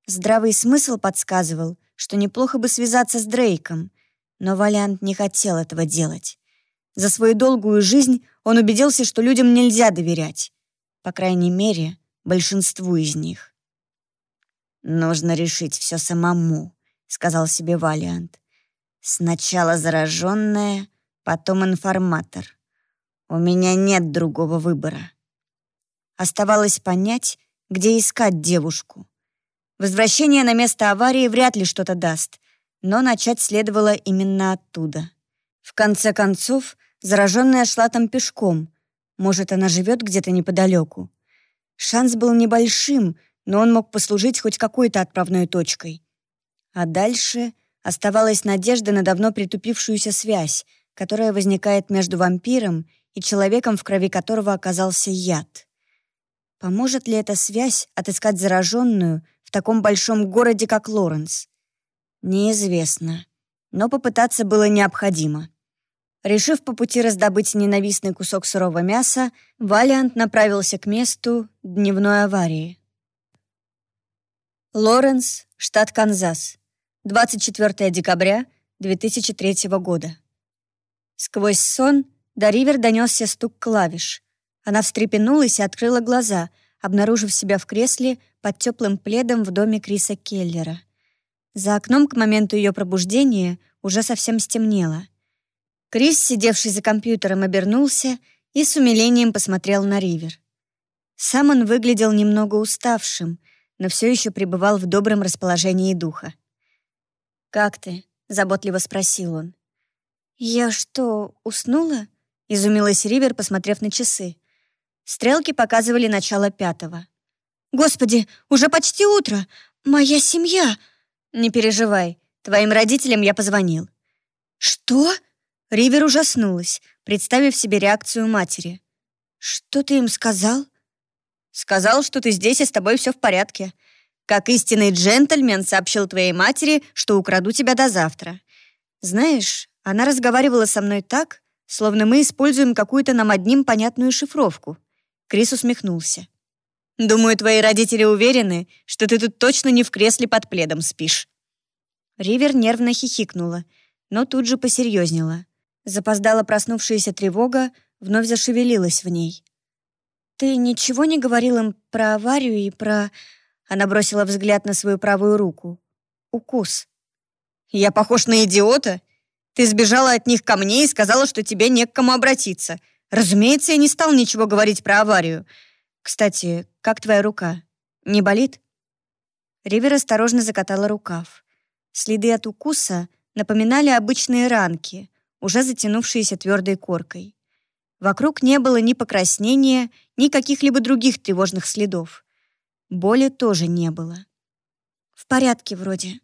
Здравый смысл подсказывал, что неплохо бы связаться с Дрейком, но Валиант не хотел этого делать. За свою долгую жизнь он убедился, что людям нельзя доверять. По крайней мере, большинству из них. «Нужно решить все самому», — сказал себе Валиант. «Сначала зараженная, потом информатор. У меня нет другого выбора». Оставалось понять, где искать девушку. Возвращение на место аварии вряд ли что-то даст, но начать следовало именно оттуда. В конце концов, зараженная шла там пешком. Может, она живет где-то неподалеку. Шанс был небольшим, но он мог послужить хоть какой-то отправной точкой. А дальше оставалась надежда на давно притупившуюся связь, которая возникает между вампиром и человеком, в крови которого оказался яд. Поможет ли эта связь отыскать зараженную в таком большом городе, как Лоренс? Неизвестно, но попытаться было необходимо. Решив по пути раздобыть ненавистный кусок сырого мяса, Валиант направился к месту дневной аварии. Лоренс, штат Канзас. 24 декабря 2003 года. Сквозь сон до Ривер донесся стук клавиш. Она встрепенулась и открыла глаза, обнаружив себя в кресле под теплым пледом в доме Криса Келлера. За окном к моменту ее пробуждения уже совсем стемнело — Крис, сидевший за компьютером, обернулся и с умилением посмотрел на Ривер. Сам он выглядел немного уставшим, но все еще пребывал в добром расположении духа. «Как ты?» — заботливо спросил он. «Я что, уснула?» — изумилась Ривер, посмотрев на часы. Стрелки показывали начало пятого. «Господи, уже почти утро! Моя семья!» «Не переживай, твоим родителям я позвонил». «Что?» Ривер ужаснулась, представив себе реакцию матери. «Что ты им сказал?» «Сказал, что ты здесь и с тобой все в порядке. Как истинный джентльмен сообщил твоей матери, что украду тебя до завтра. Знаешь, она разговаривала со мной так, словно мы используем какую-то нам одним понятную шифровку». Крис усмехнулся. «Думаю, твои родители уверены, что ты тут точно не в кресле под пледом спишь». Ривер нервно хихикнула, но тут же посерьезнела. Запоздала проснувшаяся тревога вновь зашевелилась в ней. «Ты ничего не говорил им про аварию и про...» Она бросила взгляд на свою правую руку. «Укус». «Я похож на идиота? Ты сбежала от них ко мне и сказала, что тебе не к кому обратиться. Разумеется, я не стал ничего говорить про аварию. Кстати, как твоя рука? Не болит?» Ривер осторожно закатала рукав. Следы от укуса напоминали обычные ранки, уже затянувшиеся твердой коркой. Вокруг не было ни покраснения, ни каких-либо других тревожных следов. Боли тоже не было. В порядке вроде.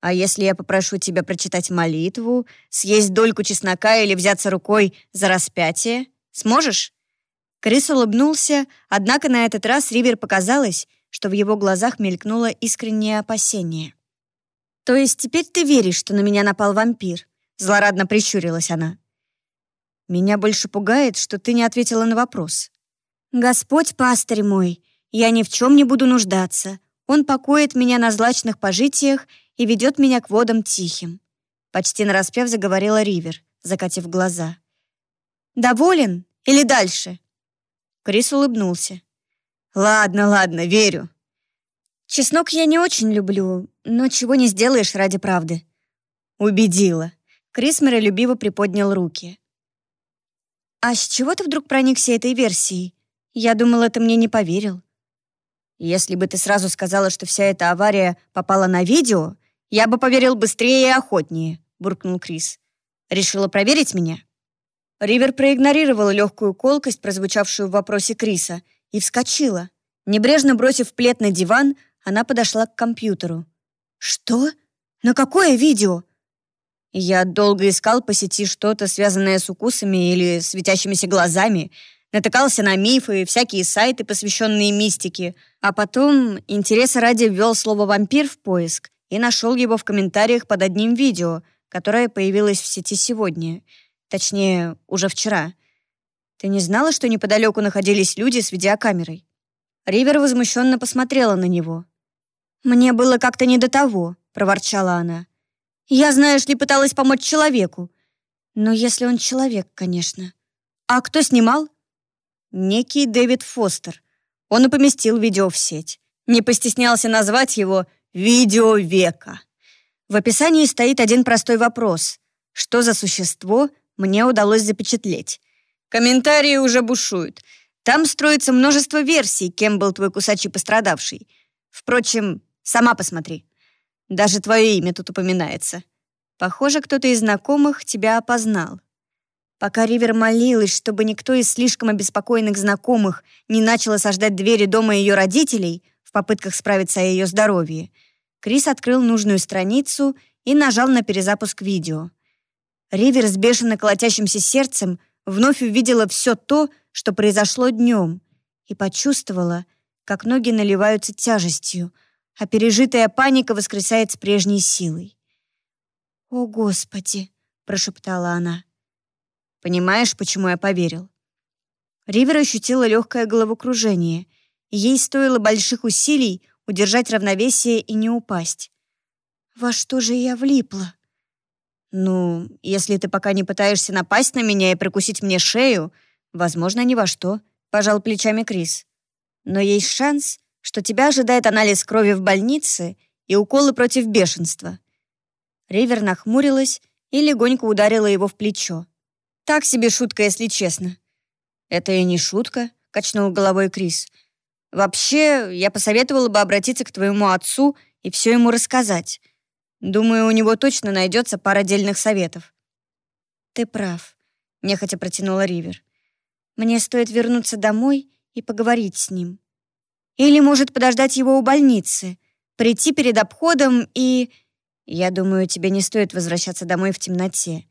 А если я попрошу тебя прочитать молитву, съесть дольку чеснока или взяться рукой за распятие, сможешь? Крис улыбнулся, однако на этот раз Ривер показалось, что в его глазах мелькнуло искреннее опасение. «То есть теперь ты веришь, что на меня напал вампир?» Злорадно прищурилась она. «Меня больше пугает, что ты не ответила на вопрос». «Господь, пастырь мой, я ни в чем не буду нуждаться. Он покоит меня на злачных пожитиях и ведет меня к водам тихим». Почти нараспев заговорила Ривер, закатив глаза. «Доволен? Или дальше?» Крис улыбнулся. «Ладно, ладно, верю». «Чеснок я не очень люблю, но чего не сделаешь ради правды». «Убедила. Крис миролюбиво приподнял руки. «А с чего ты вдруг проникся этой версией? Я думала, ты мне не поверил». «Если бы ты сразу сказала, что вся эта авария попала на видео, я бы поверил быстрее и охотнее», — буркнул Крис. «Решила проверить меня?» Ривер проигнорировала легкую колкость, прозвучавшую в вопросе Криса, и вскочила. Небрежно бросив плед на диван, она подошла к компьютеру. «Что? На какое видео?» Я долго искал по сети что-то, связанное с укусами или светящимися глазами, натыкался на мифы, всякие сайты, посвященные мистике, а потом интереса ради ввел слово «вампир» в поиск и нашел его в комментариях под одним видео, которое появилось в сети сегодня. Точнее, уже вчера. Ты не знала, что неподалеку находились люди с видеокамерой?» Ривер возмущенно посмотрела на него. «Мне было как-то не до того», — проворчала она. «Я, знаешь ли, пыталась помочь человеку. Но если он человек, конечно. А кто снимал?» «Некий Дэвид Фостер. Он и поместил видео в сеть. Не постеснялся назвать его «Видео века». В описании стоит один простой вопрос. Что за существо мне удалось запечатлеть? Комментарии уже бушуют. Там строится множество версий, кем был твой кусачий пострадавший. Впрочем, сама посмотри. Даже твое имя тут упоминается. Похоже, кто-то из знакомых тебя опознал. Пока Ривер молилась, чтобы никто из слишком обеспокоенных знакомых не начал осаждать двери дома ее родителей в попытках справиться о ее здоровье, Крис открыл нужную страницу и нажал на перезапуск видео. Ривер с бешено колотящимся сердцем вновь увидела все то, что произошло днем, и почувствовала, как ноги наливаются тяжестью, а пережитая паника воскресает с прежней силой. «О, Господи!» — прошептала она. «Понимаешь, почему я поверил?» Ривер ощутила легкое головокружение, ей стоило больших усилий удержать равновесие и не упасть. «Во что же я влипла?» «Ну, если ты пока не пытаешься напасть на меня и прикусить мне шею, возможно, ни во что», — пожал плечами Крис. «Но есть шанс, что тебя ожидает анализ крови в больнице и уколы против бешенства. Ривер нахмурилась и легонько ударила его в плечо. «Так себе шутка, если честно». «Это и не шутка», — качнул головой Крис. «Вообще, я посоветовала бы обратиться к твоему отцу и все ему рассказать. Думаю, у него точно найдется пара дельных советов». «Ты прав», — нехотя протянула Ривер. «Мне стоит вернуться домой и поговорить с ним. Или, может, подождать его у больницы, прийти перед обходом и...» «Я думаю, тебе не стоит возвращаться домой в темноте.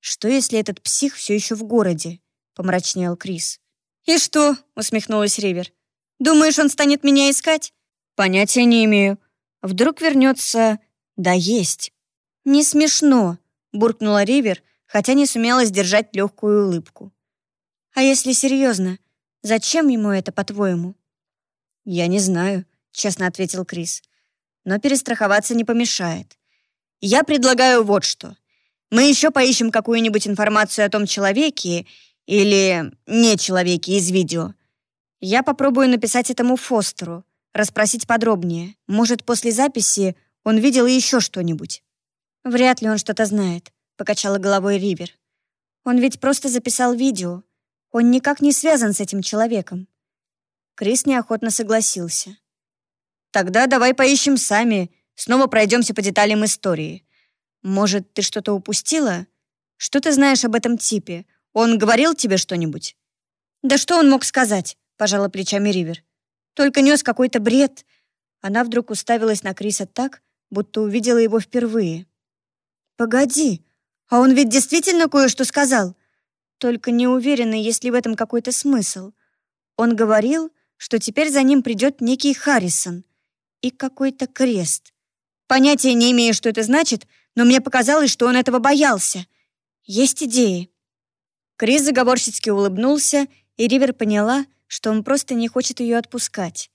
Что, если этот псих все еще в городе?» — помрачнел Крис. «И что?» — усмехнулась Ривер. «Думаешь, он станет меня искать?» «Понятия не имею. Вдруг вернется...» «Да есть». «Не смешно», — буркнула Ривер, хотя не сумела сдержать легкую улыбку. «А если серьезно, зачем ему это, по-твоему?» «Я не знаю», — честно ответил Крис. «Но перестраховаться не помешает. Я предлагаю вот что. Мы еще поищем какую-нибудь информацию о том человеке или не человеке из видео. Я попробую написать этому Фостеру, расспросить подробнее. Может, после записи он видел еще что-нибудь. Вряд ли он что-то знает, покачала головой Ривер. Он ведь просто записал видео. Он никак не связан с этим человеком. Крис неохотно согласился. Тогда давай поищем сами, Снова пройдемся по деталям истории. Может, ты что-то упустила? Что ты знаешь об этом типе? Он говорил тебе что-нибудь?» «Да что он мог сказать?» — пожала плечами Ривер. «Только нес какой-то бред». Она вдруг уставилась на Криса так, будто увидела его впервые. «Погоди, а он ведь действительно кое-что сказал? Только не уверена, есть ли в этом какой-то смысл. Он говорил, что теперь за ним придет некий Харрисон и какой-то крест. Понятия не имею, что это значит, но мне показалось, что он этого боялся. Есть идеи». Крис заговорщицки улыбнулся, и Ривер поняла, что он просто не хочет ее отпускать.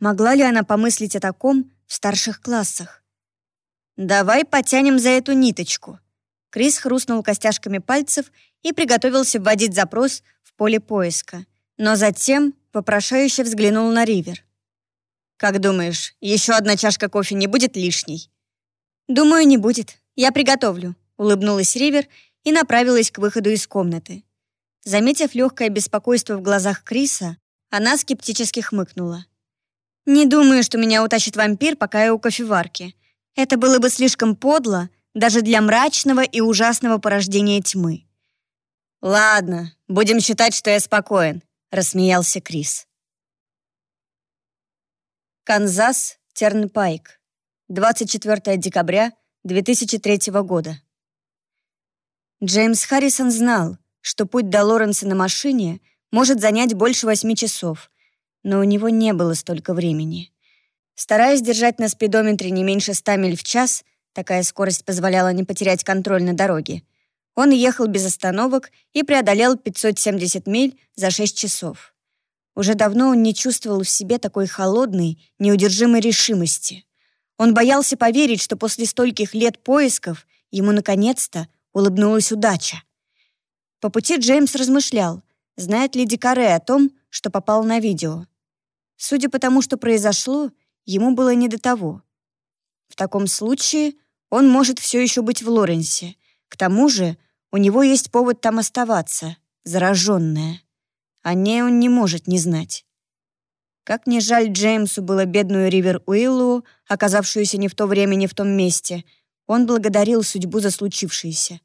Могла ли она помыслить о таком в старших классах? «Давай потянем за эту ниточку». Крис хрустнул костяшками пальцев и приготовился вводить запрос в поле поиска, но затем вопрошающе взглянул на Ривер. «Как думаешь, еще одна чашка кофе не будет лишней?» «Думаю, не будет. Я приготовлю», — улыбнулась Ривер и направилась к выходу из комнаты. Заметив легкое беспокойство в глазах Криса, она скептически хмыкнула. «Не думаю, что меня утащит вампир, пока я у кофеварки. Это было бы слишком подло даже для мрачного и ужасного порождения тьмы». «Ладно, будем считать, что я спокоен», — рассмеялся Крис. Канзас, Тернпайк. 24 декабря 2003 года. Джеймс Харрисон знал, что путь до Лоренса на машине может занять больше восьми часов, но у него не было столько времени. Стараясь держать на спидометре не меньше 100 миль в час, такая скорость позволяла не потерять контроль на дороге, Он ехал без остановок и преодолел 570 миль за 6 часов. Уже давно он не чувствовал в себе такой холодной, неудержимой решимости. Он боялся поверить, что после стольких лет поисков ему наконец-то улыбнулась удача. По пути Джеймс размышлял, знает ли Дикаре о том, что попал на видео. Судя по тому, что произошло, ему было не до того. В таком случае он может все еще быть в Лоренсе. К тому же у него есть повод там оставаться, зараженная. О ней он не может не знать. Как ни жаль Джеймсу было бедную Ривер Уиллу, оказавшуюся не в то время, не в том месте, он благодарил судьбу за случившееся.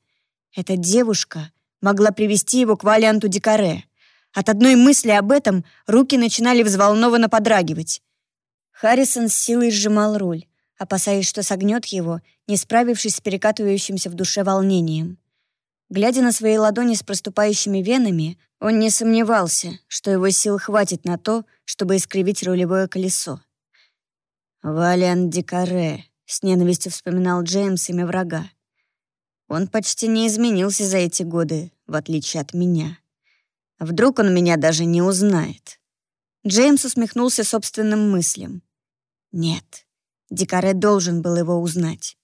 Эта девушка могла привести его к Валианту Дикаре. От одной мысли об этом руки начинали взволнованно подрагивать. Харрисон с силой сжимал руль, опасаясь, что согнет его, не справившись с перекатывающимся в душе волнением. Глядя на свои ладони с проступающими венами, он не сомневался, что его сил хватит на то, чтобы искривить рулевое колесо. «Валиан Дикаре», — с ненавистью вспоминал Джеймс имя врага. «Он почти не изменился за эти годы, в отличие от меня. Вдруг он меня даже не узнает». Джеймс усмехнулся собственным мыслям. «Нет, Дикаре должен был его узнать.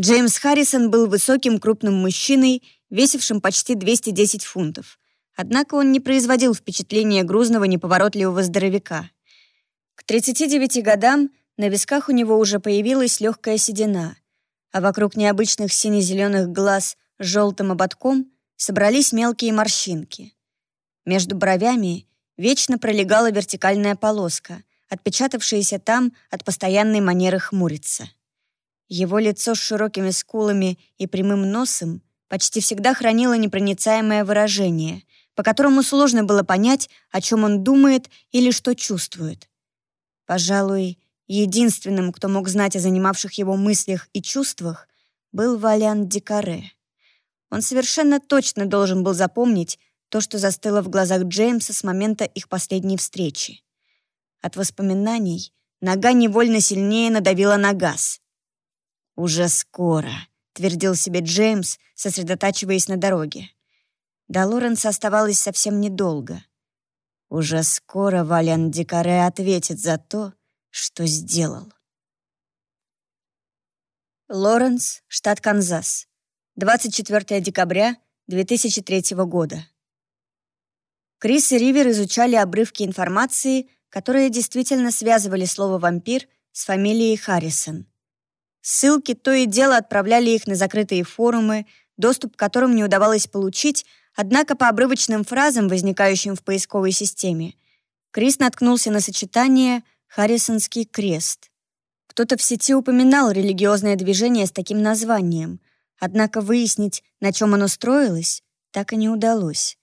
Джеймс Харрисон был высоким крупным мужчиной, весившим почти 210 фунтов. Однако он не производил впечатления грузного неповоротливого здоровяка. К 39 годам на висках у него уже появилась легкая седина, а вокруг необычных сине-зеленых глаз с желтым ободком собрались мелкие морщинки. Между бровями вечно пролегала вертикальная полоска, отпечатавшаяся там от постоянной манеры хмуриться. Его лицо с широкими скулами и прямым носом почти всегда хранило непроницаемое выражение, по которому сложно было понять, о чем он думает или что чувствует. Пожалуй, единственным, кто мог знать о занимавших его мыслях и чувствах, был Валян Дикаре. Он совершенно точно должен был запомнить то, что застыло в глазах Джеймса с момента их последней встречи. От воспоминаний нога невольно сильнее надавила на газ. «Уже скоро», — твердил себе Джеймс, сосредотачиваясь на дороге. До Лоренса оставалось совсем недолго. Уже скоро Валян Дикаре ответит за то, что сделал. Лоренс, штат Канзас. 24 декабря 2003 года. Крис и Ривер изучали обрывки информации, которые действительно связывали слово «вампир» с фамилией Харрисон. Ссылки то и дело отправляли их на закрытые форумы, доступ к которым не удавалось получить, однако по обрывочным фразам, возникающим в поисковой системе, Крис наткнулся на сочетание «Харрисонский крест». Кто-то в сети упоминал религиозное движение с таким названием, однако выяснить, на чем оно строилось, так и не удалось.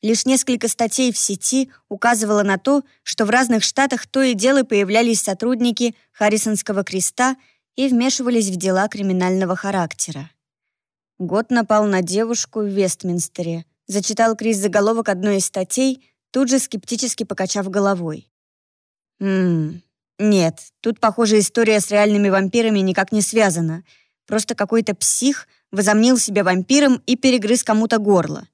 Лишь несколько статей в сети указывало на то, что в разных штатах то и дело появлялись сотрудники Харрисонского креста и вмешивались в дела криминального характера. Год напал на девушку в Вестминстере. Зачитал Крис заголовок одной из статей, тут же скептически покачав головой. «Ммм, нет, тут, похоже, история с реальными вампирами никак не связана. Просто какой-то псих возомнил себя вампиром и перегрыз кому-то горло.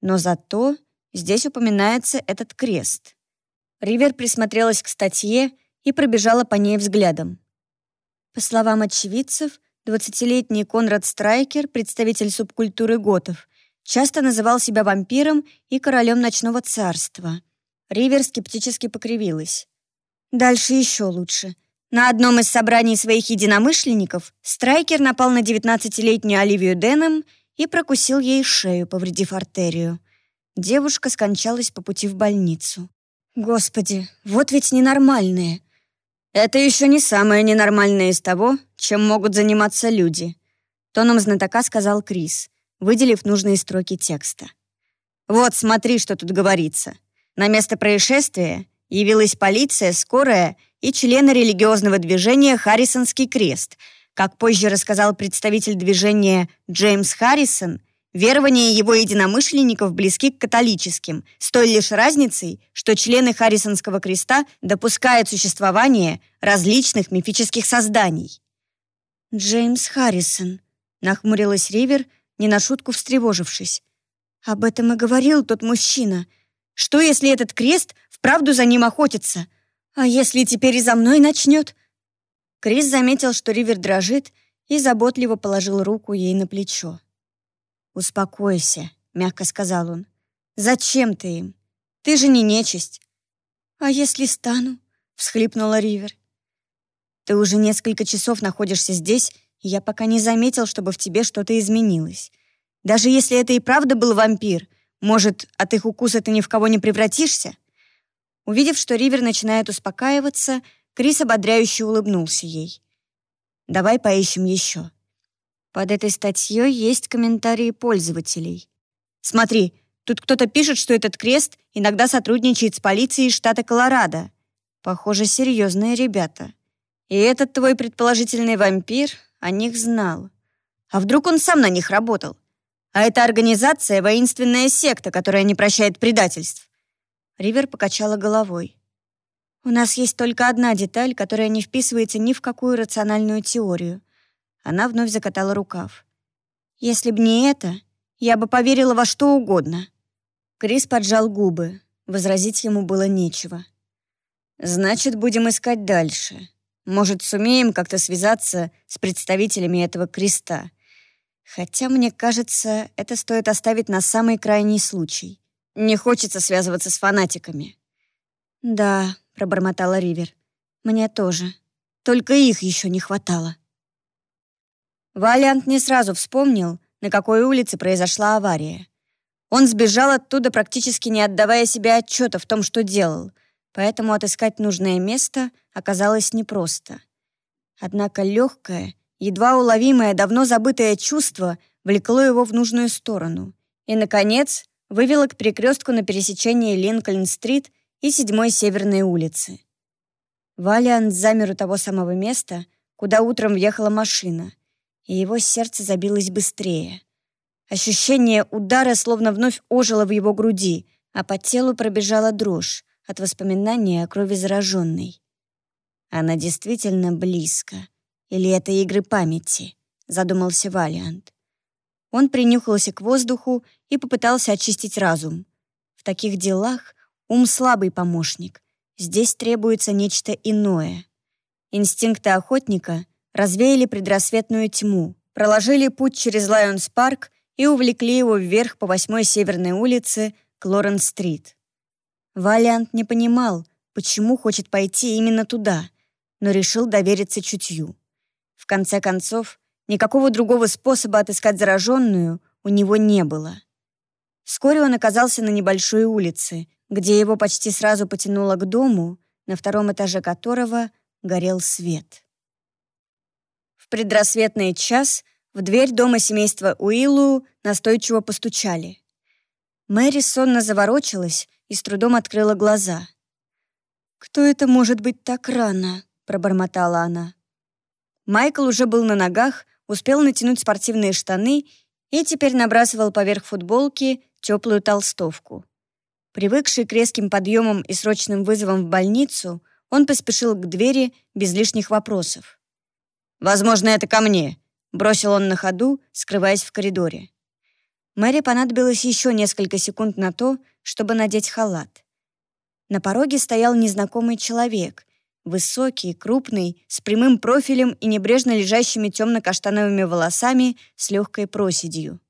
Но зато здесь упоминается этот крест». Ривер присмотрелась к статье и пробежала по ней взглядом. По словам очевидцев, 20-летний Конрад Страйкер, представитель субкультуры готов, часто называл себя вампиром и королем ночного царства. Ривер скептически покривилась. Дальше еще лучше. На одном из собраний своих единомышленников Страйкер напал на 19-летнюю Оливию Денем и прокусил ей шею, повредив артерию. Девушка скончалась по пути в больницу. Господи, вот ведь ненормальные. Это еще не самое ненормальное из того, чем могут заниматься люди, тоном знатока сказал Крис, выделив нужные строки текста. Вот, смотри, что тут говорится. На место происшествия явилась полиция, скорая и члены религиозного движения «Харрисонский крест», как позже рассказал представитель движения Джеймс Харрисон, Верования его единомышленников близки к католическим, с той лишь разницей, что члены Харрисонского креста допускают существование различных мифических созданий. «Джеймс Харрисон», — нахмурилась Ривер, не на шутку встревожившись. «Об этом и говорил тот мужчина. Что, если этот крест вправду за ним охотится? А если теперь и за мной начнет?» Крис заметил, что Ривер дрожит, и заботливо положил руку ей на плечо. «Успокойся», — мягко сказал он. «Зачем ты им? Ты же не нечисть». «А если стану?» — всхлипнула Ривер. «Ты уже несколько часов находишься здесь, и я пока не заметил, чтобы в тебе что-то изменилось. Даже если это и правда был вампир, может, от их укуса ты ни в кого не превратишься?» Увидев, что Ривер начинает успокаиваться, Крис ободряюще улыбнулся ей. Давай поищем еще. Под этой статьей есть комментарии пользователей. Смотри, тут кто-то пишет, что этот крест иногда сотрудничает с полицией штата Колорадо. Похоже, серьезные ребята. И этот твой предположительный вампир о них знал. А вдруг он сам на них работал? А эта организация — воинственная секта, которая не прощает предательств. Ривер покачала головой. У нас есть только одна деталь, которая не вписывается ни в какую рациональную теорию. Она вновь закатала рукав. Если б не это, я бы поверила во что угодно. Крис поджал губы. Возразить ему было нечего. «Значит, будем искать дальше. Может, сумеем как-то связаться с представителями этого креста. Хотя, мне кажется, это стоит оставить на самый крайний случай. Не хочется связываться с фанатиками». «Да», пробормотала Ривер. «Мне тоже. Только их еще не хватало». Валиант не сразу вспомнил, на какой улице произошла авария. Он сбежал оттуда, практически не отдавая себе отчета в том, что делал, поэтому отыскать нужное место оказалось непросто. Однако легкое, едва уловимое, давно забытое чувство влекло его в нужную сторону и, наконец, вывело к перекрестку на пересечении Линкольн-стрит и седьмой Северной улицы. Валиант замер у того самого места, куда утром въехала машина, и его сердце забилось быстрее. Ощущение удара словно вновь ожило в его груди, а по телу пробежала дрожь от воспоминания о крови зараженной. Она действительно близко. Или это игры памяти? Задумался Валиант. Он принюхался к воздуху и попытался очистить разум. В таких делах Ум слабый помощник. Здесь требуется нечто иное. Инстинкты охотника развеяли предрассветную тьму, проложили путь через Лайонс-парк и увлекли его вверх по восьмой северной улице к Лорен-стрит. Валиант не понимал, почему хочет пойти именно туда, но решил довериться чутью. В конце концов, никакого другого способа отыскать зараженную у него не было. Вскоре он оказался на небольшой улице, где его почти сразу потянуло к дому, на втором этаже которого горел свет. В предрассветный час в дверь дома семейства Уиллу настойчиво постучали. Мэри сонно заворочилась и с трудом открыла глаза. «Кто это может быть так рано?» — пробормотала она. Майкл уже был на ногах, успел натянуть спортивные штаны и теперь набрасывал поверх футболки теплую толстовку. Привыкший к резким подъемам и срочным вызовам в больницу, он поспешил к двери без лишних вопросов. «Возможно, это ко мне», — бросил он на ходу, скрываясь в коридоре. Мэри понадобилось еще несколько секунд на то, чтобы надеть халат. На пороге стоял незнакомый человек, высокий, крупный, с прямым профилем и небрежно лежащими темно-каштановыми волосами с легкой проседью.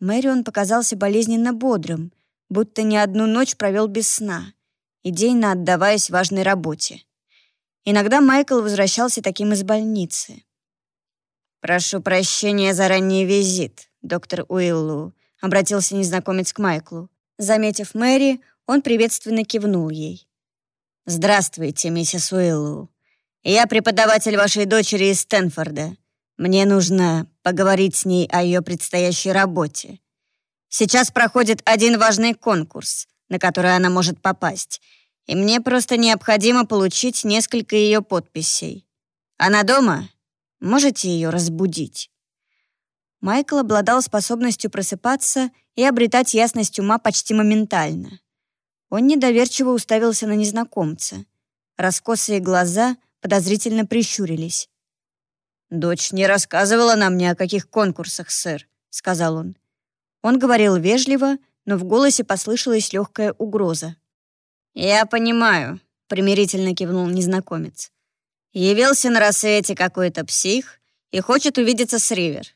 Мэри он показался болезненно бодрым — будто не одну ночь провел без сна, идейно отдаваясь важной работе. Иногда Майкл возвращался таким из больницы. «Прошу прощения за ранний визит, доктор Уиллу», — обратился незнакомец к Майклу. Заметив Мэри, он приветственно кивнул ей. «Здравствуйте, миссис Уиллу. Я преподаватель вашей дочери из Стэнфорда. Мне нужно поговорить с ней о ее предстоящей работе. Сейчас проходит один важный конкурс, на который она может попасть, и мне просто необходимо получить несколько ее подписей. Она дома? Можете ее разбудить?» Майкл обладал способностью просыпаться и обретать ясность ума почти моментально. Он недоверчиво уставился на незнакомца. Раскосые глаза подозрительно прищурились. «Дочь не рассказывала нам ни о каких конкурсах, сэр», — сказал он. Он говорил вежливо, но в голосе послышалась легкая угроза. «Я понимаю», — примирительно кивнул незнакомец. «Явился на рассвете какой-то псих и хочет увидеться с Ривер.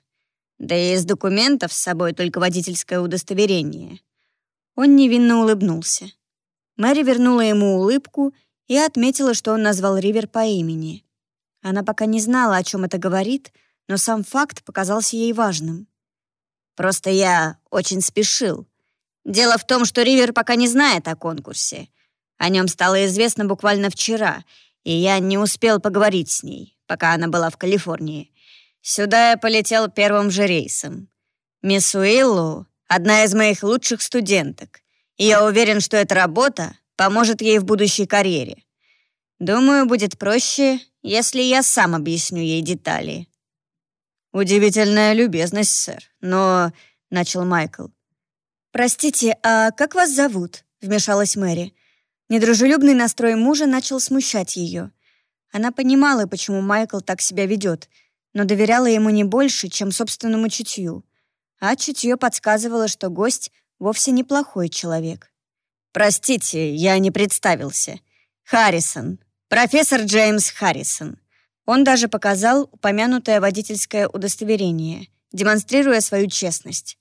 Да и из документов с собой только водительское удостоверение». Он невинно улыбнулся. Мэри вернула ему улыбку и отметила, что он назвал Ривер по имени. Она пока не знала, о чем это говорит, но сам факт показался ей важным. «Просто я очень спешил. Дело в том, что Ривер пока не знает о конкурсе. О нем стало известно буквально вчера, и я не успел поговорить с ней, пока она была в Калифорнии. Сюда я полетел первым же рейсом. Мисс Уиллу — одна из моих лучших студенток, я уверен, что эта работа поможет ей в будущей карьере. Думаю, будет проще, если я сам объясню ей детали». «Удивительная любезность, сэр, но...» — начал Майкл. «Простите, а как вас зовут?» — вмешалась Мэри. Недружелюбный настрой мужа начал смущать ее. Она понимала, почему Майкл так себя ведет, но доверяла ему не больше, чем собственному чутью. А чутье подсказывало, что гость вовсе неплохой человек. «Простите, я не представился. Харрисон. Профессор Джеймс Харрисон». Он даже показал упомянутое водительское удостоверение, демонстрируя свою честность.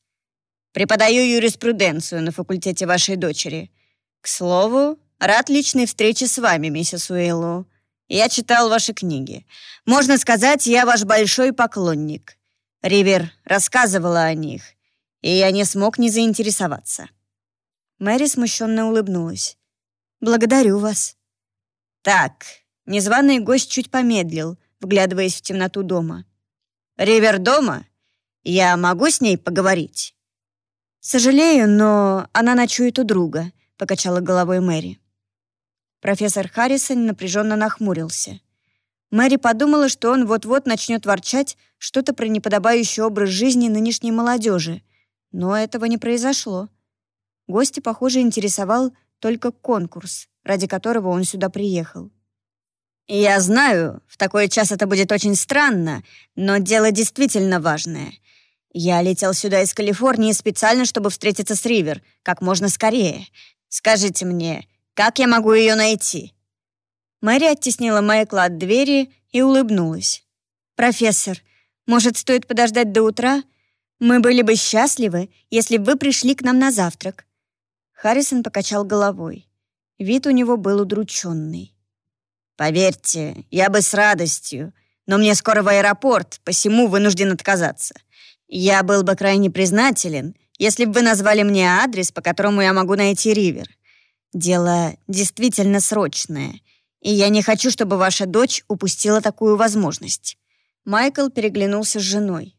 «Преподаю юриспруденцию на факультете вашей дочери. К слову, Рад личной встрече с вами, миссис Уиллу. Я читал ваши книги. Можно сказать, я ваш большой поклонник. Ривер рассказывала о них, и я не смог не заинтересоваться». Мэри смущенно улыбнулась. «Благодарю вас». «Так», — незваный гость чуть помедлил, вглядываясь в темноту дома. «Ривер дома? Я могу с ней поговорить?» «Сожалею, но она ночует у друга», — покачала головой Мэри. Профессор Харрисон напряженно нахмурился. Мэри подумала, что он вот-вот начнет ворчать что-то про неподобающий образ жизни нынешней молодежи, но этого не произошло. Гости, похоже, интересовал только конкурс, ради которого он сюда приехал. «Я знаю, в такой час это будет очень странно, но дело действительно важное. Я летел сюда из Калифорнии специально, чтобы встретиться с Ривер как можно скорее. Скажите мне, как я могу ее найти?» Мэри оттеснила Майкла от двери и улыбнулась. «Профессор, может, стоит подождать до утра? Мы были бы счастливы, если бы вы пришли к нам на завтрак». Харрисон покачал головой. Вид у него был удрученный. «Поверьте, я бы с радостью, но мне скоро в аэропорт, посему вынужден отказаться. Я был бы крайне признателен, если бы вы назвали мне адрес, по которому я могу найти Ривер. Дело действительно срочное, и я не хочу, чтобы ваша дочь упустила такую возможность». Майкл переглянулся с женой.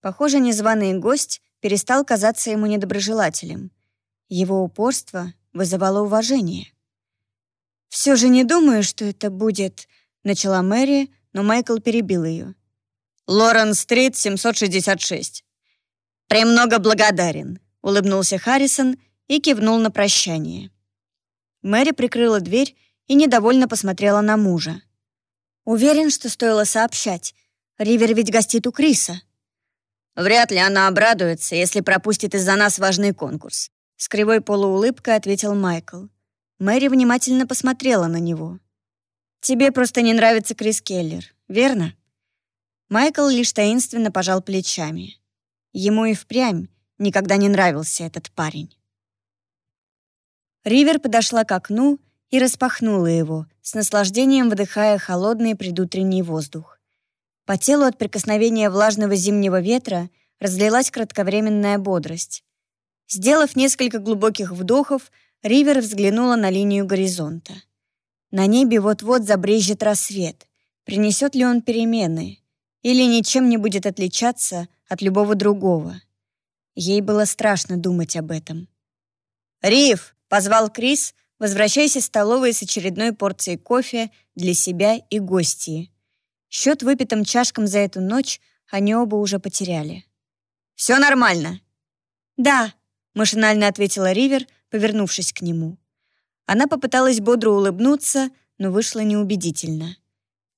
Похоже, незваный гость перестал казаться ему недоброжелателем. Его упорство вызывало уважение. «Все же не думаю, что это будет...» — начала Мэри, но Майкл перебил ее. «Лорен-стрит, 766». «Премного благодарен», — улыбнулся Харрисон и кивнул на прощание. Мэри прикрыла дверь и недовольно посмотрела на мужа. «Уверен, что стоило сообщать. Ривер ведь гостит у Криса». «Вряд ли она обрадуется, если пропустит из-за нас важный конкурс», с кривой полуулыбкой ответил Майкл. Мэри внимательно посмотрела на него. «Тебе просто не нравится Крис Келлер, верно?» Майкл лишь таинственно пожал плечами. Ему и впрямь никогда не нравился этот парень. Ривер подошла к окну и распахнула его, с наслаждением вдыхая холодный предутренний воздух. По телу от прикосновения влажного зимнего ветра разлилась кратковременная бодрость. Сделав несколько глубоких вдохов, Ривер взглянула на линию горизонта. На небе вот-вот забрежет рассвет. Принесет ли он перемены? Или ничем не будет отличаться от любого другого? Ей было страшно думать об этом. «Рив!» Позвал Крис, возвращаясь из столовой с очередной порцией кофе для себя и гостей. Счет выпитым чашкам за эту ночь они оба уже потеряли. «Все нормально?» «Да», — машинально ответила Ривер, повернувшись к нему. Она попыталась бодро улыбнуться, но вышла неубедительно.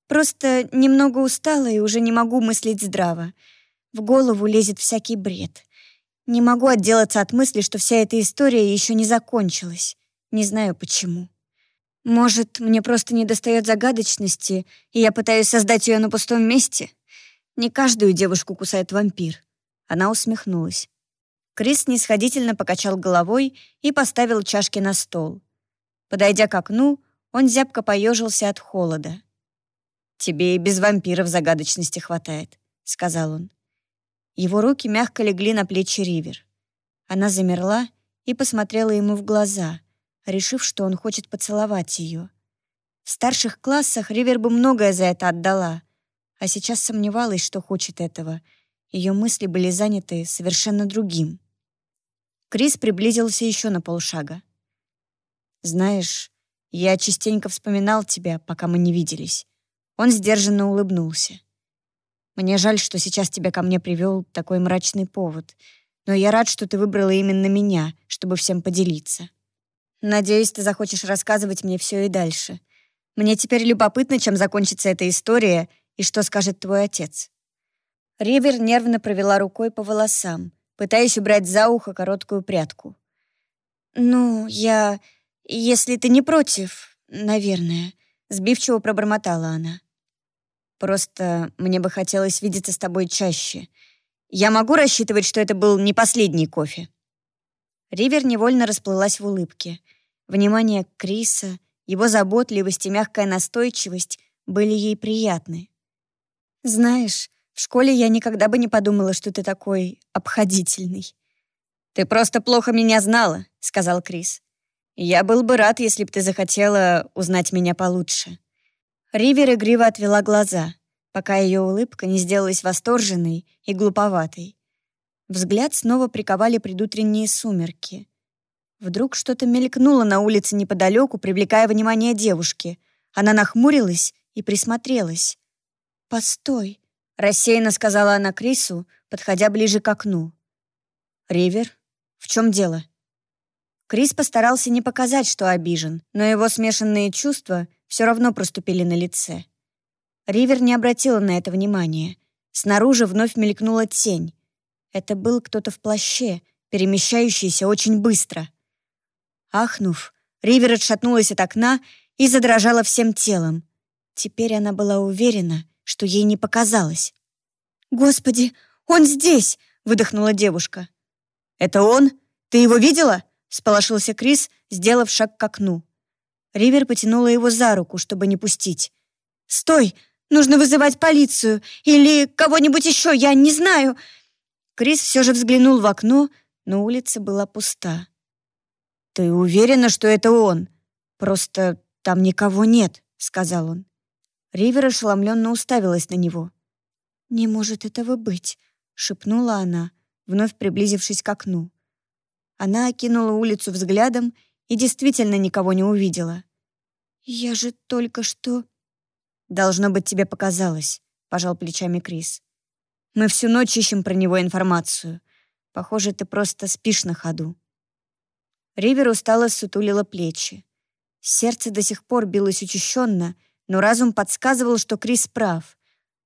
«Просто немного устала и уже не могу мыслить здраво. В голову лезет всякий бред. Не могу отделаться от мысли, что вся эта история еще не закончилась. Не знаю почему. Может, мне просто недостает загадочности, и я пытаюсь создать ее на пустом месте? Не каждую девушку кусает вампир. Она усмехнулась. Крис снисходительно покачал головой и поставил чашки на стол. Подойдя к окну, он зябко поежился от холода. «Тебе и без вампиров загадочности хватает», — сказал он. Его руки мягко легли на плечи Ривер. Она замерла и посмотрела ему в глаза, решив, что он хочет поцеловать ее. В старших классах Ривер бы многое за это отдала, а сейчас сомневалась, что хочет этого. Ее мысли были заняты совершенно другим. Крис приблизился еще на полшага. «Знаешь, я частенько вспоминал тебя, пока мы не виделись». Он сдержанно улыбнулся. Мне жаль, что сейчас тебя ко мне привел такой мрачный повод. Но я рад, что ты выбрала именно меня, чтобы всем поделиться. Надеюсь, ты захочешь рассказывать мне все и дальше. Мне теперь любопытно, чем закончится эта история и что скажет твой отец». Ривер нервно провела рукой по волосам, пытаясь убрать за ухо короткую прядку. «Ну, я... Если ты не против, наверное», — сбивчиво пробормотала она. Просто мне бы хотелось видеться с тобой чаще. Я могу рассчитывать, что это был не последний кофе?» Ривер невольно расплылась в улыбке. Внимание Криса, его заботливость и мягкая настойчивость были ей приятны. «Знаешь, в школе я никогда бы не подумала, что ты такой обходительный». «Ты просто плохо меня знала», — сказал Крис. «Я был бы рад, если бы ты захотела узнать меня получше». Ривер игриво отвела глаза, пока ее улыбка не сделалась восторженной и глуповатой. Взгляд снова приковали предутренние сумерки. Вдруг что-то мелькнуло на улице неподалеку, привлекая внимание девушки. Она нахмурилась и присмотрелась. «Постой», — рассеянно сказала она Крису, подходя ближе к окну. «Ривер, в чем дело?» Крис постарался не показать, что обижен, но его смешанные чувства все равно проступили на лице. Ривер не обратила на это внимания. Снаружи вновь мелькнула тень. Это был кто-то в плаще, перемещающийся очень быстро. Ахнув, Ривер отшатнулась от окна и задрожала всем телом. Теперь она была уверена, что ей не показалось. «Господи, он здесь!» — выдохнула девушка. «Это он? Ты его видела?» Сполошился Крис, сделав шаг к окну. Ривер потянула его за руку, чтобы не пустить. «Стой! Нужно вызывать полицию! Или кого-нибудь еще, я не знаю!» Крис все же взглянул в окно, но улица была пуста. «Ты уверена, что это он? Просто там никого нет», — сказал он. Ривер ошеломленно уставилась на него. «Не может этого быть», — шепнула она, вновь приблизившись к окну. Она окинула улицу взглядом и действительно никого не увидела. «Я же только что...» «Должно быть, тебе показалось», — пожал плечами Крис. «Мы всю ночь ищем про него информацию. Похоже, ты просто спишь на ходу». Ривер устало сутулила плечи. Сердце до сих пор билось учащенно, но разум подсказывал, что Крис прав.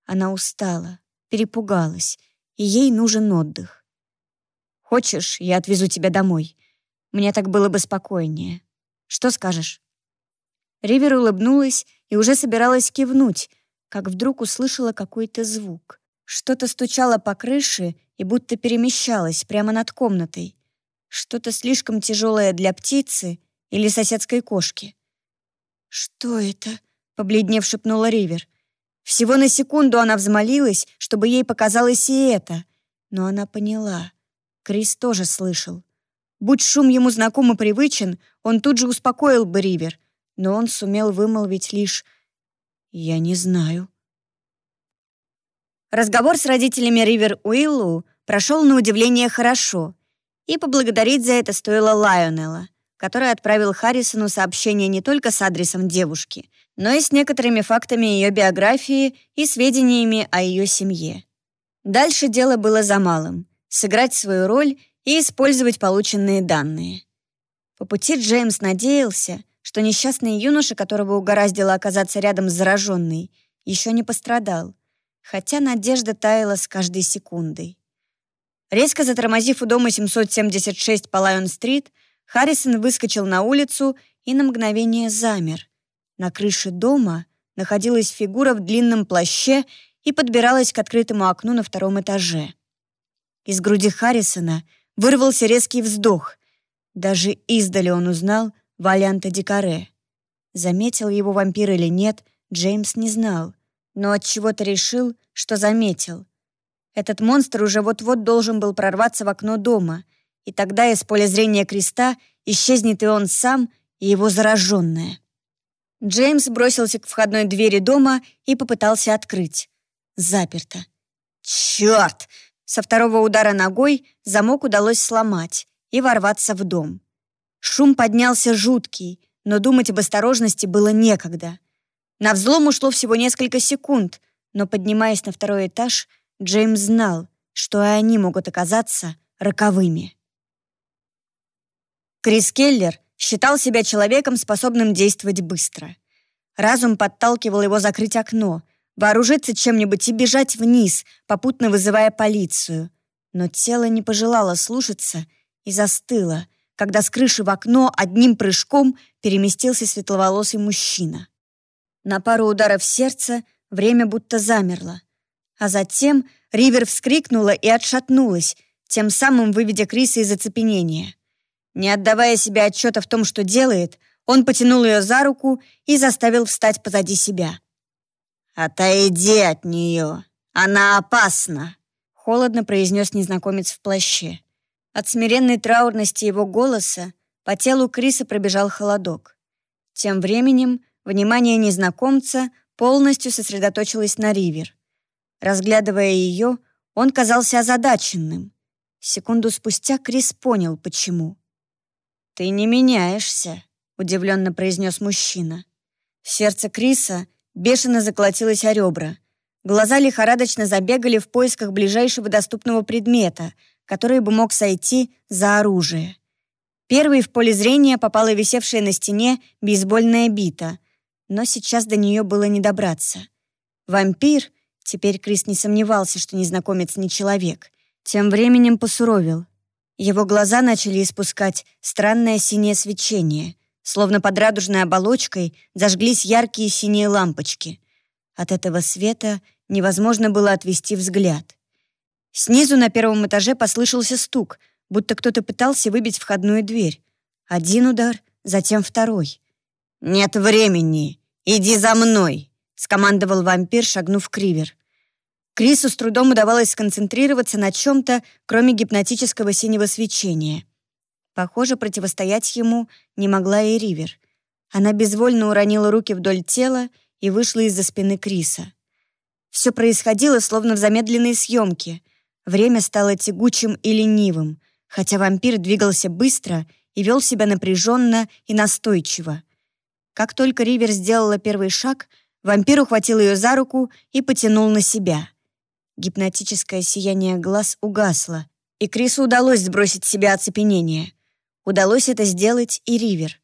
Она устала, перепугалась, и ей нужен отдых. Хочешь, я отвезу тебя домой? Мне так было бы спокойнее. Что скажешь?» Ривер улыбнулась и уже собиралась кивнуть, как вдруг услышала какой-то звук. Что-то стучало по крыше и будто перемещалось прямо над комнатой. Что-то слишком тяжелое для птицы или соседской кошки. «Что это?» — побледнев шепнула Ривер. Всего на секунду она взмолилась, чтобы ей показалось и это. Но она поняла. Крис тоже слышал. Будь шум ему знаком и привычен, он тут же успокоил бы Ривер, но он сумел вымолвить лишь «Я не знаю». Разговор с родителями Ривер Уиллу прошел на удивление хорошо, и поблагодарить за это стоило Лайонелла, который отправил Харрисону сообщение не только с адресом девушки, но и с некоторыми фактами ее биографии и сведениями о ее семье. Дальше дело было за малым — сыграть свою роль и использовать полученные данные. По пути Джеймс надеялся, что несчастный юноша, которого угораздило оказаться рядом с зараженной, еще не пострадал. Хотя надежда таяла с каждой секундой. Резко затормозив у дома 776 по Лайон-стрит, Харрисон выскочил на улицу и на мгновение замер. На крыше дома находилась фигура в длинном плаще и подбиралась к открытому окну на втором этаже. Из груди Харрисона вырвался резкий вздох. Даже издали он узнал Валянта Дикаре. Заметил его вампир или нет, Джеймс не знал, но от чего то решил, что заметил. Этот монстр уже вот-вот должен был прорваться в окно дома, и тогда из поля зрения креста исчезнет и он сам, и его зараженная. Джеймс бросился к входной двери дома и попытался открыть. Заперто. «Черт!» Со второго удара ногой замок удалось сломать и ворваться в дом. Шум поднялся жуткий, но думать об осторожности было некогда. На взлом ушло всего несколько секунд, но, поднимаясь на второй этаж, Джеймс знал, что и они могут оказаться роковыми. Крис Келлер считал себя человеком, способным действовать быстро. Разум подталкивал его закрыть окно, вооружиться чем-нибудь и бежать вниз, попутно вызывая полицию. Но тело не пожелало слушаться и застыло, когда с крыши в окно одним прыжком переместился светловолосый мужчина. На пару ударов сердца время будто замерло. А затем Ривер вскрикнула и отшатнулась, тем самым выведя Криса из оцепенения. Не отдавая себе отчета в том, что делает, он потянул ее за руку и заставил встать позади себя. «Отойди от нее! Она опасна!» — холодно произнес незнакомец в плаще. От смиренной траурности его голоса по телу Криса пробежал холодок. Тем временем внимание незнакомца полностью сосредоточилось на Ривер. Разглядывая ее, он казался озадаченным. Секунду спустя Крис понял, почему. «Ты не меняешься», — удивленно произнес мужчина. Сердце Криса бешено заколотилось о ребра. Глаза лихорадочно забегали в поисках ближайшего доступного предмета, который бы мог сойти за оружие. Первой в поле зрения попала висевшая на стене бейсбольная бита, но сейчас до нее было не добраться. Вампир, теперь Крис не сомневался, что незнакомец не человек, тем временем посуровил. Его глаза начали испускать странное синее свечение, словно под радужной оболочкой зажглись яркие синие лампочки. От этого света невозможно было отвести взгляд. Снизу на первом этаже послышался стук, будто кто-то пытался выбить входную дверь. Один удар, затем второй. «Нет времени! Иди за мной!» — скомандовал вампир, шагнув к Ривер. Крису с трудом удавалось сконцентрироваться на чем-то, кроме гипнотического синего свечения. Похоже, противостоять ему не могла и Ривер. Она безвольно уронила руки вдоль тела и вышла из-за спины Криса. Все происходило словно в замедленной съемке. Время стало тягучим и ленивым, хотя вампир двигался быстро и вел себя напряженно и настойчиво. Как только Ривер сделала первый шаг, вампир ухватил ее за руку и потянул на себя — Гипнотическое сияние глаз угасло, и Крису удалось сбросить с себя оцепенение. Удалось это сделать и Ривер.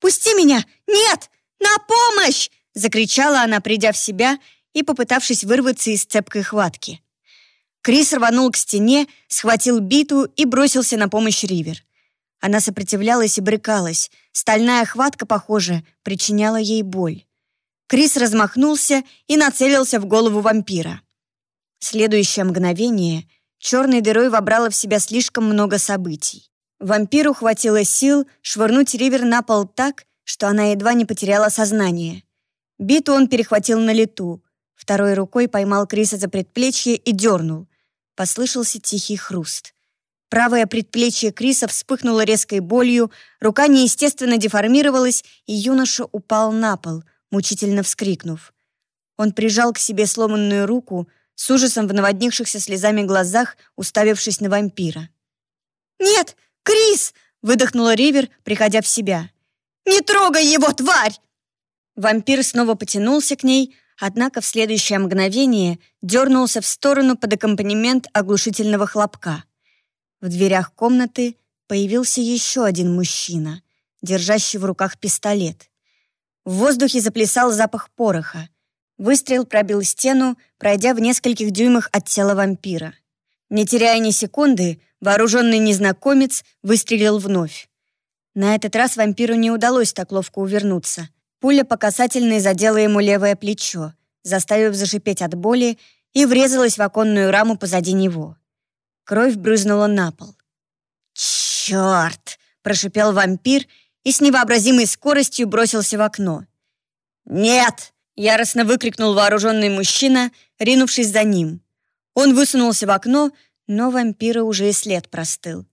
«Пусти меня! Нет! На помощь!» — закричала она, придя в себя и попытавшись вырваться из цепкой хватки. Крис рванул к стене, схватил биту и бросился на помощь Ривер. Она сопротивлялась и брыкалась. Стальная хватка, похоже, причиняла ей боль. Крис размахнулся и нацелился в голову вампира. Следующее мгновение черной дырой вобрало в себя слишком много событий. Вампиру хватило сил швырнуть Ривер на пол так, что она едва не потеряла сознание. Биту он перехватил на лету. Второй рукой поймал Криса за предплечье и дернул. Послышался тихий хруст. Правое предплечье Криса вспыхнуло резкой болью, рука неестественно деформировалась, и юноша упал на пол, мучительно вскрикнув. Он прижал к себе сломанную руку, с ужасом в наводнившихся слезами глазах, уставившись на вампира. «Нет, Крис!» — выдохнула Ривер, приходя в себя. «Не трогай его, тварь!» Вампир снова потянулся к ней, однако в следующее мгновение дернулся в сторону под аккомпанемент оглушительного хлопка. В дверях комнаты появился еще один мужчина, держащий в руках пистолет. В воздухе заплясал запах пороха. Выстрел пробил стену, пройдя в нескольких дюймах от тела вампира. Не теряя ни секунды, вооруженный незнакомец выстрелил вновь. На этот раз вампиру не удалось так ловко увернуться. Пуля по касательной задела ему левое плечо, заставив зашипеть от боли, и врезалась в оконную раму позади него. Кровь брызнула на пол. «Черт!» — прошипел вампир и с невообразимой скоростью бросился в окно. «Нет!» — яростно выкрикнул вооруженный мужчина, ринувшись за ним. Он высунулся в окно, но вампира уже и след простыл.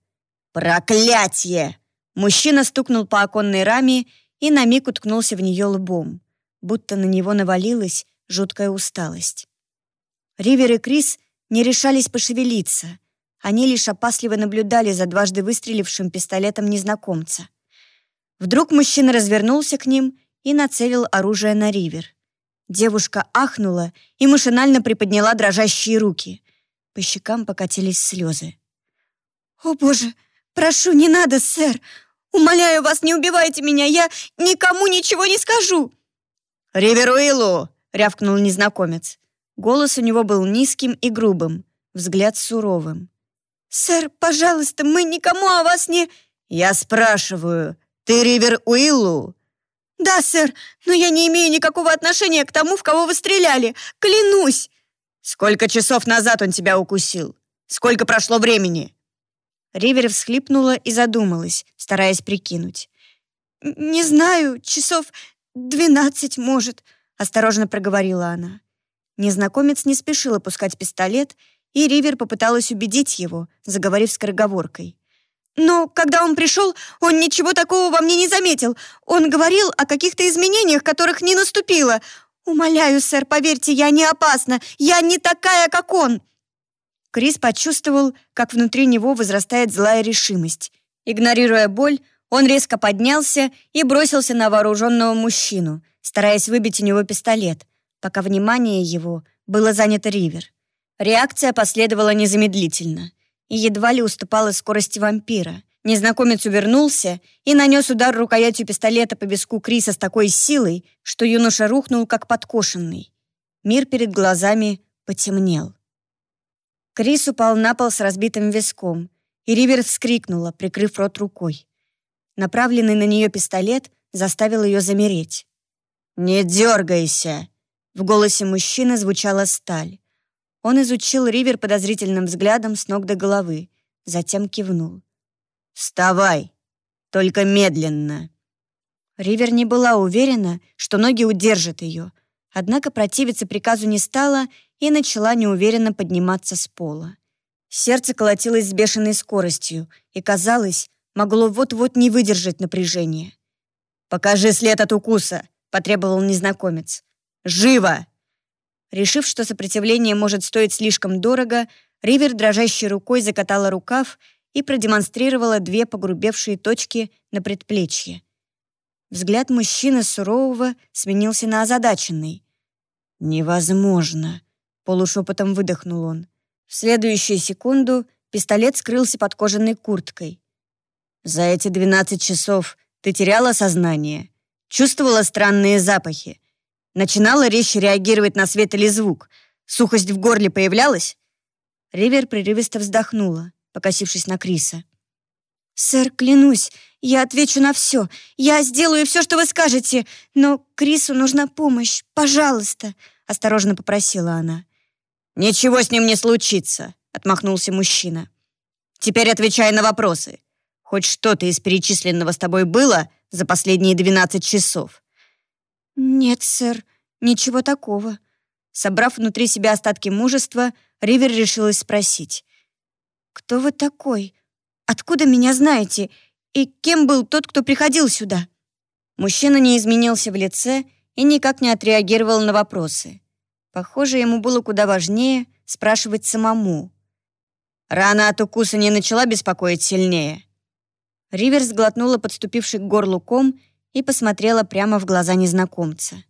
«Проклятье!» Мужчина стукнул по оконной раме и на миг уткнулся в нее лбом, будто на него навалилась жуткая усталость. Ривер и Крис не решались пошевелиться. Они лишь опасливо наблюдали за дважды выстрелившим пистолетом незнакомца. Вдруг мужчина развернулся к ним и нацелил оружие на Ривер. Девушка ахнула и машинально приподняла дрожащие руки. По щекам покатились слезы. «О, Боже! Прошу, не надо, сэр! Умоляю вас, не убивайте меня! Я никому ничего не скажу!» «Риверуилу!» — рявкнул незнакомец. Голос у него был низким и грубым, взгляд суровым. «Сэр, пожалуйста, мы никому о вас не...» «Я спрашиваю, ты Ривер Уиллу?» «Да, сэр, но я не имею никакого отношения к тому, в кого вы стреляли. Клянусь!» «Сколько часов назад он тебя укусил? Сколько прошло времени?» Ривер всхлипнула и задумалась, стараясь прикинуть. «Не знаю, часов двенадцать, может», — осторожно проговорила она. Незнакомец не спешил опускать пистолет, и Ривер попыталась убедить его, заговорив скороговоркой. Но когда он пришел, он ничего такого во мне не заметил. Он говорил о каких-то изменениях, которых не наступило. Умоляю, сэр, поверьте, я не опасна. Я не такая, как он. Крис почувствовал, как внутри него возрастает злая решимость. Игнорируя боль, он резко поднялся и бросился на вооруженного мужчину, стараясь выбить у него пистолет, пока внимание его было занято Ривер. Реакция последовала незамедлительно и едва ли уступала скорости вампира. Незнакомец увернулся и нанес удар рукоятью пистолета по виску Криса с такой силой, что юноша рухнул, как подкошенный. Мир перед глазами потемнел. Крис упал на пол с разбитым виском, и Ривер вскрикнула, прикрыв рот рукой. Направленный на нее пистолет заставил ее замереть. «Не дергайся!» В голосе мужчины звучала сталь. Он изучил Ривер подозрительным взглядом с ног до головы, затем кивнул. «Вставай! Только медленно!» Ривер не была уверена, что ноги удержат ее, однако противиться приказу не стала и начала неуверенно подниматься с пола. Сердце колотилось с бешеной скоростью и, казалось, могло вот-вот не выдержать напряжения. «Покажи след от укуса», — потребовал незнакомец. «Живо!» Решив, что сопротивление может стоить слишком дорого, Ривер дрожащей рукой закатала рукав и продемонстрировала две погрубевшие точки на предплечье. Взгляд мужчины сурового сменился на озадаченный. «Невозможно!» Полушепотом выдохнул он. В следующую секунду пистолет скрылся под кожаной курткой. «За эти двенадцать часов ты теряла сознание, чувствовала странные запахи, начинала резче реагировать на свет или звук, сухость в горле появлялась?» Ривер прерывисто вздохнула, покосившись на Криса. «Сэр, клянусь, я отвечу на все. Я сделаю все, что вы скажете, но Крису нужна помощь. Пожалуйста», — осторожно попросила она. «Ничего с ним не случится», — отмахнулся мужчина. «Теперь отвечай на вопросы. Хоть что-то из перечисленного с тобой было за последние двенадцать часов?» «Нет, сэр, ничего такого». Собрав внутри себя остатки мужества, Ривер решилась спросить. «Кто вы такой? Откуда меня знаете? И кем был тот, кто приходил сюда?» Мужчина не изменился в лице и никак не отреагировал на вопросы. Похоже, ему было куда важнее спрашивать самому. Рана от укуса не начала беспокоить сильнее. Ривер сглотнула подступивший к горлу ком и посмотрела прямо в глаза незнакомца.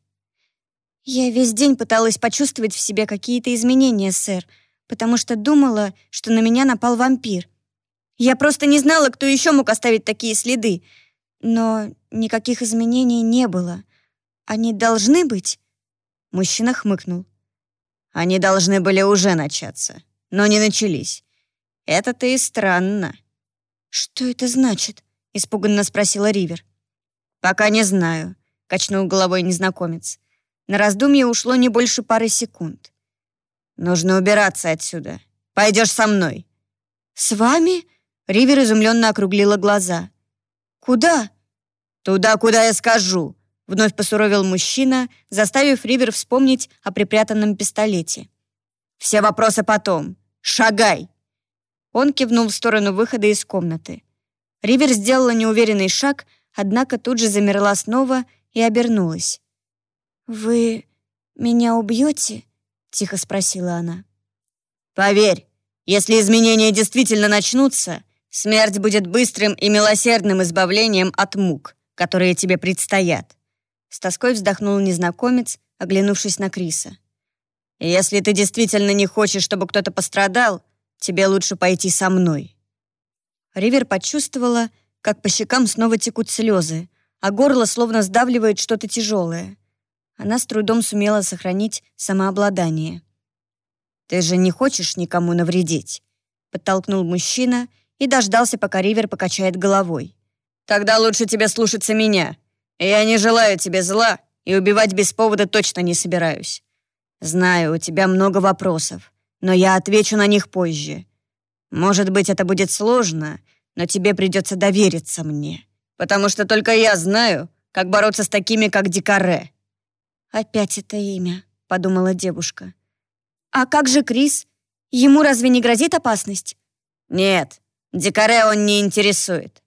«Я весь день пыталась почувствовать в себе какие-то изменения, сэр, потому что думала, что на меня напал вампир. Я просто не знала, кто еще мог оставить такие следы. Но никаких изменений не было. Они должны быть?» Мужчина хмыкнул. «Они должны были уже начаться, но не начались. Это-то и странно». «Что это значит?» — испуганно спросила Ривер. «Пока не знаю», — качнул головой незнакомец. На раздумье ушло не больше пары секунд. «Нужно убираться отсюда. Пойдешь со мной». «С вами?» — Ривер изумленно округлила глаза. «Куда?» «Туда, куда я скажу», — вновь посуровил мужчина, заставив Ривер вспомнить о припрятанном пистолете. «Все вопросы потом. Шагай!» Он кивнул в сторону выхода из комнаты. Ривер сделала неуверенный шаг, однако тут же замерла снова и обернулась. «Вы меня убьете?» — тихо спросила она. «Поверь, если изменения действительно начнутся, смерть будет быстрым и милосердным избавлением от мук, которые тебе предстоят». С тоской вздохнул незнакомец, оглянувшись на Криса. «Если ты действительно не хочешь, чтобы кто-то пострадал, тебе лучше пойти со мной». Ривер почувствовала, как по щекам снова текут слезы, а горло словно сдавливает что-то тяжелое. Она с трудом сумела сохранить самообладание. «Ты же не хочешь никому навредить?» подтолкнул мужчина и дождался, пока Ривер покачает головой. «Тогда лучше тебе слушаться меня. Я не желаю тебе зла и убивать без повода точно не собираюсь. Знаю, у тебя много вопросов, но я отвечу на них позже. Может быть, это будет сложно, но тебе придется довериться мне, потому что только я знаю, как бороться с такими, как Дикаре». «Опять это имя», — подумала девушка. «А как же Крис? Ему разве не грозит опасность?» «Нет, Дикаре он не интересует.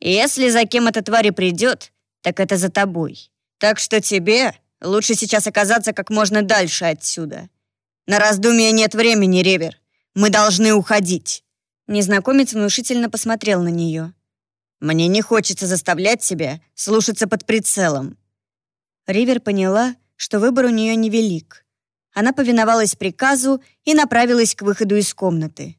Если за кем эта тварь придет, так это за тобой. Так что тебе лучше сейчас оказаться как можно дальше отсюда. На раздумье нет времени, Ревер. Мы должны уходить». Незнакомец внушительно посмотрел на нее. «Мне не хочется заставлять себя слушаться под прицелом». Ривер поняла, что выбор у нее невелик. Она повиновалась приказу и направилась к выходу из комнаты.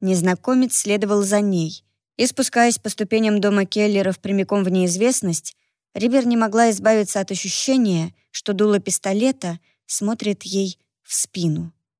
Незнакомец следовал за ней, и, спускаясь по ступеням дома Келлеров прямиком в неизвестность, Ривер не могла избавиться от ощущения, что дуло пистолета смотрит ей в спину.